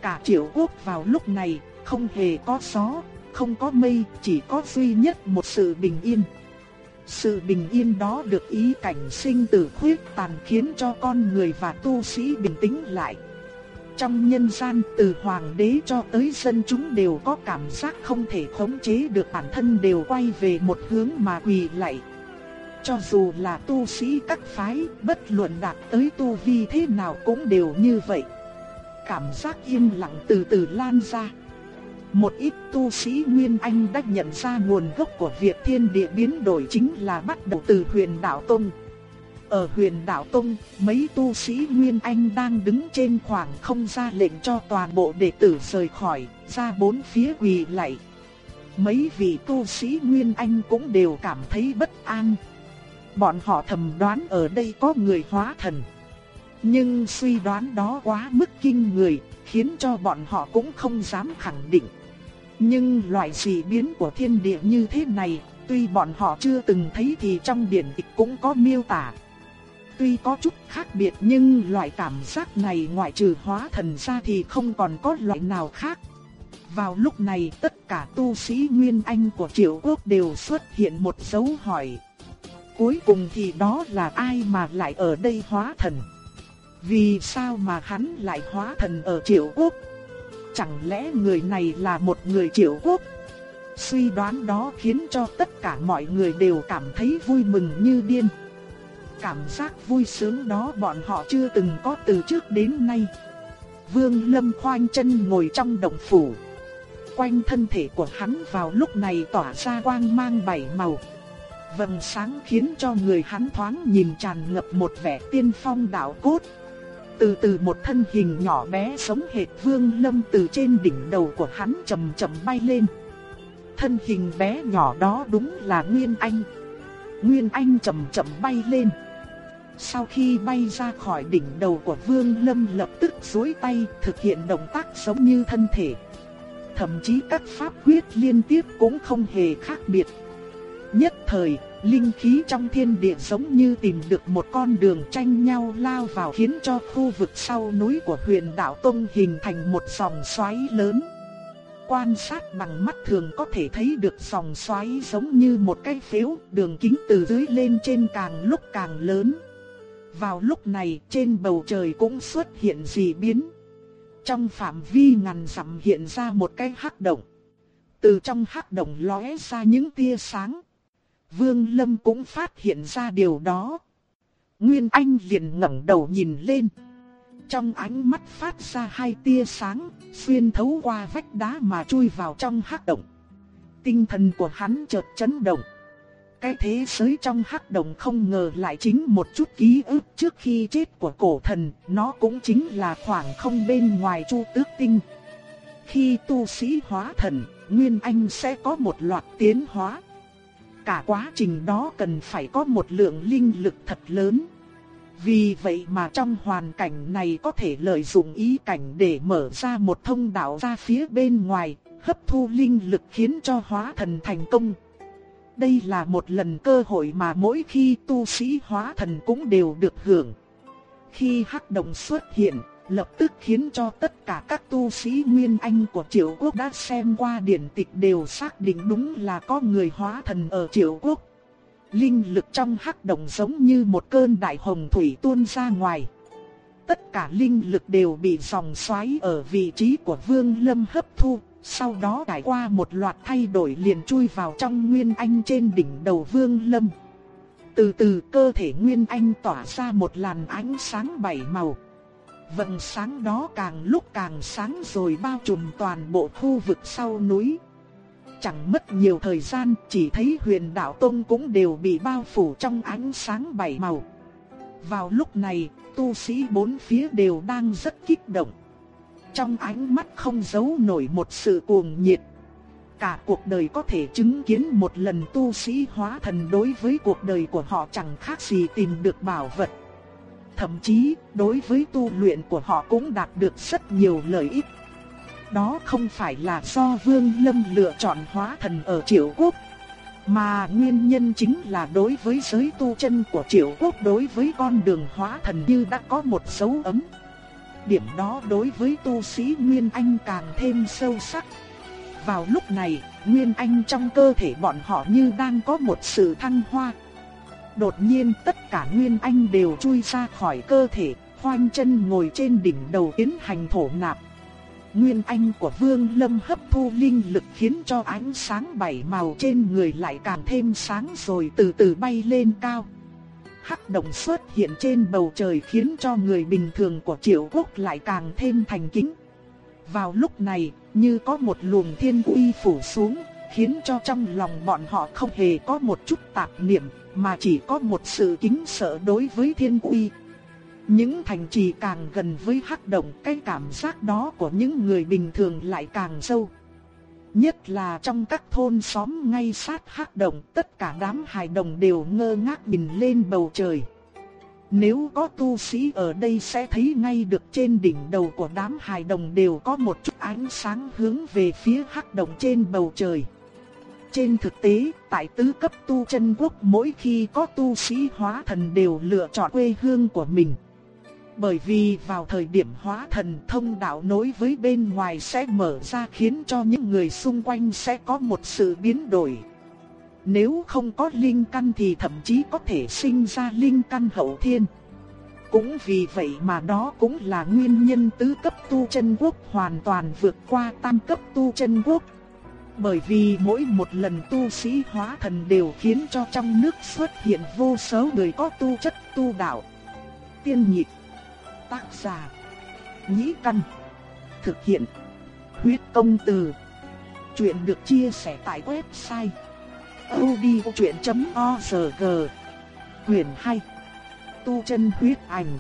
Cả triệu quốc vào lúc này, không hề có gió, không có mây, chỉ có duy nhất một sự bình yên. Sự bình yên đó được ý cảnh sinh tử khuyết tàn khiến cho con người và tu sĩ bình tĩnh lại. Trong nhân gian từ hoàng đế cho tới dân chúng đều có cảm giác không thể khống chế được bản thân đều quay về một hướng mà quỳ lạy. Cho dù là tu sĩ các phái, bất luận đạt tới tu vi thế nào cũng đều như vậy. Cảm giác yên lặng từ từ lan ra. Một ít tu sĩ Nguyên Anh đã nhận ra nguồn gốc của việc thiên địa biến đổi chính là bắt đầu từ huyền đạo Tông. Ở huyền đạo Tông, mấy tu sĩ Nguyên Anh đang đứng trên khoảng không ra lệnh cho toàn bộ đệ tử rời khỏi, ra bốn phía quỳ lạy. Mấy vị tu sĩ Nguyên Anh cũng đều cảm thấy bất an. Bọn họ thầm đoán ở đây có người hóa thần. Nhưng suy đoán đó quá mức kinh người, khiến cho bọn họ cũng không dám khẳng định. Nhưng loại dị biến của thiên địa như thế này, tuy bọn họ chưa từng thấy thì trong điển tịch cũng có miêu tả. Tuy có chút khác biệt nhưng loại cảm giác này ngoại trừ hóa thần ra thì không còn có loại nào khác. Vào lúc này, tất cả tu sĩ Nguyên Anh của triệu quốc đều xuất hiện một dấu hỏi. Cuối cùng thì đó là ai mà lại ở đây hóa thần? Vì sao mà hắn lại hóa thần ở triệu quốc? Chẳng lẽ người này là một người triệu quốc? Suy đoán đó khiến cho tất cả mọi người đều cảm thấy vui mừng như điên. Cảm giác vui sướng đó bọn họ chưa từng có từ trước đến nay. Vương Lâm khoanh chân ngồi trong động phủ. Quanh thân thể của hắn vào lúc này tỏa ra quang mang bảy màu. Vầng sáng khiến cho người hắn thoáng nhìn tràn ngập một vẻ tiên phong đạo cốt. Từ từ một thân hình nhỏ bé sống hệt Vương Lâm từ trên đỉnh đầu của hắn chậm chậm bay lên. Thân hình bé nhỏ đó đúng là Nguyên Anh. Nguyên Anh chậm chậm bay lên. Sau khi bay ra khỏi đỉnh đầu của Vương Lâm lập tức duỗi tay thực hiện động tác giống như thân thể. Thậm chí các pháp quyết liên tiếp cũng không hề khác biệt. Nhất thời, linh khí trong thiên địa giống như tìm được một con đường tranh nhau lao vào khiến cho khu vực sau núi của huyền đạo Tông hình thành một dòng xoáy lớn. Quan sát bằng mắt thường có thể thấy được dòng xoáy giống như một cái phếu, đường kính từ dưới lên trên càng lúc càng lớn. Vào lúc này trên bầu trời cũng xuất hiện dị biến. Trong phạm vi ngàn dặm hiện ra một cái hắc động. Từ trong hắc động lóe ra những tia sáng. Vương Lâm cũng phát hiện ra điều đó. Nguyên Anh liền ngẩng đầu nhìn lên. Trong ánh mắt phát ra hai tia sáng, xuyên thấu qua vách đá mà chui vào trong hắc động. Tinh thần của hắn chợt chấn động. Cái thế giới trong hắc động không ngờ lại chính một chút ký ức trước khi chết của cổ thần, nó cũng chính là khoảng không bên ngoài chu tước tinh. Khi tu sĩ hóa thần, Nguyên Anh sẽ có một loạt tiến hóa. Cả quá trình đó cần phải có một lượng linh lực thật lớn. Vì vậy mà trong hoàn cảnh này có thể lợi dụng ý cảnh để mở ra một thông đạo ra phía bên ngoài, hấp thu linh lực khiến cho hóa thần thành công. Đây là một lần cơ hội mà mỗi khi tu sĩ hóa thần cũng đều được hưởng. Khi hắc động xuất hiện, lập tức khiến cho tất cả các tu sĩ Nguyên Anh của Triệu Quốc đã xem qua điển tịch đều xác định đúng là có người hóa thần ở Triệu Quốc. Linh lực trong hắc động giống như một cơn đại hồng thủy tuôn ra ngoài. Tất cả linh lực đều bị dòng xoáy ở vị trí của Vương Lâm hấp thu, sau đó trải qua một loạt thay đổi liền chui vào trong Nguyên Anh trên đỉnh đầu Vương Lâm. Từ từ cơ thể Nguyên Anh tỏa ra một làn ánh sáng bảy màu. Vầng sáng đó càng lúc càng sáng rồi bao trùm toàn bộ khu vực sau núi. Chẳng mất nhiều thời gian, chỉ thấy huyền đạo tông cũng đều bị bao phủ trong ánh sáng bảy màu. Vào lúc này, tu sĩ bốn phía đều đang rất kích động. Trong ánh mắt không giấu nổi một sự cuồng nhiệt. Cả cuộc đời có thể chứng kiến một lần tu sĩ hóa thần đối với cuộc đời của họ chẳng khác gì tìm được bảo vật. Thậm chí, đối với tu luyện của họ cũng đạt được rất nhiều lợi ích. Đó không phải là do Vương Lâm lựa chọn hóa thần ở Triệu Quốc, mà nguyên nhân chính là đối với giới tu chân của Triệu Quốc đối với con đường hóa thần như đã có một dấu ấn Điểm đó đối với tu sĩ Nguyên Anh càng thêm sâu sắc. Vào lúc này, Nguyên Anh trong cơ thể bọn họ như đang có một sự thăng hoa. Đột nhiên tất cả Nguyên Anh đều chui ra khỏi cơ thể, khoanh chân ngồi trên đỉnh đầu tiến hành thổ nạp. Nguyên Anh của Vương Lâm hấp thu linh lực khiến cho ánh sáng bảy màu trên người lại càng thêm sáng rồi từ từ bay lên cao hắc động xuất hiện trên bầu trời khiến cho người bình thường của triệu quốc lại càng thêm thành kính. Vào lúc này, như có một luồng thiên uy phủ xuống, khiến cho trong lòng bọn họ không hề có một chút tạp niệm, mà chỉ có một sự kính sợ đối với thiên uy. Những thành trì càng gần với hắc động, cái cảm giác đó của những người bình thường lại càng sâu. Nhất là trong các thôn xóm ngay sát hắc động, tất cả đám hài đồng đều ngơ ngác nhìn lên bầu trời. Nếu có tu sĩ ở đây sẽ thấy ngay được trên đỉnh đầu của đám hài đồng đều có một chút ánh sáng hướng về phía hắc động trên bầu trời. Trên thực tế, tại tứ cấp tu chân quốc mỗi khi có tu sĩ hóa thần đều lựa chọn quê hương của mình. Bởi vì vào thời điểm hóa thần thông đạo nối với bên ngoài sẽ mở ra khiến cho những người xung quanh sẽ có một sự biến đổi. Nếu không có linh căn thì thậm chí có thể sinh ra linh căn hậu thiên. Cũng vì vậy mà đó cũng là nguyên nhân tứ cấp tu chân quốc hoàn toàn vượt qua tam cấp tu chân quốc. Bởi vì mỗi một lần tu sĩ hóa thần đều khiến cho trong nước xuất hiện vô số người có tu chất tu đạo. Tiên nhịp, tác giả, nhĩ căn, thực hiện, huyết công từ. Chuyện được chia sẻ tại website odchuyện.org Quyền 2 Tu chân huyết ảnh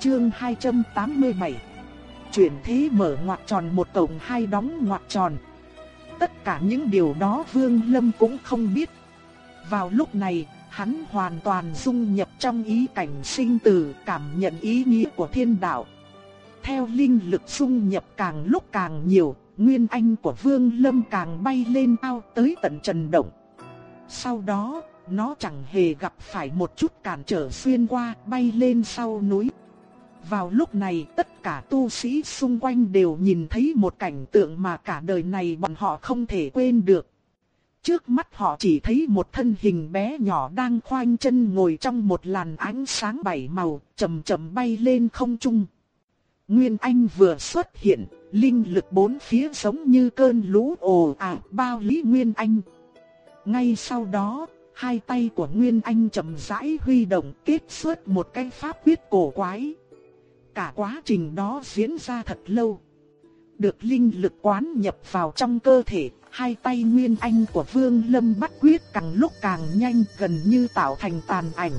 Chương 287 Chuyển thế mở ngoặc tròn một tổng hai đóng ngoặc tròn. Tất cả những điều đó Vương Lâm cũng không biết. Vào lúc này hắn hoàn toàn dung nhập trong ý cảnh sinh tử cảm nhận ý nghĩa của thiên đạo Theo linh lực dung nhập càng lúc càng nhiều Nguyên anh của Vương Lâm càng bay lên cao tới tận trần động sau đó, nó chẳng hề gặp phải một chút cản trở xuyên qua bay lên sau núi. Vào lúc này tất cả tu sĩ xung quanh đều nhìn thấy một cảnh tượng mà cả đời này bọn họ không thể quên được. Trước mắt họ chỉ thấy một thân hình bé nhỏ đang khoanh chân ngồi trong một làn ánh sáng bảy màu, chậm chậm bay lên không trung. Nguyên Anh vừa xuất hiện, linh lực bốn phía giống như cơn lũ ồ ạt bao lý Nguyên Anh. Ngay sau đó, hai tay của Nguyên Anh chậm rãi huy động kết xuất một cái pháp quyết cổ quái. Cả quá trình đó diễn ra thật lâu. Được linh lực quán nhập vào trong cơ thể, hai tay Nguyên Anh của Vương Lâm bắt quyết càng lúc càng nhanh gần như tạo thành tàn ảnh.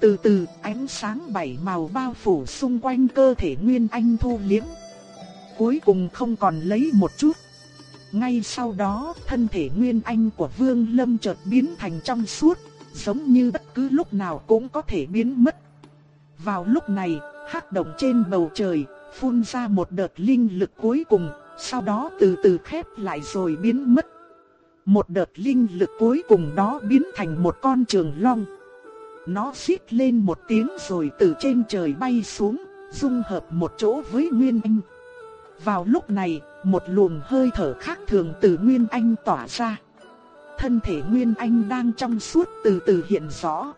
Từ từ ánh sáng bảy màu bao phủ xung quanh cơ thể Nguyên Anh thu liếm. Cuối cùng không còn lấy một chút. Ngay sau đó, thân thể Nguyên Anh của Vương Lâm chợt biến thành trong suốt, giống như bất cứ lúc nào cũng có thể biến mất. Vào lúc này, hắc động trên bầu trời phun ra một đợt linh lực cuối cùng, sau đó từ từ khép lại rồi biến mất. Một đợt linh lực cuối cùng đó biến thành một con trường long. Nó xít lên một tiếng rồi từ trên trời bay xuống, dung hợp một chỗ với Nguyên Anh. Vào lúc này, một luồng hơi thở khác thường từ Nguyên Anh tỏa ra. Thân thể Nguyên Anh đang trong suốt từ từ hiện rõ.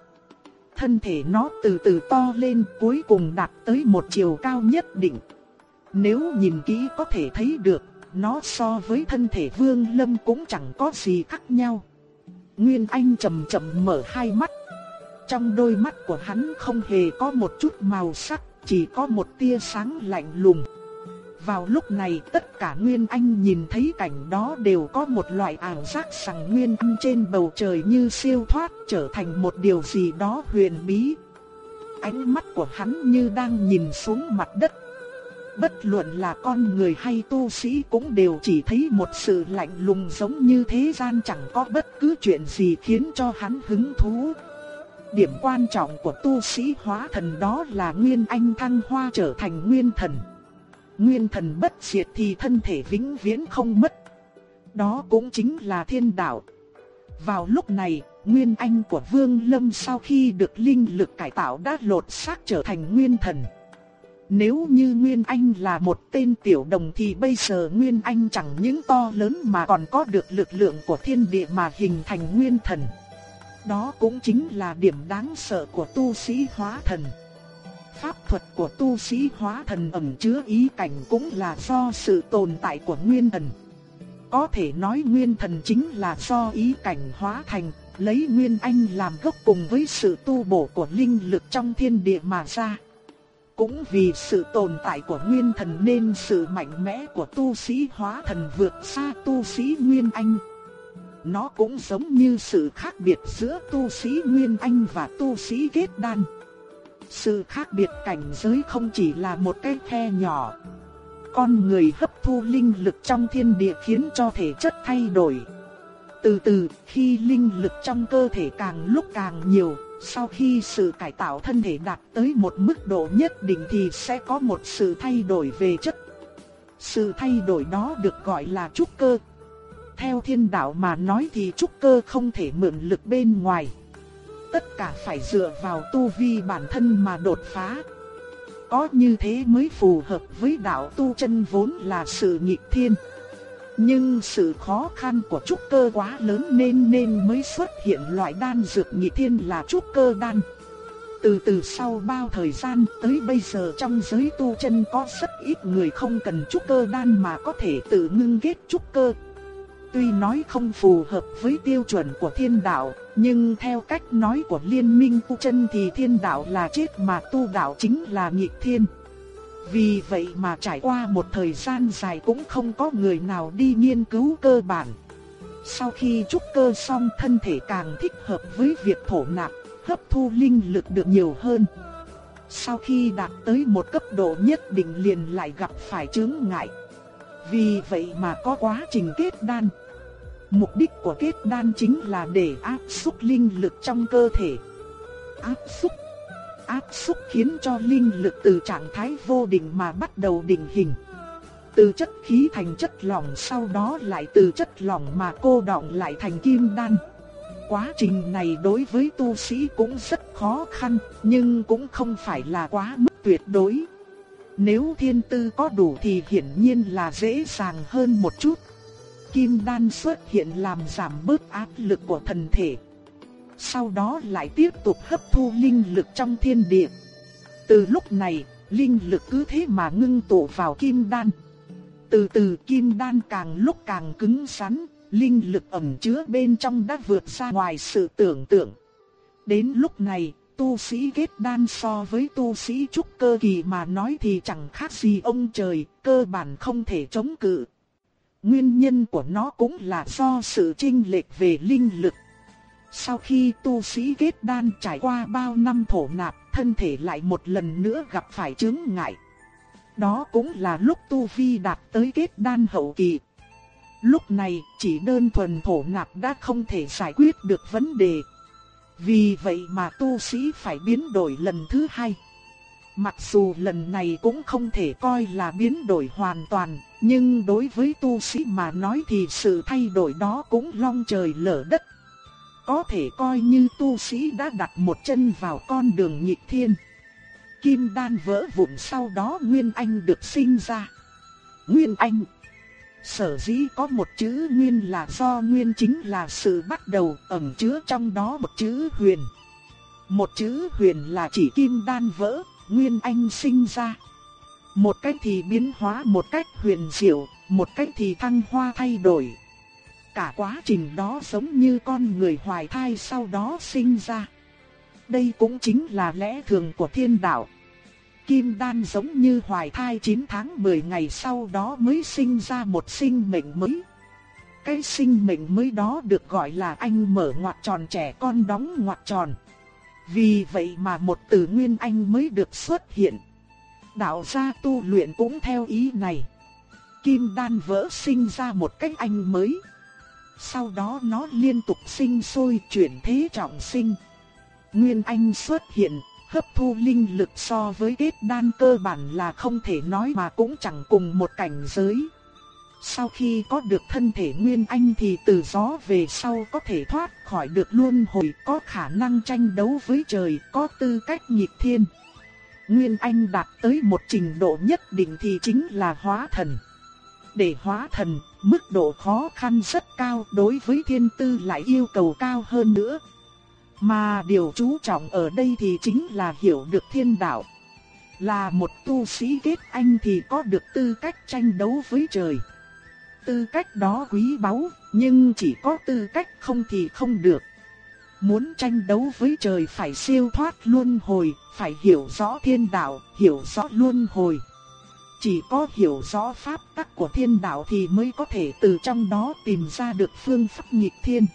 Thân thể nó từ từ to lên cuối cùng đạt tới một chiều cao nhất định. Nếu nhìn kỹ có thể thấy được, nó so với thân thể Vương Lâm cũng chẳng có gì khác nhau. Nguyên Anh chậm chậm mở hai mắt. Trong đôi mắt của hắn không hề có một chút màu sắc, chỉ có một tia sáng lạnh lùng. Vào lúc này tất cả Nguyên Anh nhìn thấy cảnh đó đều có một loại ảo giác rằng Nguyên Anh trên bầu trời như siêu thoát trở thành một điều gì đó huyền bí. Ánh mắt của hắn như đang nhìn xuống mặt đất. Bất luận là con người hay tu sĩ cũng đều chỉ thấy một sự lạnh lùng giống như thế gian chẳng có bất cứ chuyện gì khiến cho hắn hứng thú. Điểm quan trọng của tu sĩ hóa thần đó là Nguyên Anh thăng hoa trở thành Nguyên Thần nguyên thần bất diệt thì thân thể vĩnh viễn không mất. Đó cũng chính là thiên đạo. Vào lúc này, nguyên anh của Vương Lâm sau khi được linh lực cải tạo đã lột xác trở thành nguyên thần. Nếu như Nguyên Anh là một tên tiểu đồng thì bây giờ Nguyên Anh chẳng những to lớn mà còn có được lực lượng của thiên địa mà hình thành nguyên thần. Đó cũng chính là điểm đáng sợ của tu sĩ hóa thần pháp thuật của tu sĩ hóa thần ẩn chứa ý cảnh cũng là do sự tồn tại của nguyên thần. Có thể nói nguyên thần chính là do ý cảnh hóa thành, lấy nguyên anh làm gốc cùng với sự tu bổ của linh lực trong thiên địa mà ra. Cũng vì sự tồn tại của nguyên thần nên sự mạnh mẽ của tu sĩ hóa thần vượt xa tu sĩ nguyên anh. Nó cũng giống như sự khác biệt giữa tu sĩ nguyên anh và tu sĩ kết đan. Sự khác biệt cảnh giới không chỉ là một cái khe nhỏ. Con người hấp thu linh lực trong thiên địa khiến cho thể chất thay đổi. Từ từ, khi linh lực trong cơ thể càng lúc càng nhiều, sau khi sự cải tạo thân thể đạt tới một mức độ nhất định thì sẽ có một sự thay đổi về chất. Sự thay đổi đó được gọi là trúc cơ. Theo thiên đạo mà nói thì trúc cơ không thể mượn lực bên ngoài tất cả phải dựa vào tu vi bản thân mà đột phá. Có như thế mới phù hợp với đạo tu chân vốn là sự nghịch thiên. Nhưng sự khó khăn của trúc cơ quá lớn nên nên mới xuất hiện loại đan dược nhị thiên là trúc cơ đan. Từ từ sau bao thời gian tới bây giờ trong giới tu chân có rất ít người không cần trúc cơ đan mà có thể tự ngưng kết trúc cơ. Tuy nói không phù hợp với tiêu chuẩn của thiên đạo, nhưng theo cách nói của liên minh tu chân thì thiên đạo là chết mà tu đạo chính là nghịch thiên. Vì vậy mà trải qua một thời gian dài cũng không có người nào đi nghiên cứu cơ bản. Sau khi trúc cơ xong thân thể càng thích hợp với việc thổ nạp, hấp thu linh lực được nhiều hơn. Sau khi đạt tới một cấp độ nhất định liền lại gặp phải chướng ngại. Vì vậy mà có quá trình kết đan. Mục đích của kết đan chính là để áp xúc linh lực trong cơ thể. Áp xúc áp xúc khiến cho linh lực từ trạng thái vô định mà bắt đầu định hình. Từ chất khí thành chất lỏng sau đó lại từ chất lỏng mà cô đọng lại thành kim đan. Quá trình này đối với tu sĩ cũng rất khó khăn, nhưng cũng không phải là quá mức tuyệt đối. Nếu thiên tư có đủ thì hiển nhiên là dễ dàng hơn một chút. Kim đan xuất hiện làm giảm bớt áp lực của thần thể. Sau đó lại tiếp tục hấp thu linh lực trong thiên địa. Từ lúc này, linh lực cứ thế mà ngưng tụ vào kim đan. Từ từ kim đan càng lúc càng cứng rắn, linh lực ẩn chứa bên trong đã vượt ra ngoài sự tưởng tượng. Đến lúc này, tu sĩ kết đan so với tu sĩ trúc cơ kỳ mà nói thì chẳng khác gì ông trời, cơ bản không thể chống cự. Nguyên nhân của nó cũng là do sự chênh lệch về linh lực. Sau khi tu sĩ kết đan trải qua bao năm thổ nạp, thân thể lại một lần nữa gặp phải chứng ngại. Đó cũng là lúc tu vi đạt tới kết đan hậu kỳ. Lúc này, chỉ đơn thuần thổ nạp đã không thể giải quyết được vấn đề. Vì vậy mà tu sĩ phải biến đổi lần thứ hai. Mặc dù lần này cũng không thể coi là biến đổi hoàn toàn, nhưng đối với tu sĩ mà nói thì sự thay đổi đó cũng long trời lở đất. Có thể coi như tu sĩ đã đặt một chân vào con đường nhịp thiên. Kim đan vỡ vụn sau đó Nguyên Anh được sinh ra. Nguyên Anh Sở dĩ có một chữ Nguyên là do Nguyên chính là sự bắt đầu ẩn chứa trong đó một chữ huyền. Một chữ huyền là chỉ kim đan vỡ, Nguyên Anh sinh ra. Một cách thì biến hóa một cách huyền diệu, một cách thì thăng hoa thay đổi. Cả quá trình đó giống như con người hoài thai sau đó sinh ra. Đây cũng chính là lẽ thường của thiên đạo. Kim đan giống như hoài thai 9 tháng 10 ngày sau đó mới sinh ra một sinh mệnh mới. Cái sinh mệnh mới đó được gọi là anh mở ngoặt tròn, trẻ con đóng ngoặt tròn. Vì vậy mà một từ nguyên anh mới được xuất hiện. Đạo gia tu luyện cũng theo ý này. Kim đan vỡ sinh ra một cách anh mới. Sau đó nó liên tục sinh sôi chuyển thế trọng sinh. Nguyên anh xuất hiện, hấp thu linh lực so với kết đan cơ bản là không thể nói mà cũng chẳng cùng một cảnh giới. Sau khi có được thân thể Nguyên Anh thì từ gió về sau có thể thoát khỏi được luân hồi, có khả năng tranh đấu với trời, có tư cách nhịp thiên. Nguyên Anh đạt tới một trình độ nhất định thì chính là hóa thần. Để hóa thần, mức độ khó khăn rất cao đối với thiên tư lại yêu cầu cao hơn nữa. Mà điều chú trọng ở đây thì chính là hiểu được thiên đạo. Là một tu sĩ kết anh thì có được tư cách tranh đấu với trời. Tư cách đó quý báu, nhưng chỉ có tư cách không thì không được. Muốn tranh đấu với trời phải siêu thoát luân hồi, phải hiểu rõ thiên đạo, hiểu rõ luân hồi. Chỉ có hiểu rõ pháp tắc của thiên đạo thì mới có thể từ trong đó tìm ra được phương pháp nghịch thiên.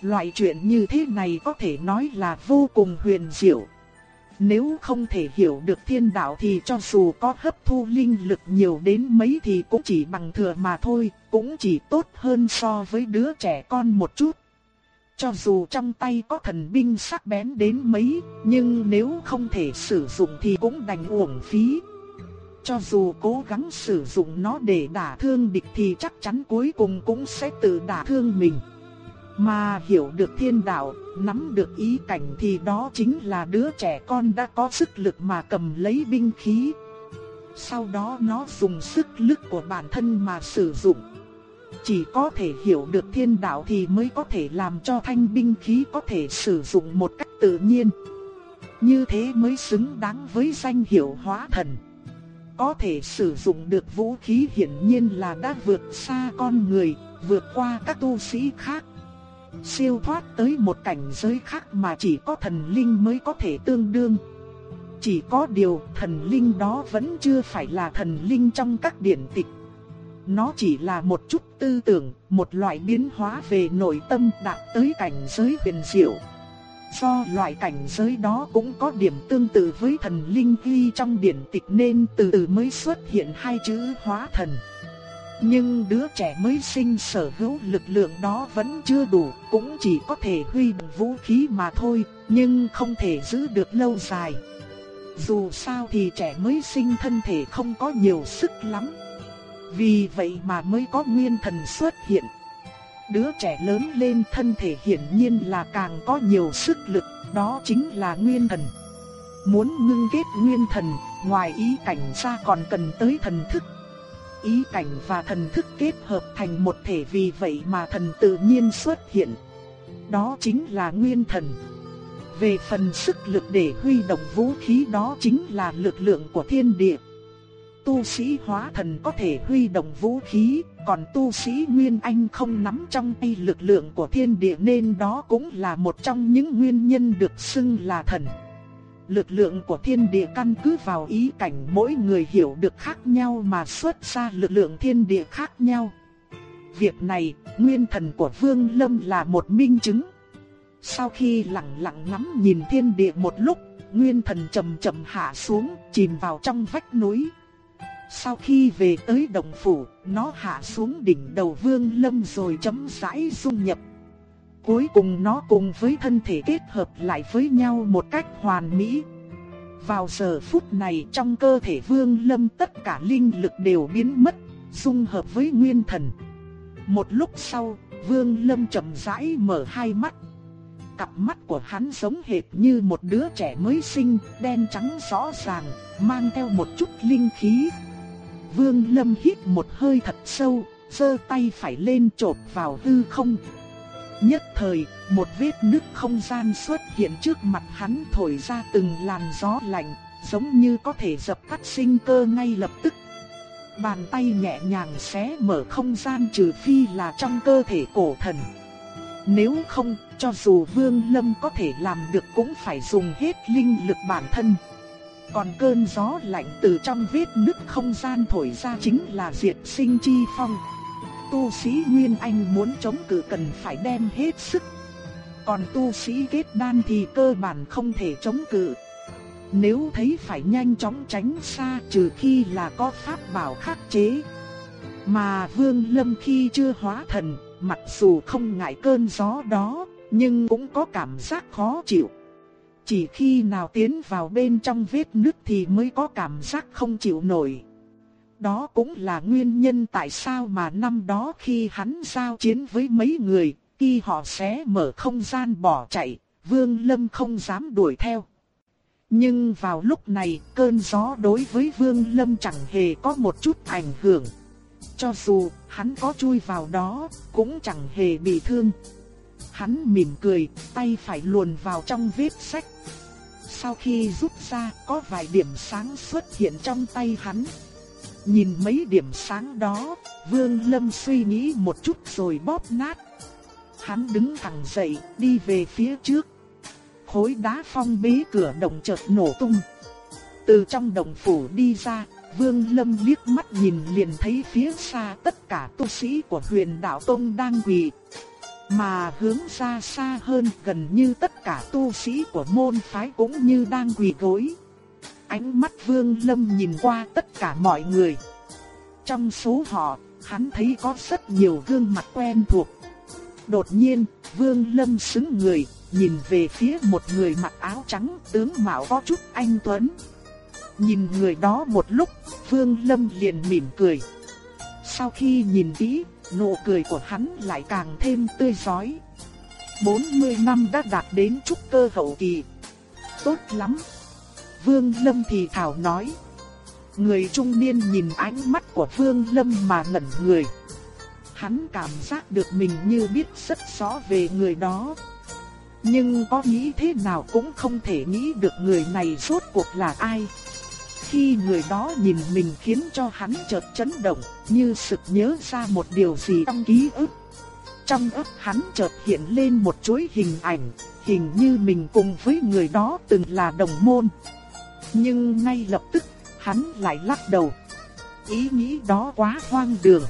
Loại chuyện như thế này có thể nói là vô cùng huyền diệu. Nếu không thể hiểu được thiên đạo thì cho dù có hấp thu linh lực nhiều đến mấy thì cũng chỉ bằng thừa mà thôi, cũng chỉ tốt hơn so với đứa trẻ con một chút. Cho dù trong tay có thần binh sắc bén đến mấy, nhưng nếu không thể sử dụng thì cũng đành uổng phí. Cho dù cố gắng sử dụng nó để đả thương địch thì chắc chắn cuối cùng cũng sẽ tự đả thương mình. Mà hiểu được thiên đạo, nắm được ý cảnh thì đó chính là đứa trẻ con đã có sức lực mà cầm lấy binh khí. Sau đó nó dùng sức lực của bản thân mà sử dụng. Chỉ có thể hiểu được thiên đạo thì mới có thể làm cho thanh binh khí có thể sử dụng một cách tự nhiên. Như thế mới xứng đáng với danh hiệu hóa thần. Có thể sử dụng được vũ khí hiển nhiên là đã vượt xa con người, vượt qua các tu sĩ khác. Siêu thoát tới một cảnh giới khác mà chỉ có thần linh mới có thể tương đương. Chỉ có điều thần linh đó vẫn chưa phải là thần linh trong các điển tịch. Nó chỉ là một chút tư tưởng, một loại biến hóa về nội tâm đạt tới cảnh giới huyền diệu. Do loại cảnh giới đó cũng có điểm tương tự với thần linh ghi trong điển tịch nên từ từ mới xuất hiện hai chữ hóa thần. Nhưng đứa trẻ mới sinh sở hữu lực lượng đó vẫn chưa đủ, cũng chỉ có thể huy động vũ khí mà thôi, nhưng không thể giữ được lâu dài. Dù sao thì trẻ mới sinh thân thể không có nhiều sức lắm. Vì vậy mà mới có nguyên thần xuất hiện. Đứa trẻ lớn lên thân thể hiển nhiên là càng có nhiều sức lực, đó chính là nguyên thần. Muốn ngưng kết nguyên thần, ngoài ý cảnh ra còn cần tới thần thức. Ý cảnh và thần thức kết hợp thành một thể vì vậy mà thần tự nhiên xuất hiện. Đó chính là nguyên thần. Về phần sức lực để huy động vũ khí đó chính là lực lượng của thiên địa. Tu sĩ hóa thần có thể huy động vũ khí, còn tu sĩ Nguyên Anh không nắm trong tay lực lượng của thiên địa nên đó cũng là một trong những nguyên nhân được xưng là thần. Lực lượng của thiên địa căn cứ vào ý cảnh mỗi người hiểu được khác nhau mà xuất ra lực lượng thiên địa khác nhau. Việc này, nguyên thần của Vương Lâm là một minh chứng. Sau khi lặng lặng ngắm nhìn thiên địa một lúc, nguyên thần chậm chậm hạ xuống, chìm vào trong vách núi. Sau khi về tới đồng phủ, nó hạ xuống đỉnh đầu Vương Lâm rồi chấm rãi dung nhập. Cuối cùng nó cùng với thân thể kết hợp lại với nhau một cách hoàn mỹ. Vào giờ phút này trong cơ thể Vương Lâm tất cả linh lực đều biến mất, dung hợp với nguyên thần. Một lúc sau, Vương Lâm chậm rãi mở hai mắt. Cặp mắt của hắn giống hệt như một đứa trẻ mới sinh, đen trắng rõ ràng, mang theo một chút linh khí. Vương Lâm hít một hơi thật sâu, giơ tay phải lên chộp vào hư không. Nhất thời, một vết nứt không gian xuất hiện trước mặt hắn thổi ra từng làn gió lạnh, giống như có thể dập tắt sinh cơ ngay lập tức. Bàn tay nhẹ nhàng xé mở không gian trừ phi là trong cơ thể cổ thần. Nếu không, cho dù Vương Lâm có thể làm được cũng phải dùng hết linh lực bản thân. Còn cơn gió lạnh từ trong vết nứt không gian thổi ra chính là diệt sinh chi phong. Tu sĩ Nguyên Anh muốn chống cự cần phải đem hết sức. Còn tu sĩ kết đan thì cơ bản không thể chống cự. Nếu thấy phải nhanh chóng tránh xa trừ khi là có pháp bảo khắc chế. Mà Vương Lâm khi chưa hóa thần, mặc dù không ngại cơn gió đó, nhưng cũng có cảm giác khó chịu. Chỉ khi nào tiến vào bên trong vết nứt thì mới có cảm giác không chịu nổi. Đó cũng là nguyên nhân tại sao mà năm đó khi hắn giao chiến với mấy người, khi họ xé mở không gian bỏ chạy, Vương Lâm không dám đuổi theo. Nhưng vào lúc này, cơn gió đối với Vương Lâm chẳng hề có một chút ảnh hưởng. Cho dù hắn có chui vào đó, cũng chẳng hề bị thương. Hắn mỉm cười, tay phải luồn vào trong vết sách. Sau khi rút ra, có vài điểm sáng xuất hiện trong tay hắn. Nhìn mấy điểm sáng đó, Vương Lâm suy nghĩ một chút rồi bóp nát. Hắn đứng thẳng dậy, đi về phía trước. Khối đá phong bế cửa động chợt nổ tung. Từ trong động phủ đi ra, Vương Lâm liếc mắt nhìn liền thấy phía xa tất cả tu sĩ của huyền đạo Tông đang quỳ. Mà hướng ra xa hơn gần như tất cả tu sĩ của môn phái cũng như đang quỳ gối. Ánh mắt Vương Lâm nhìn qua tất cả mọi người. Trong số họ, hắn thấy có rất nhiều gương mặt quen thuộc. Đột nhiên, Vương Lâm sững người, nhìn về phía một người mặc áo trắng, tướng mạo có chút anh tuấn. Nhìn người đó một lúc, Vương Lâm liền mỉm cười. Sau khi nhìn kỹ, nụ cười của hắn lại càng thêm tươi rói. 40 năm đã đạt đến trúc cơ hậu kỳ. Tốt lắm. Vương Lâm thì thảo nói. Người trung niên nhìn ánh mắt của Vương Lâm mà ngẩn người. Hắn cảm giác được mình như biết rất rõ về người đó. nhưng có nghĩ thế nào cũng không thể nghĩ được người này rốt cuộc là ai. Khi người đó nhìn mình khiến cho hắn chợt chấn động, như sực nhớ ra một điều gì trong ký ức. Trong ức hắn chợt hiện lên một chuỗi hình ảnh, hình như mình cùng với người đó từng là đồng môn. Nhưng ngay lập tức, hắn lại lắc đầu. Ý nghĩ đó quá hoang đường.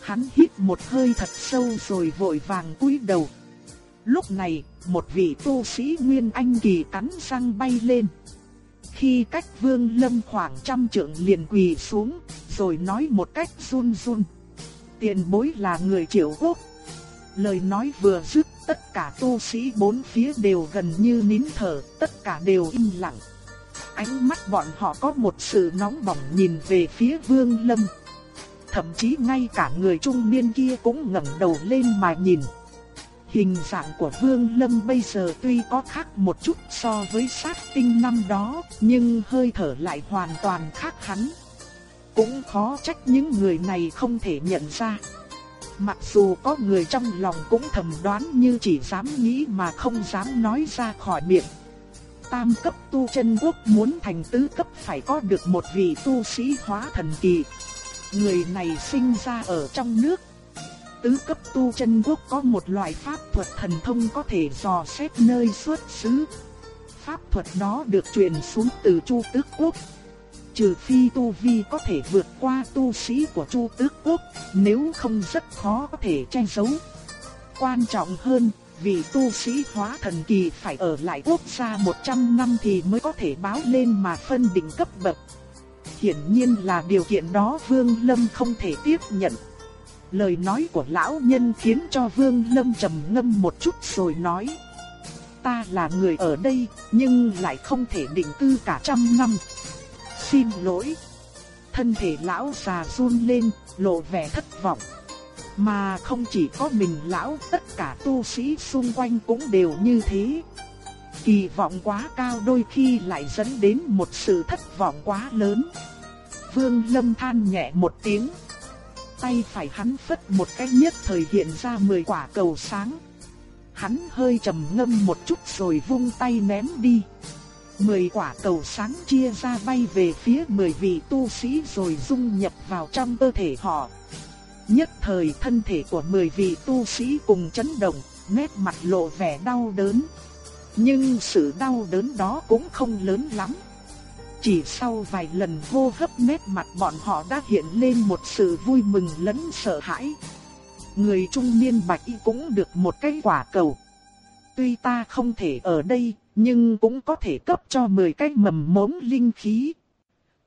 Hắn hít một hơi thật sâu rồi vội vàng cúi đầu. Lúc này, một vị tu sĩ Nguyên Anh kỳ cắn răng bay lên. Khi cách Vương Lâm khoảng trăm trượng liền quỳ xuống, rồi nói một cách run run. Tiền bối là người triệu quốc. Lời nói vừa dứt, tất cả tu sĩ bốn phía đều gần như nín thở, tất cả đều im lặng. Ánh mắt bọn họ có một sự nóng bỏng nhìn về phía Vương Lâm. Thậm chí ngay cả người trung niên kia cũng ngẩng đầu lên mà nhìn. Hình dạng của Vương Lâm bây giờ tuy có khác một chút so với sát tinh năm đó, nhưng hơi thở lại hoàn toàn khác hắn. Cũng khó trách những người này không thể nhận ra. Mặc dù có người trong lòng cũng thầm đoán như chỉ dám nghĩ mà không dám nói ra khỏi miệng. Tam cấp tu chân quốc muốn thành tứ cấp phải có được một vị tu sĩ hóa thần kỳ. Người này sinh ra ở trong nước. Tứ cấp tu chân quốc có một loại pháp thuật thần thông có thể dò xét nơi xuất xứ. Pháp thuật đó được truyền xuống từ Chu Tước quốc. Trừ phi tu vi có thể vượt qua tu sĩ của Chu Tước quốc, nếu không rất khó có thể che giấu. Quan trọng hơn, vì tu sĩ hóa thần kỳ phải ở lại quốc gia 100 năm thì mới có thể báo lên mà phân định cấp bậc. Hiển nhiên là điều kiện đó Vương Lâm không thể tiếp nhận. Lời nói của lão nhân khiến cho Vương Lâm trầm ngâm một chút rồi nói. Ta là người ở đây, nhưng lại không thể định cư cả trăm năm. Xin lỗi. Thân thể lão già run lên, lộ vẻ thất vọng. Mà không chỉ có mình lão, tất cả tu sĩ xung quanh cũng đều như thế. Kỳ vọng quá cao đôi khi lại dẫn đến một sự thất vọng quá lớn. Vương Lâm than nhẹ một tiếng. Tay phải hắn phất một cái nhất thời hiện ra 10 quả cầu sáng. Hắn hơi trầm ngâm một chút rồi vung tay ném đi. 10 quả cầu sáng chia ra bay về phía 10 vị tu sĩ rồi dung nhập vào trong cơ thể họ. Nhất thời thân thể của 10 vị tu sĩ cùng chấn động, nét mặt lộ vẻ đau đớn. Nhưng sự đau đớn đó cũng không lớn lắm. Chỉ sau vài lần hô hấp nét mặt bọn họ đã hiện lên một sự vui mừng lẫn sợ hãi. Người trung niên bạch y cũng được một cái quả cầu. Tuy ta không thể ở đây, nhưng cũng có thể cấp cho 10 cái mầm mống linh khí.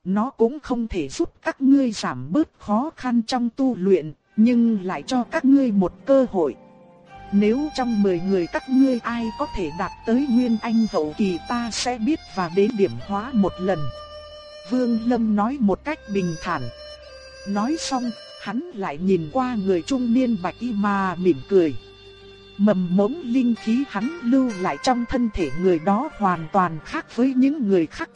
Nó cũng không thể giúp các ngươi giảm bớt khó khăn trong tu luyện, nhưng lại cho các ngươi một cơ hội. Nếu trong 10 người các ngươi ai có thể đạt tới Nguyên Anh hậu kỳ ta sẽ biết và đến điểm hóa một lần. Vương Lâm nói một cách bình thản. Nói xong, hắn lại nhìn qua người trung niên bạch y mà mỉm cười. Mầm mống linh khí hắn lưu lại trong thân thể người đó hoàn toàn khác với những người khác.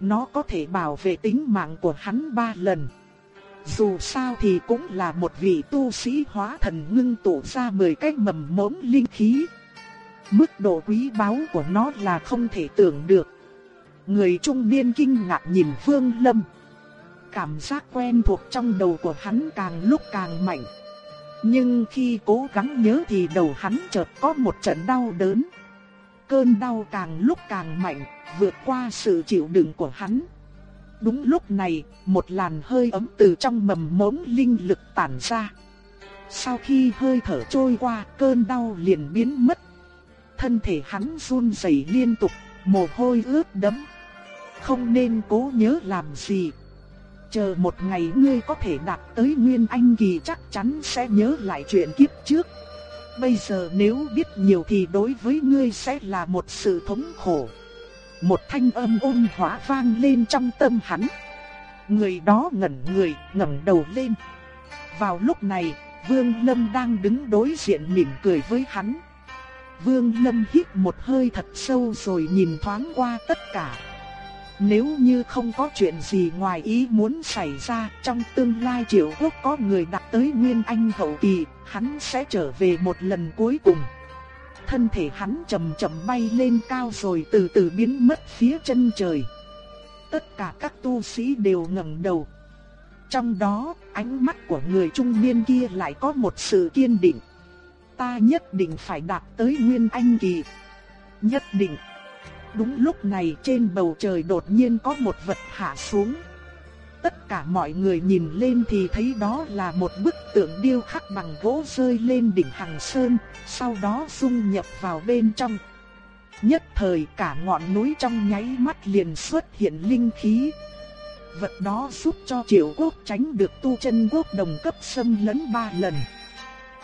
Nó có thể bảo vệ tính mạng của hắn ba lần. Dù sao thì cũng là một vị tu sĩ hóa thần ngưng tụ ra 10 cái mầm mống linh khí. Mức độ quý báu của nó là không thể tưởng được. Người trung niên kinh ngạc nhìn Phương Lâm. Cảm giác quen thuộc trong đầu của hắn càng lúc càng mạnh. Nhưng khi cố gắng nhớ thì đầu hắn chợt có một trận đau đớn. Cơn đau càng lúc càng mạnh, vượt qua sự chịu đựng của hắn. Đúng lúc này, một làn hơi ấm từ trong mầm mống linh lực tản ra. Sau khi hơi thở trôi qua, cơn đau liền biến mất. Thân thể hắn run rẩy liên tục, mồ hôi ướt đẫm. Không nên cố nhớ làm gì. Chờ một ngày ngươi có thể đạt tới Nguyên Anh Kỳ chắc chắn sẽ nhớ lại chuyện kiếp trước. Bây giờ nếu biết nhiều thì đối với ngươi sẽ là một sự thống khổ. Một thanh âm ôn hóa vang lên trong tâm hắn. Người đó ngẩn người, ngẩng đầu lên. Vào lúc này, Vương Lâm đang đứng đối diện mỉm cười với hắn. Vương Lâm hít một hơi thật sâu rồi nhìn thoáng qua tất cả. Nếu như không có chuyện gì ngoài ý muốn xảy ra, trong tương lai Triệu Quốc có người đặt tới Nguyên Anh hậu kỳ, hắn sẽ trở về một lần cuối cùng thân thể hắn chậm chậm bay lên cao rồi từ từ biến mất phía chân trời. Tất cả các tu sĩ đều ngẩng đầu. Trong đó, ánh mắt của người trung niên kia lại có một sự kiên định. Ta nhất định phải đạt tới Nguyên Anh Kỳ. Nhất định. Đúng lúc này trên bầu trời đột nhiên có một vật hạ xuống. Tất cả mọi người nhìn lên thì thấy đó là một bức tượng điêu khắc bằng gỗ rơi lên đỉnh hàng Sơn, sau đó dung nhập vào bên trong. Nhất thời cả ngọn núi trong nháy mắt liền xuất hiện linh khí. Vật đó giúp cho triệu quốc tránh được tu chân quốc đồng cấp xâm lấn ba lần.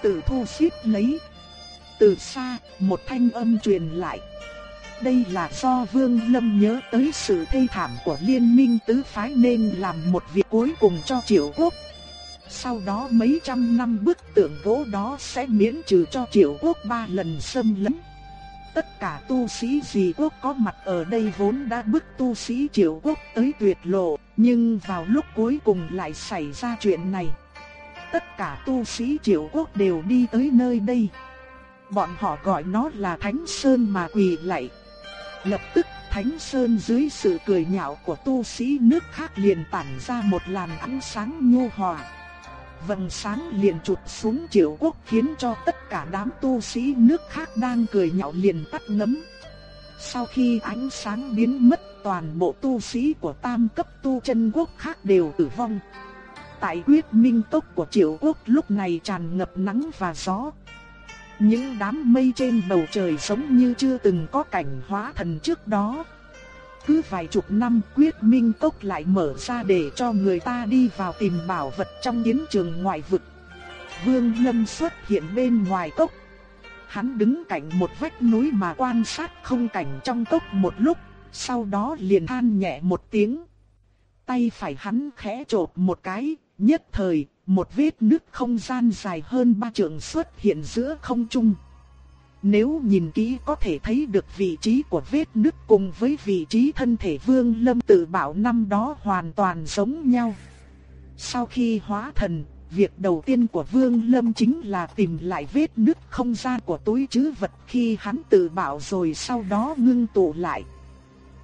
Tử thu xếp lấy. Từ xa, một thanh âm truyền lại. Đây là do Vương Lâm nhớ tới sự thê thảm của liên minh tứ phái nên làm một việc cuối cùng cho triệu quốc. Sau đó mấy trăm năm bức tượng gỗ đó sẽ miễn trừ cho triệu quốc ba lần xâm lấn. Tất cả tu sĩ dì quốc có mặt ở đây vốn đã bức tu sĩ triệu quốc tới tuyệt lộ, nhưng vào lúc cuối cùng lại xảy ra chuyện này. Tất cả tu sĩ triệu quốc đều đi tới nơi đây. Bọn họ gọi nó là Thánh Sơn mà quỳ lạy. Lập tức, Thánh Sơn dưới sự cười nhạo của tu sĩ nước khác liền tản ra một làn ánh sáng nhu hòa. Vầng sáng liền chụp xuống triệu quốc khiến cho tất cả đám tu sĩ nước khác đang cười nhạo liền tắt ngấm. Sau khi ánh sáng biến mất, toàn bộ tu sĩ của tam cấp tu chân quốc khác đều tử vong. Tại quyết minh tốc của triệu quốc lúc này tràn ngập nắng và gió. Những đám mây trên bầu trời giống như chưa từng có cảnh hóa thần trước đó. Cứ vài chục năm quyết minh tốc lại mở ra để cho người ta đi vào tìm bảo vật trong chiến trường ngoại vực. Vương Lâm xuất hiện bên ngoài cốc. Hắn đứng cạnh một vách núi mà quan sát không cảnh trong cốc một lúc, sau đó liền than nhẹ một tiếng. Tay phải hắn khẽ chộp một cái, nhất thời, một vết nứt không gian dài hơn ba trượng xuất hiện giữa không trung. Nếu nhìn kỹ có thể thấy được vị trí của vết nứt cùng với vị trí thân thể Vương Lâm tự bảo năm đó hoàn toàn giống nhau. Sau khi hóa thần, việc đầu tiên của Vương Lâm chính là tìm lại vết nứt không gian của túi trữ vật khi hắn tự bảo rồi sau đó ngưng tụ lại.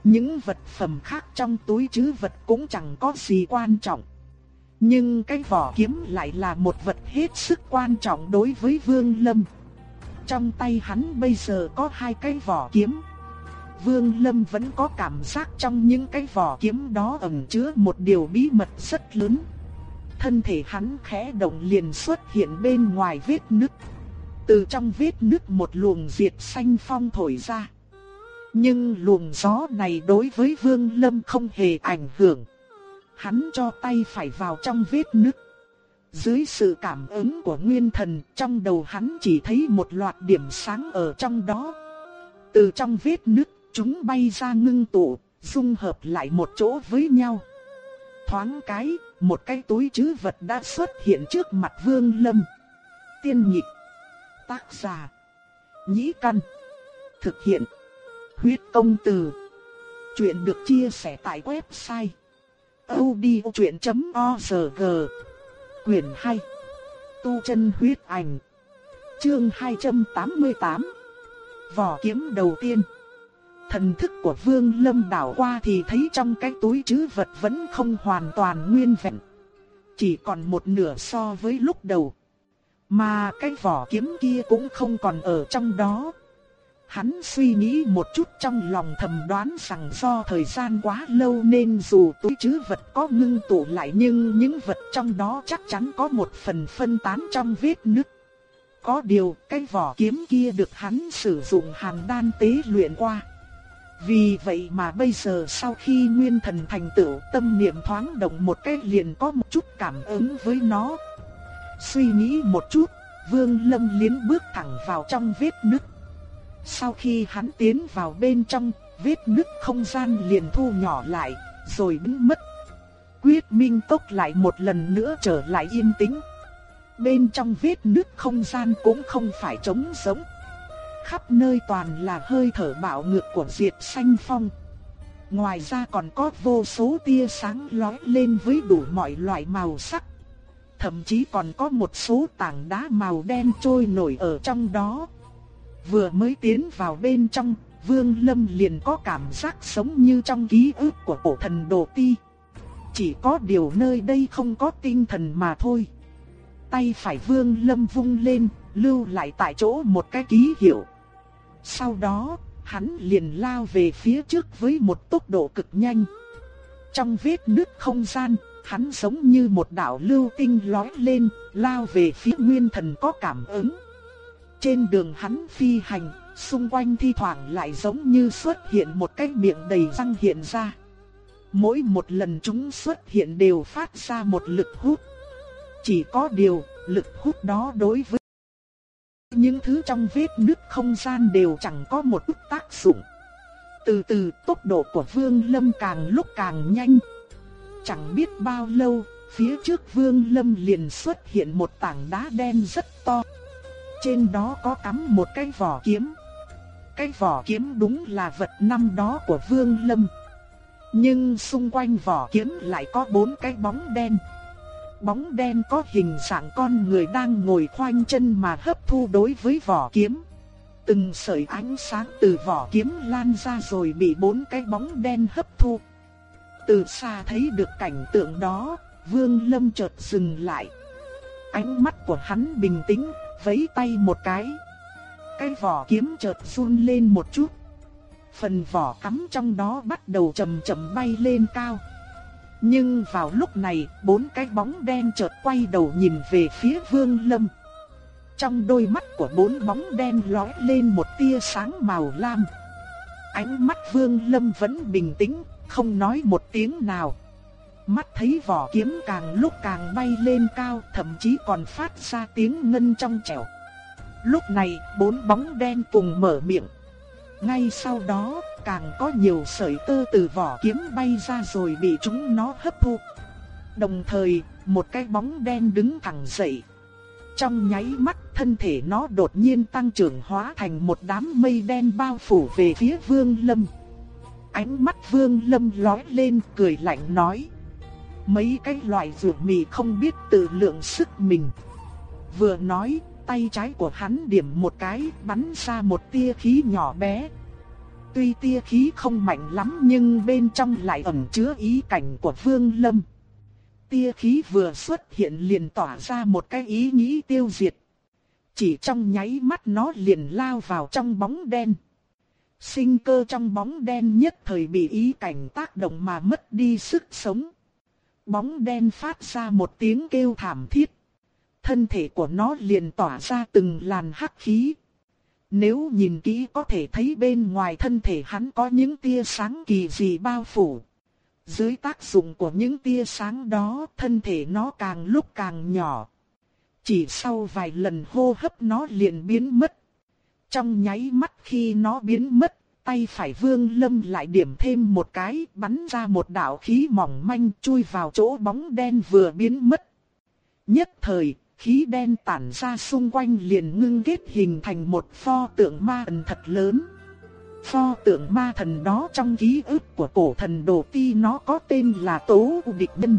Những vật phẩm khác trong túi trữ vật cũng chẳng có gì quan trọng. Nhưng cái vỏ kiếm lại là một vật hết sức quan trọng đối với Vương Lâm. Trong tay hắn bây giờ có hai cái vỏ kiếm. Vương Lâm vẫn có cảm giác trong những cái vỏ kiếm đó ẩn chứa một điều bí mật rất lớn. Thân thể hắn khẽ động liền xuất hiện bên ngoài vết nứt. Từ trong vết nứt một luồng diệt xanh phong thổi ra. Nhưng luồng gió này đối với Vương Lâm không hề ảnh hưởng. Hắn cho tay phải vào trong vết nứt. Dưới sự cảm ứng của nguyên thần, trong đầu hắn chỉ thấy một loạt điểm sáng ở trong đó. Từ trong vết nứt, chúng bay ra ngưng tụ, dung hợp lại một chỗ với nhau. Thoáng cái, một cái túi chứ vật đã xuất hiện trước mặt Vương Lâm. Tiên nhịp, tác giả, nhĩ căn, thực hiện, huyết công từ. Chuyện được chia sẻ tại website audiochuyện.org Quyền 2 Tu chân huyết ảnh, Chương 288 Vỏ kiếm đầu tiên. Thần thức của Vương Lâm đảo qua thì thấy trong cái túi trữ vật vẫn không hoàn toàn nguyên vẹn, Chỉ còn một nửa so với lúc đầu. Mà cái vỏ kiếm kia cũng không còn ở trong đó. Hắn suy nghĩ một chút trong lòng thầm đoán rằng do thời gian quá lâu nên dù túi chứ vật có ngưng tụ lại nhưng những vật trong đó chắc chắn có một phần phân tán trong vết nứt. Có điều cái vỏ kiếm kia được hắn sử dụng hàn đan tế luyện qua. Vì vậy mà bây giờ sau khi nguyên thần thành tựu tâm niệm thoáng động một cái liền có một chút cảm ứng với nó. Suy nghĩ một chút, Vương Lâm liến bước thẳng vào trong vết nứt. Sau khi hắn tiến vào bên trong, vết nứt không gian liền thu nhỏ lại, rồi biến mất. Quyết Minh Tốc lại một lần nữa trở lại yên tĩnh. Bên trong vết nứt không gian cũng không phải trống rỗng. Khắp nơi toàn là hơi thở bạo ngược của diệt sanh phong. Ngoài ra còn có vô số tia sáng lóe lên với đủ mọi loại màu sắc. Thậm chí còn có một số tảng đá màu đen trôi nổi ở trong đó. Vừa mới tiến vào bên trong, Vương Lâm liền có cảm giác sống như trong ký ức của cổ thần Đồ Ti. Chỉ có điều nơi đây không có tinh thần mà thôi. Tay phải Vương Lâm vung lên, lưu lại tại chỗ một cái ký hiệu. Sau đó, hắn liền lao về phía trước với một tốc độ cực nhanh. Trong vết nứt không gian, hắn giống như một đạo lưu tinh lói lên, lao về phía nguyên thần có cảm ứng. Trên đường hắn phi hành, xung quanh thi thoảng lại giống như xuất hiện một cái miệng đầy răng hiện ra. Mỗi một lần chúng xuất hiện đều phát ra một lực hút. Chỉ có điều, lực hút đó đối với những thứ trong vết nứt không gian đều chẳng có một chút tác dụng. Từ từ tốc độ của Vương Lâm càng lúc càng nhanh. Chẳng biết bao lâu, phía trước Vương Lâm liền xuất hiện một tảng đá đen rất to. Trên đó có cắm một cái vỏ kiếm. Cái vỏ kiếm đúng là vật năm đó của Vương Lâm. Nhưng xung quanh vỏ kiếm lại có bốn cái bóng đen. Bóng đen có hình dạng con người đang ngồi khoanh chân mà hấp thu đối với vỏ kiếm. Từng sợi ánh sáng từ vỏ kiếm lan ra rồi bị bốn cái bóng đen hấp thu. Từ xa thấy được cảnh tượng đó, Vương Lâm chợt dừng lại. Ánh mắt của hắn bình tĩnh, vẫy tay một cái. Cái vỏ kiếm chợt run lên một chút. Phần vỏ cắm trong đó bắt đầu chậm chậm bay lên cao. Nhưng vào lúc này, bốn cái bóng đen chợt quay đầu nhìn về phía Vương Lâm. Trong đôi mắt của bốn bóng đen lóe lên một tia sáng màu lam. Ánh mắt Vương Lâm vẫn bình tĩnh, không nói một tiếng nào. Mắt thấy vỏ kiếm càng lúc càng bay lên cao, thậm chí còn phát ra tiếng ngân trong trẻo. Lúc này, bốn bóng đen cùng mở miệng. Ngay sau đó, càng có nhiều sợi tơ từ vỏ kiếm bay ra rồi bị chúng nó hấp thụ. Đồng thời, một cái bóng đen đứng thẳng dậy. Trong nháy mắt, thân thể nó đột nhiên tăng trưởng hóa thành một đám mây đen bao phủ về phía Vương Lâm. Ánh mắt Vương Lâm lóe lên cười lạnh nói: "Mấy cái loại dược mì không biết tự lượng sức mình." Vừa nói, tay trái của hắn điểm một cái, bắn ra một tia khí nhỏ bé. Tuy tia khí không mạnh lắm nhưng bên trong lại ẩn chứa ý cảnh của Vương Lâm. Tia khí vừa xuất hiện liền tỏa ra một cái ý nghĩ tiêu diệt. Chỉ trong nháy mắt nó liền lao vào trong bóng đen. Sinh cơ trong bóng đen nhất thời bị ý cảnh tác động mà mất đi sức sống. Bóng đen phát ra một tiếng kêu thảm thiết thân thể của nó liền tỏa ra từng làn hắc khí. Nếu nhìn kỹ có thể thấy bên ngoài thân thể hắn có những tia sáng kỳ dị bao phủ. Dưới tác dụng của những tia sáng đó, thân thể nó càng lúc càng nhỏ. Chỉ sau vài lần hô hấp nó liền biến mất. Trong nháy mắt khi nó biến mất, tay phải vương lâm lại điểm thêm một cái, bắn ra một đạo khí mỏng manh chui vào chỗ bóng đen vừa biến mất. Nhất thời, khí đen tản ra xung quanh liền ngưng kết hình thành một pho tượng ma thần thật lớn. Pho tượng ma thần đó trong ký ức của cổ thần Đồ Ti nó có tên là Tố Địch Nhân.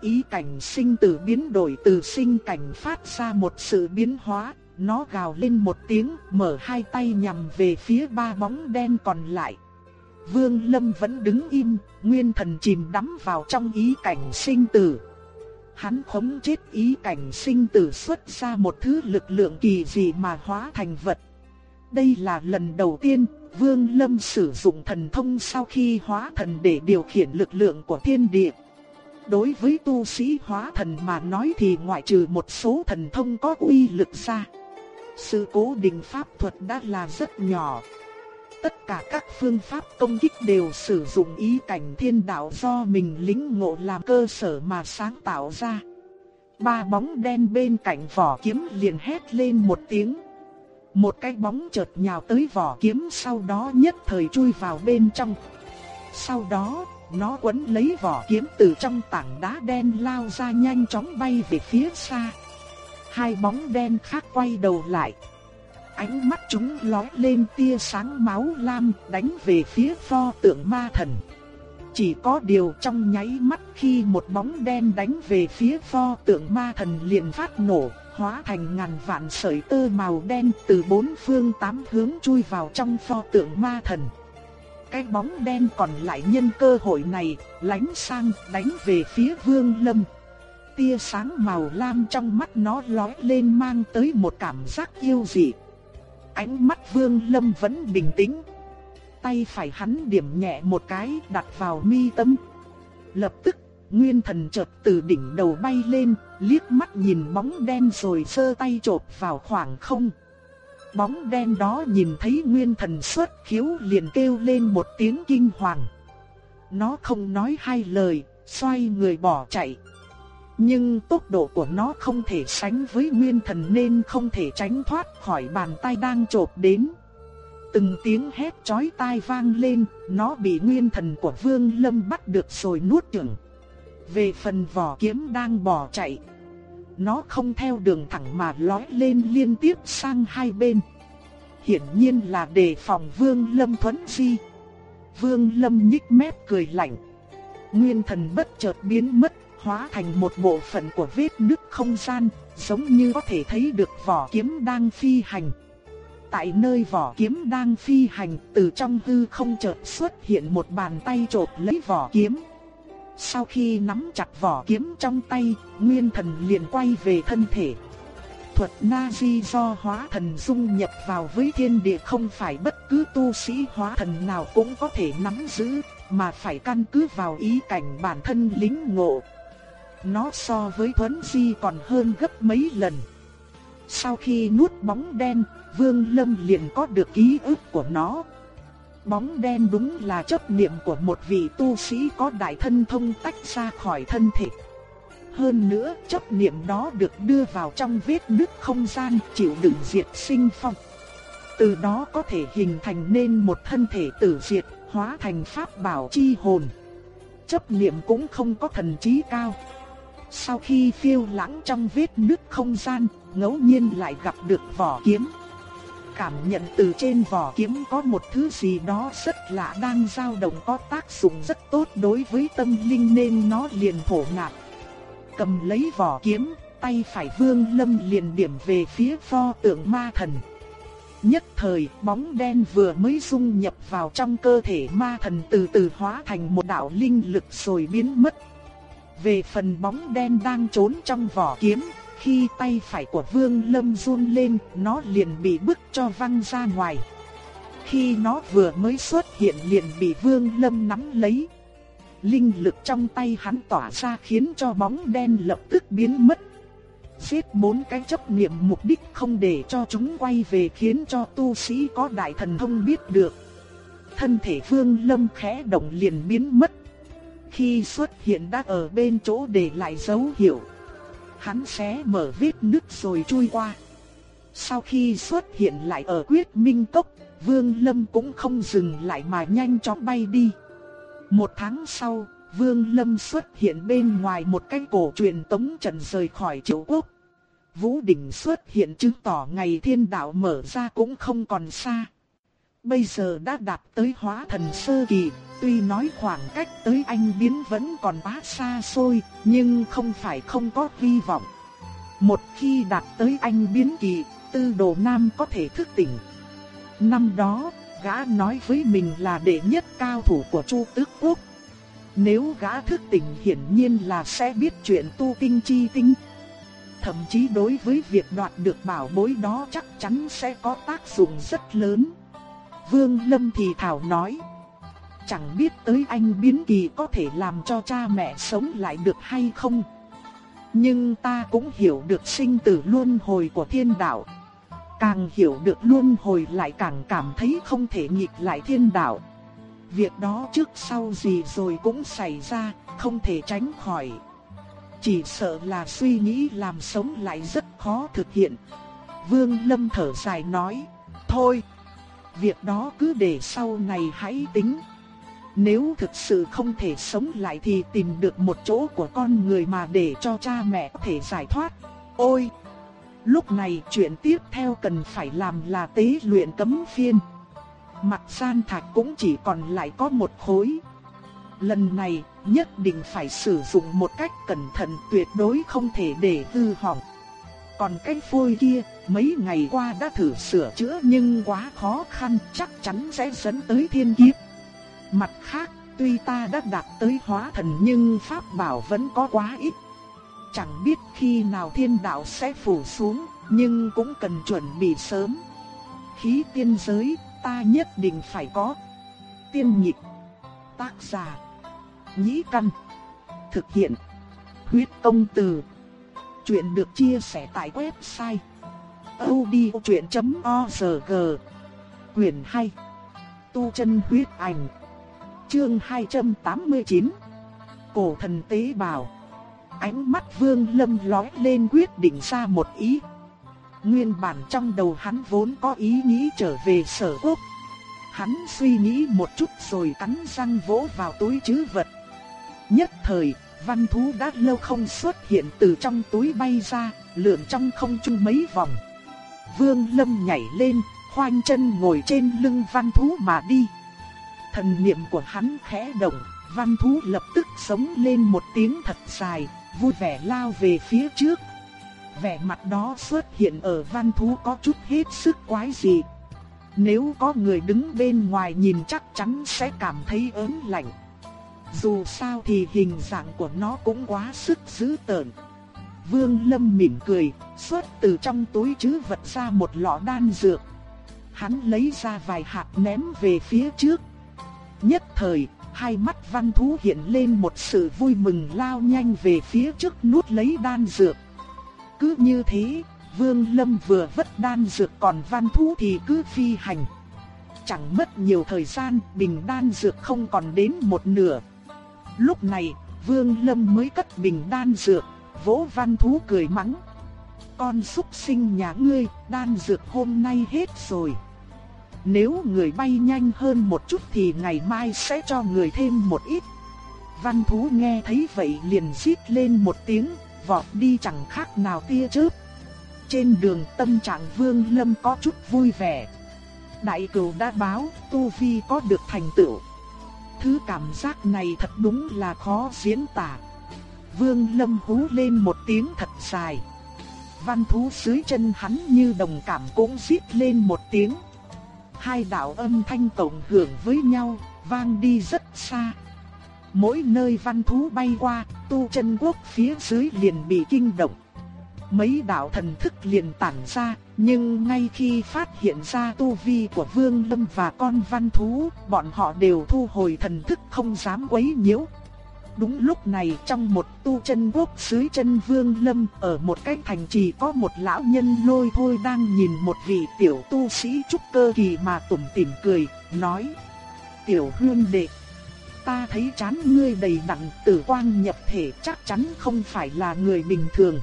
Ý cảnh sinh tử biến đổi từ sinh cảnh phát ra một sự biến hóa, nó gào lên một tiếng, mở hai tay nhằm về phía ba bóng đen còn lại. Vương Lâm vẫn đứng im, nguyên thần chìm đắm vào trong ý cảnh sinh tử. Hắn khống chết ý cảnh sinh tử xuất ra một thứ lực lượng kỳ dị mà hóa thành vật. Đây là lần đầu tiên Vương Lâm sử dụng thần thông sau khi hóa thần để điều khiển lực lượng của thiên địa. Đối với tu sĩ hóa thần mà nói thì ngoại trừ một số thần thông có uy lực ra. Sự cố định pháp thuật đã là rất nhỏ. Tất cả các phương pháp công kích đều sử dụng ý cảnh thiên đạo do mình lính ngộ làm cơ sở mà sáng tạo ra. Ba bóng đen bên cạnh vỏ kiếm liền hét lên một tiếng. Một cái bóng chợt nhào tới vỏ kiếm sau đó nhất thời chui vào bên trong. Sau đó, nó quấn lấy vỏ kiếm từ trong tảng đá đen lao ra nhanh chóng bay về phía xa. Hai bóng đen khác quay đầu lại. Ánh mắt chúng lóe lên tia sáng máu lam đánh về phía pho tượng ma thần. Chỉ có điều trong nháy mắt khi một bóng đen đánh về phía pho tượng ma thần liền phát nổ, hóa thành ngàn vạn sợi tơ màu đen từ bốn phương tám hướng chui vào trong pho tượng ma thần. Cái bóng đen còn lại nhân cơ hội này, lánh sang đánh về phía Vương Lâm. Tia sáng màu lam trong mắt nó lóe lên mang tới một cảm giác yêu dị. Ánh mắt Vương Lâm vẫn bình tĩnh. Tay phải hắn điểm nhẹ một cái đặt vào mi tâm. Lập tức Nguyên thần chợt từ đỉnh đầu bay lên, liếc mắt nhìn bóng đen rồi sơ tay chộp vào khoảng không. Bóng đen đó nhìn thấy nguyên thần xuất khiếu liền kêu lên một tiếng kinh hoàng. Nó không nói hai lời, xoay người bỏ chạy. Nhưng tốc độ của nó không thể sánh với nguyên thần nên không thể tránh thoát khỏi bàn tay đang chộp đến. Từng tiếng hét chói tai vang lên, nó bị nguyên thần của Vương Lâm bắt được rồi nuốt chửng. Về phần vỏ kiếm đang bỏ chạy, nó không theo đường thẳng mà lói lên liên tiếp sang hai bên. Hiển nhiên là đề phòng Vương Lâm thuấn di. Vương Lâm nhích mép cười lạnh. Nguyên thần bất chợt biến mất, hóa thành một bộ phận của vết nứt không gian, giống như có thể thấy được vỏ kiếm đang phi hành. Tại nơi vỏ kiếm đang phi hành, từ trong hư không chợt xuất hiện một bàn tay chộp lấy vỏ kiếm. Sau khi nắm chặt vỏ kiếm trong tay, nguyên thần liền quay về thân thể. Thuật Na-di do hóa thần dung nhập vào với thiên địa không phải bất cứ tu sĩ hóa thần nào cũng có thể nắm giữ, mà phải căn cứ vào ý cảnh bản thân lính ngộ. Nó so với thuấn di còn hơn gấp mấy lần. Sau khi nuốt bóng đen, Vương Lâm liền có được ký ức của nó, Bóng đen đúng là chấp niệm của một vị tu sĩ có đại thân thông tách ra khỏi thân thể. Hơn nữa, chấp niệm đó được đưa vào trong vết nứt không gian chịu đựng diệt sinh phong. Từ đó có thể hình thành nên một thân thể tử diệt, hóa thành pháp bảo chi hồn. Chấp niệm cũng không có thần trí cao. Sau khi phiêu lãng trong vết nứt không gian, ngẫu nhiên lại gặp được vỏ kiếm cảm nhận từ trên vỏ kiếm có một thứ gì đó rất lạ đang dao động có tác dụng rất tốt đối với tâm linh nên nó liền thổ nạp. Cầm lấy vỏ kiếm, tay phải vương lâm liền điểm về phía pho tượng ma thần. Nhất thời, bóng đen vừa mới dung nhập vào trong cơ thể ma thần từ từ hóa thành một đạo linh lực rồi biến mất. Về phần bóng đen đang trốn trong vỏ kiếm, khi tay phải của Vương Lâm run lên, nó liền bị bức cho văng ra ngoài. Khi nó vừa mới xuất hiện liền bị Vương Lâm nắm lấy. Linh lực trong tay hắn tỏa ra khiến cho bóng đen lập tức biến mất. Giết bốn cái chấp niệm mục đích không để cho chúng quay về khiến cho tu sĩ có đại thần thông biết được. Thân thể Vương Lâm khẽ động liền biến mất. Khi xuất hiện đã ở bên chỗ để lại dấu hiệu hắn xé mở vết nứt rồi chui qua. Sau khi xuất hiện lại ở quyết minh cốc, Vương Lâm cũng không dừng lại mà nhanh chóng bay đi. Một tháng sau, Vương Lâm xuất hiện bên ngoài một cái cổ truyền tống trần rời khỏi triệu quốc. Vũ đỉnh xuất hiện chứng tỏ ngày thiên đạo mở ra cũng không còn xa. Bây giờ đã đạt tới hóa thần sơ kỳ, tuy nói khoảng cách tới anh biến vẫn còn quá xa xôi, nhưng không phải không có hy vọng. Một khi đạt tới anh biến kỳ, tư đồ nam có thể thức tỉnh. Năm đó, gã nói với mình là đệ nhất cao thủ của Chu Tước Quốc. Nếu gã thức tỉnh hiển nhiên là sẽ biết chuyện tu tinh chi tinh. Thậm chí đối với việc đoạt được bảo bối đó chắc chắn sẽ có tác dụng rất lớn. Vương Lâm thì thảo nói. Chẳng biết tới anh biến kỳ có thể làm cho cha mẹ sống lại được hay không. Nhưng ta cũng hiểu được sinh tử luân hồi của thiên đạo. Càng hiểu được luân hồi lại càng cảm thấy không thể nghịch lại thiên đạo. Việc đó trước sau gì rồi cũng xảy ra, không thể tránh khỏi. Chỉ sợ là suy nghĩ làm sống lại rất khó thực hiện. Vương Lâm thở dài nói, thôi, việc đó cứ để sau này hãy tính. Nếu thực sự không thể sống lại thì tìm được một chỗ của con người mà để cho cha mẹ có thể giải thoát. Ôi! Lúc này chuyện tiếp theo cần phải làm là tế luyện cấm phiên. Mặt san thạch cũng chỉ còn lại có một khối. Lần này nhất định phải sử dụng một cách cẩn thận tuyệt đối không thể để hư hỏng. Còn cái phôi kia, mấy ngày qua đã thử sửa chữa nhưng quá khó khăn, chắc chắn sẽ dẫn tới thiên kiếp. Mặt khác, tuy ta đã đạt tới hóa thần nhưng pháp bảo vẫn có quá ít. Chẳng biết khi nào thiên đạo sẽ phủ xuống, nhưng cũng cần chuẩn bị sớm. Khí tiên giới, ta nhất định phải có. Tiên nhịp, tác giả, nhĩ căn, thực hiện, huyết công từ. Chuyện được chia sẻ tại website odchuyện.org Quyền 2 Tu chân huyết ảnh Chương 289 Cổ thần tế bào. Ánh mắt vương lâm lói lên quyết định ra một ý. Nguyên bản trong đầu hắn vốn có ý nghĩ trở về sở quốc. Hắn suy nghĩ một chút rồi cắn răng vỗ vào túi chứ vật. Nhất thời văn thú đã lâu không xuất hiện từ trong túi bay ra, lượn trong không trung mấy vòng. Vương Lâm nhảy lên, khoanh chân ngồi trên lưng văn thú mà đi. Thần niệm của hắn khẽ động, văn thú lập tức sống lên một tiếng thật dài, vui vẻ lao về phía trước. Vẻ mặt đó xuất hiện ở văn thú có chút hết sức quái dị. Nếu có người đứng bên ngoài nhìn chắc chắn sẽ cảm thấy ớn lạnh. Dù sao thì hình dạng của nó cũng quá sức dữ tợn. Vương Lâm mỉm cười, xuất từ trong túi trữ vật ra một lọ đan dược. Hắn lấy ra vài hạt ném về phía trước. Nhất thời, hai mắt văn thú hiện lên một sự vui mừng lao nhanh về phía trước nuốt lấy đan dược. Cứ như thế, Vương Lâm vừa vất đan dược còn văn thú thì cứ phi hành. Chẳng mất nhiều thời gian, bình đan dược không còn đến một nửa, Lúc này, Vương Lâm mới cất bình đan dược, vỗ văn thú cười mắng. Con súc sinh nhà ngươi, đan dược hôm nay hết rồi. Nếu người bay nhanh hơn một chút thì ngày mai sẽ cho người thêm một ít. Văn thú nghe thấy vậy liền rít lên một tiếng, vọt đi chẳng khác nào tia chớp. Trên đường tâm trạng Vương Lâm có chút vui vẻ. Đại cửu đã báo, Tu Vi có được thành tựu. Thứ cảm giác này thật đúng là khó diễn tả. Vương Lâm hú lên một tiếng thật dài. Văn thú dưới chân hắn như đồng cảm cũng rít lên một tiếng. Hai đạo âm thanh tổng hưởng với nhau, vang đi rất xa. Mỗi nơi văn thú bay qua, tu chân quốc phía dưới liền bị kinh động. Mấy đạo thần thức liền tản ra, nhưng ngay khi phát hiện ra tu vi của Vương Lâm và con văn thú, bọn họ đều thu hồi thần thức không dám quấy nhiễu. Đúng lúc này trong một tu chân quốc dưới chân Vương Lâm ở một cái thành trì có một lão nhân lôi thôi đang nhìn một vị tiểu tu sĩ trúc cơ kỳ mà tủm tỉm cười, nói Tiểu hương đệ, ta thấy chán ngươi đầy đặn tử quang nhập thể chắc chắn không phải là người bình thường.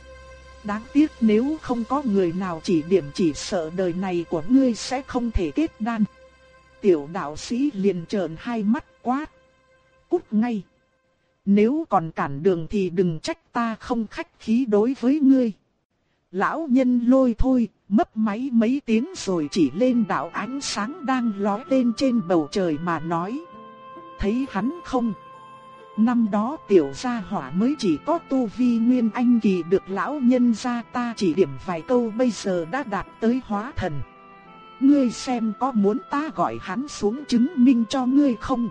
Đáng tiếc nếu không có người nào chỉ điểm chỉ sợ đời này của ngươi sẽ không thể kết đan. Tiểu đạo sĩ liền trợn hai mắt quát. Cút ngay. Nếu còn cản đường thì đừng trách ta không khách khí đối với ngươi. Lão nhân lôi thôi, mấp máy mấy tiếng rồi chỉ lên đạo ánh sáng đang lói lên trên bầu trời mà nói. Thấy hắn không? Năm đó tiểu gia hỏa mới chỉ có tu vi nguyên anh kỳ được lão nhân gia ta chỉ điểm vài câu bây giờ đã đạt tới hóa thần. Ngươi xem có muốn ta gọi hắn xuống chứng minh cho ngươi không?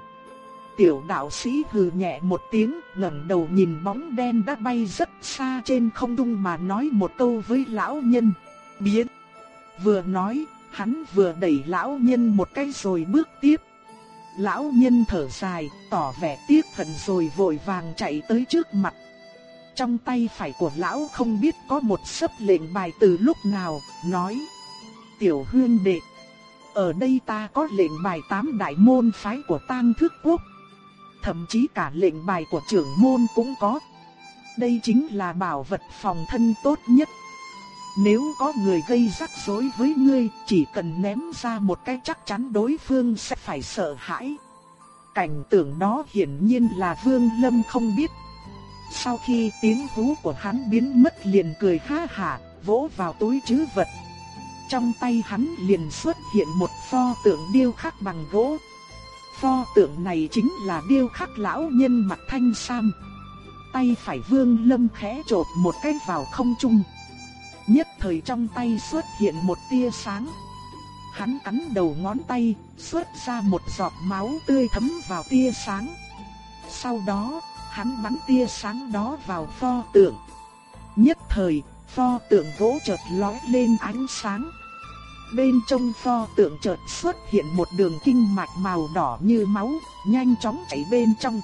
Tiểu đạo sĩ hừ nhẹ một tiếng ngẩng đầu nhìn bóng đen đã bay rất xa trên không trung mà nói một câu với lão nhân. Biến! Vừa nói, hắn vừa đẩy lão nhân một cái rồi bước tiếp. Lão nhân thở dài, tỏ vẻ tiếc hận rồi vội vàng chạy tới trước mặt. Trong tay phải của lão không biết có một sấp lệnh bài từ lúc nào, nói. Tiểu hương đệ, ở đây ta có lệnh bài tám đại môn phái của tang thước quốc. Thậm chí cả lệnh bài của trưởng môn cũng có. Đây chính là bảo vật phòng thân tốt nhất nếu có người gây rắc rối với ngươi, chỉ cần ném ra một cái chắc chắn đối phương sẽ phải sợ hãi. Cảnh tượng đó hiển nhiên là Vương Lâm không biết. Sau khi tiếng hú của hắn biến mất liền cười ha hả, vỗ vào túi trữ vật. Trong tay hắn liền xuất hiện một pho tượng điêu khắc bằng gỗ. Pho tượng này chính là điêu khắc lão nhân mặt thanh sam. Tay phải Vương Lâm khẽ trột một cái vào không trung. Nhất thời trong tay xuất hiện một tia sáng. Hắn cắn đầu ngón tay, xuất ra một giọt máu tươi thấm vào tia sáng. Sau đó, hắn bắn tia sáng đó vào pho tượng. Nhất thời, pho tượng gỗ chợt lóe lên ánh sáng. Bên trong pho tượng chợt xuất hiện một đường kinh mạch màu đỏ như máu, nhanh chóng chảy bên trong.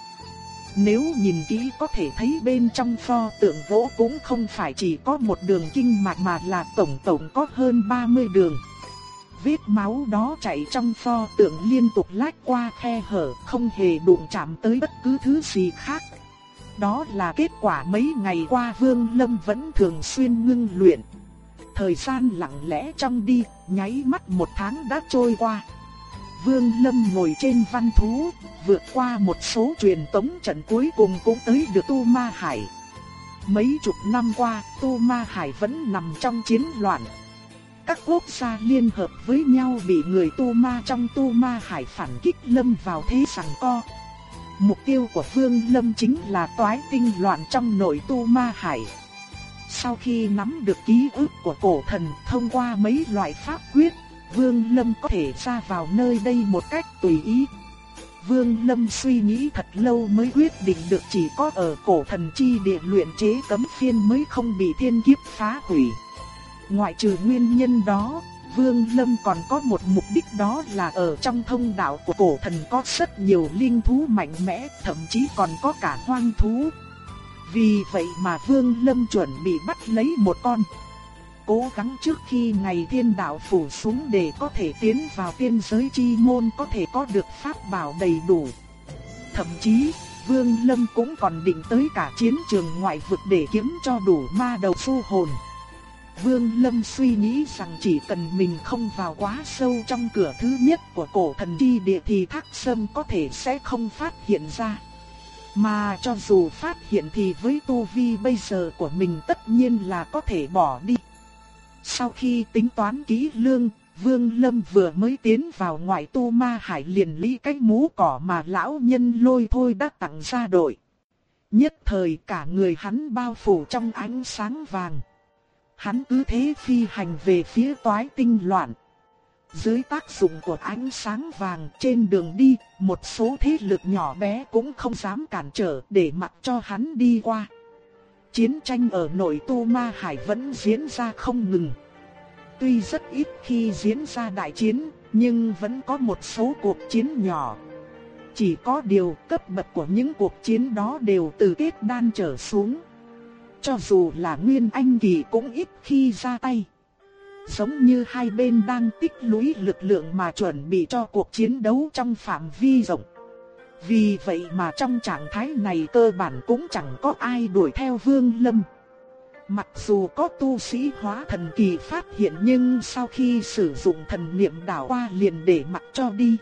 Nếu nhìn kỹ có thể thấy bên trong pho tượng gỗ cũng không phải chỉ có một đường kinh mạch mà là tổng tổng có hơn 30 đường. Vết máu đó chảy trong pho tượng liên tục lách qua khe hở, không hề đụng chạm tới bất cứ thứ gì khác. Đó là kết quả mấy ngày qua Vương Lâm vẫn thường xuyên ngưng luyện. Thời gian lặng lẽ trong đi, nháy mắt một tháng đã trôi qua. Vương Lâm ngồi trên văn thú, vượt qua một số truyền tống trận cuối cùng cũng tới được Tu Ma Hải. Mấy chục năm qua, Tu Ma Hải vẫn nằm trong chiến loạn. Các quốc gia liên hợp với nhau bị người Tu Ma trong Tu Ma Hải phản kích lâm vào thế sẵn co. Mục tiêu của Vương Lâm chính là toái tinh loạn trong nội Tu Ma Hải. Sau khi nắm được ký ức của cổ thần thông qua mấy loại pháp quyết, Vương Lâm có thể ra vào nơi đây một cách tùy ý. Vương Lâm suy nghĩ thật lâu mới quyết định được chỉ có ở cổ thần chi địa luyện chế cấm phiên mới không bị thiên kiếp phá hủy. Ngoại trừ nguyên nhân đó, Vương Lâm còn có một mục đích đó là ở trong thông đạo của cổ thần có rất nhiều linh thú mạnh mẽ, thậm chí còn có cả hoang thú. Vì vậy mà Vương Lâm chuẩn bị bắt lấy một con. Cố gắng trước khi ngày thiên đạo phủ xuống để có thể tiến vào tiên giới chi môn có thể có được pháp bảo đầy đủ. Thậm chí, Vương Lâm cũng còn định tới cả chiến trường ngoại vực để kiếm cho đủ ma đầu phu hồn. Vương Lâm suy nghĩ rằng chỉ cần mình không vào quá sâu trong cửa thứ nhất của cổ thần chi địa thì thác sâm có thể sẽ không phát hiện ra. Mà cho dù phát hiện thì với tu vi bây giờ của mình tất nhiên là có thể bỏ đi. Sau khi tính toán kỹ lương, Vương Lâm vừa mới tiến vào ngoại tu ma hải liền lý cái mũ cỏ mà lão nhân lôi thôi đã tặng ra đội. Nhất thời cả người hắn bao phủ trong ánh sáng vàng. Hắn cứ thế phi hành về phía toái tinh loạn. Dưới tác dụng của ánh sáng vàng trên đường đi, một số thế lực nhỏ bé cũng không dám cản trở để mặc cho hắn đi qua. Chiến tranh ở nội tu ma hải vẫn diễn ra không ngừng. Tuy rất ít khi diễn ra đại chiến, nhưng vẫn có một số cuộc chiến nhỏ. Chỉ có điều cấp bậc của những cuộc chiến đó đều từ kết đan trở xuống. Cho dù là Nguyên Anh Kỳ cũng ít khi ra tay. Giống như hai bên đang tích lũy lực lượng mà chuẩn bị cho cuộc chiến đấu trong phạm vi rộng. Vì vậy mà trong trạng thái này cơ bản cũng chẳng có ai đuổi theo Vương Lâm. Mặc dù có tu sĩ hóa thần kỳ phát hiện nhưng sau khi sử dụng thần niệm đảo qua liền để mặc cho đi.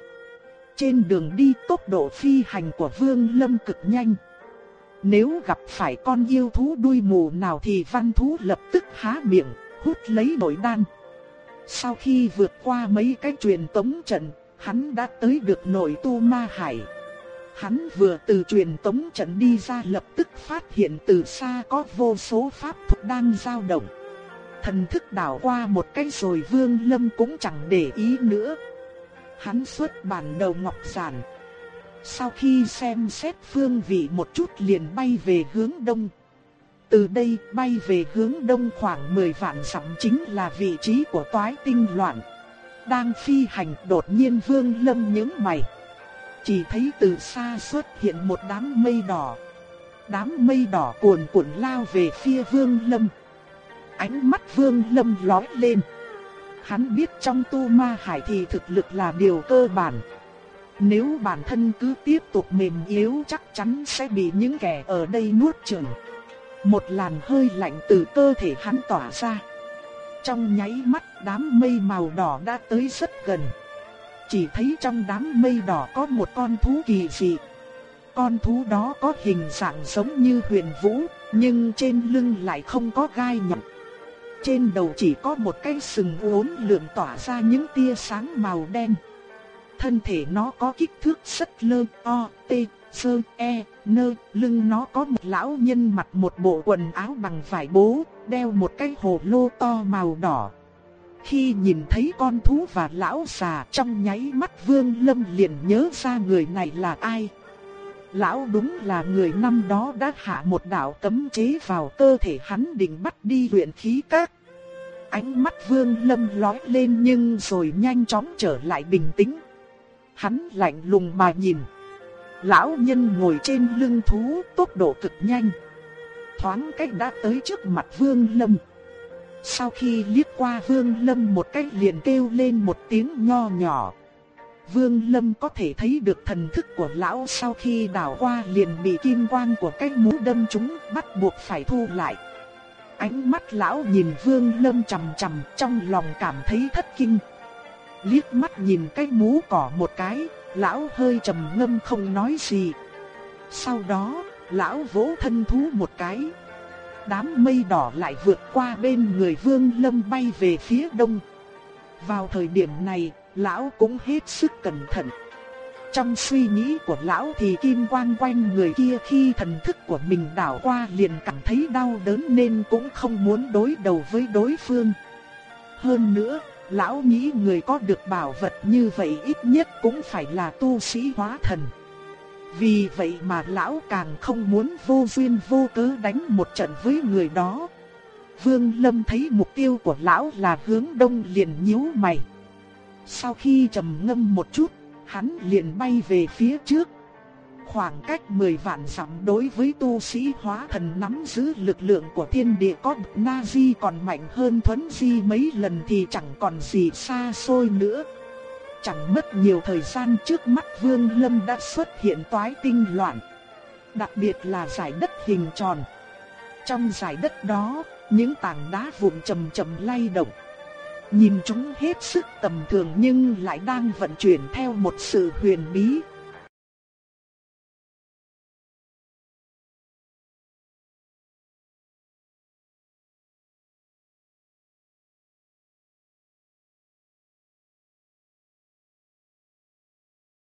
Trên đường đi tốc độ phi hành của Vương Lâm cực nhanh. Nếu gặp phải con yêu thú đuôi mù nào thì văn thú lập tức há miệng, hút lấy nội đan. Sau khi vượt qua mấy cái truyền tống trận, hắn đã tới được nội tu ma hải. Hắn vừa từ truyền tống trận đi ra lập tức phát hiện từ xa có vô số pháp thuật đang dao động. Thần thức đảo qua một cái rồi vương lâm cũng chẳng để ý nữa. Hắn xuất bản đầu ngọc giản. Sau khi xem xét phương vị một chút liền bay về hướng đông. Từ đây bay về hướng đông khoảng 10 vạn dặm chính là vị trí của toái tinh loạn. Đang phi hành đột nhiên vương lâm những mày. Chỉ thấy từ xa xuất hiện một đám mây đỏ. Đám mây đỏ cuồn cuộn lao về phía vương lâm. Ánh mắt vương lâm lói lên. Hắn biết trong tu ma hải thì thực lực là điều cơ bản. Nếu bản thân cứ tiếp tục mềm yếu chắc chắn sẽ bị những kẻ ở đây nuốt chửng. Một làn hơi lạnh từ cơ thể hắn tỏa ra. Trong nháy mắt đám mây màu đỏ đã tới rất gần. Chỉ thấy trong đám mây đỏ có một con thú kỳ dị. Con thú đó có hình dạng giống như huyền vũ, nhưng trên lưng lại không có gai nhọn. Trên đầu chỉ có một cái sừng uốn lượn tỏa ra những tia sáng màu đen. Thân thể nó có kích thước rất lơ, o, tê, sơ, e, nơ, lưng nó có một lão nhân mặc một bộ quần áo bằng vải bố, đeo một cái hồ lô to màu đỏ. Khi nhìn thấy con thú và lão già trong nháy mắt Vương Lâm liền nhớ ra người này là ai. Lão đúng là người năm đó đã hạ một đạo cấm chế vào cơ thể hắn định bắt đi luyện khí các. Ánh mắt Vương Lâm lóe lên nhưng rồi nhanh chóng trở lại bình tĩnh. Hắn lạnh lùng mà nhìn. Lão nhân ngồi trên lưng thú tốc độ cực nhanh. Thoáng cách đã tới trước mặt Vương Lâm. Sau khi liếc qua Vương Lâm một cách liền kêu lên một tiếng nho nhỏ. Vương Lâm có thể thấy được thần thức của lão sau khi đảo qua liền bị kim quang của cái mũ đâm trúng bắt buộc phải thu lại. Ánh mắt lão nhìn Vương Lâm chằm chằm trong lòng cảm thấy thất kinh. Liếc mắt nhìn cái mũ cỏ một cái, lão hơi trầm ngâm không nói gì. Sau đó, lão vỗ thân thú một cái. Đám mây đỏ lại vượt qua bên người Vương Lâm bay về phía đông. Vào thời điểm này, lão cũng hết sức cẩn thận. Trong suy nghĩ của lão thì kim quang quanh người kia khi thần thức của mình đảo qua liền cảm thấy đau đớn nên cũng không muốn đối đầu với đối phương. Hơn nữa, lão nghĩ người có được bảo vật như vậy ít nhất cũng phải là tu sĩ hóa thần. Vì vậy mà lão càng không muốn vô duyên vô cớ đánh một trận với người đó. Vương Lâm thấy mục tiêu của lão là hướng đông liền nhíu mày. Sau khi trầm ngâm một chút, hắn liền bay về phía trước. Khoảng cách 10 vạn dặm đối với tu sĩ hóa thần nắm giữ lực lượng của thiên địa có Na Di còn mạnh hơn Thuấn Di mấy lần thì chẳng còn gì xa xôi nữa. Chẳng mất nhiều thời gian trước mắt Vương Lâm đã xuất hiện toái tinh loạn. Đặc biệt là giải đất hình tròn. Trong giải đất đó, những tảng đá vụn chầm chầm lay động. Nhìn chúng hết sức tầm thường nhưng lại đang vận chuyển theo một sự huyền bí,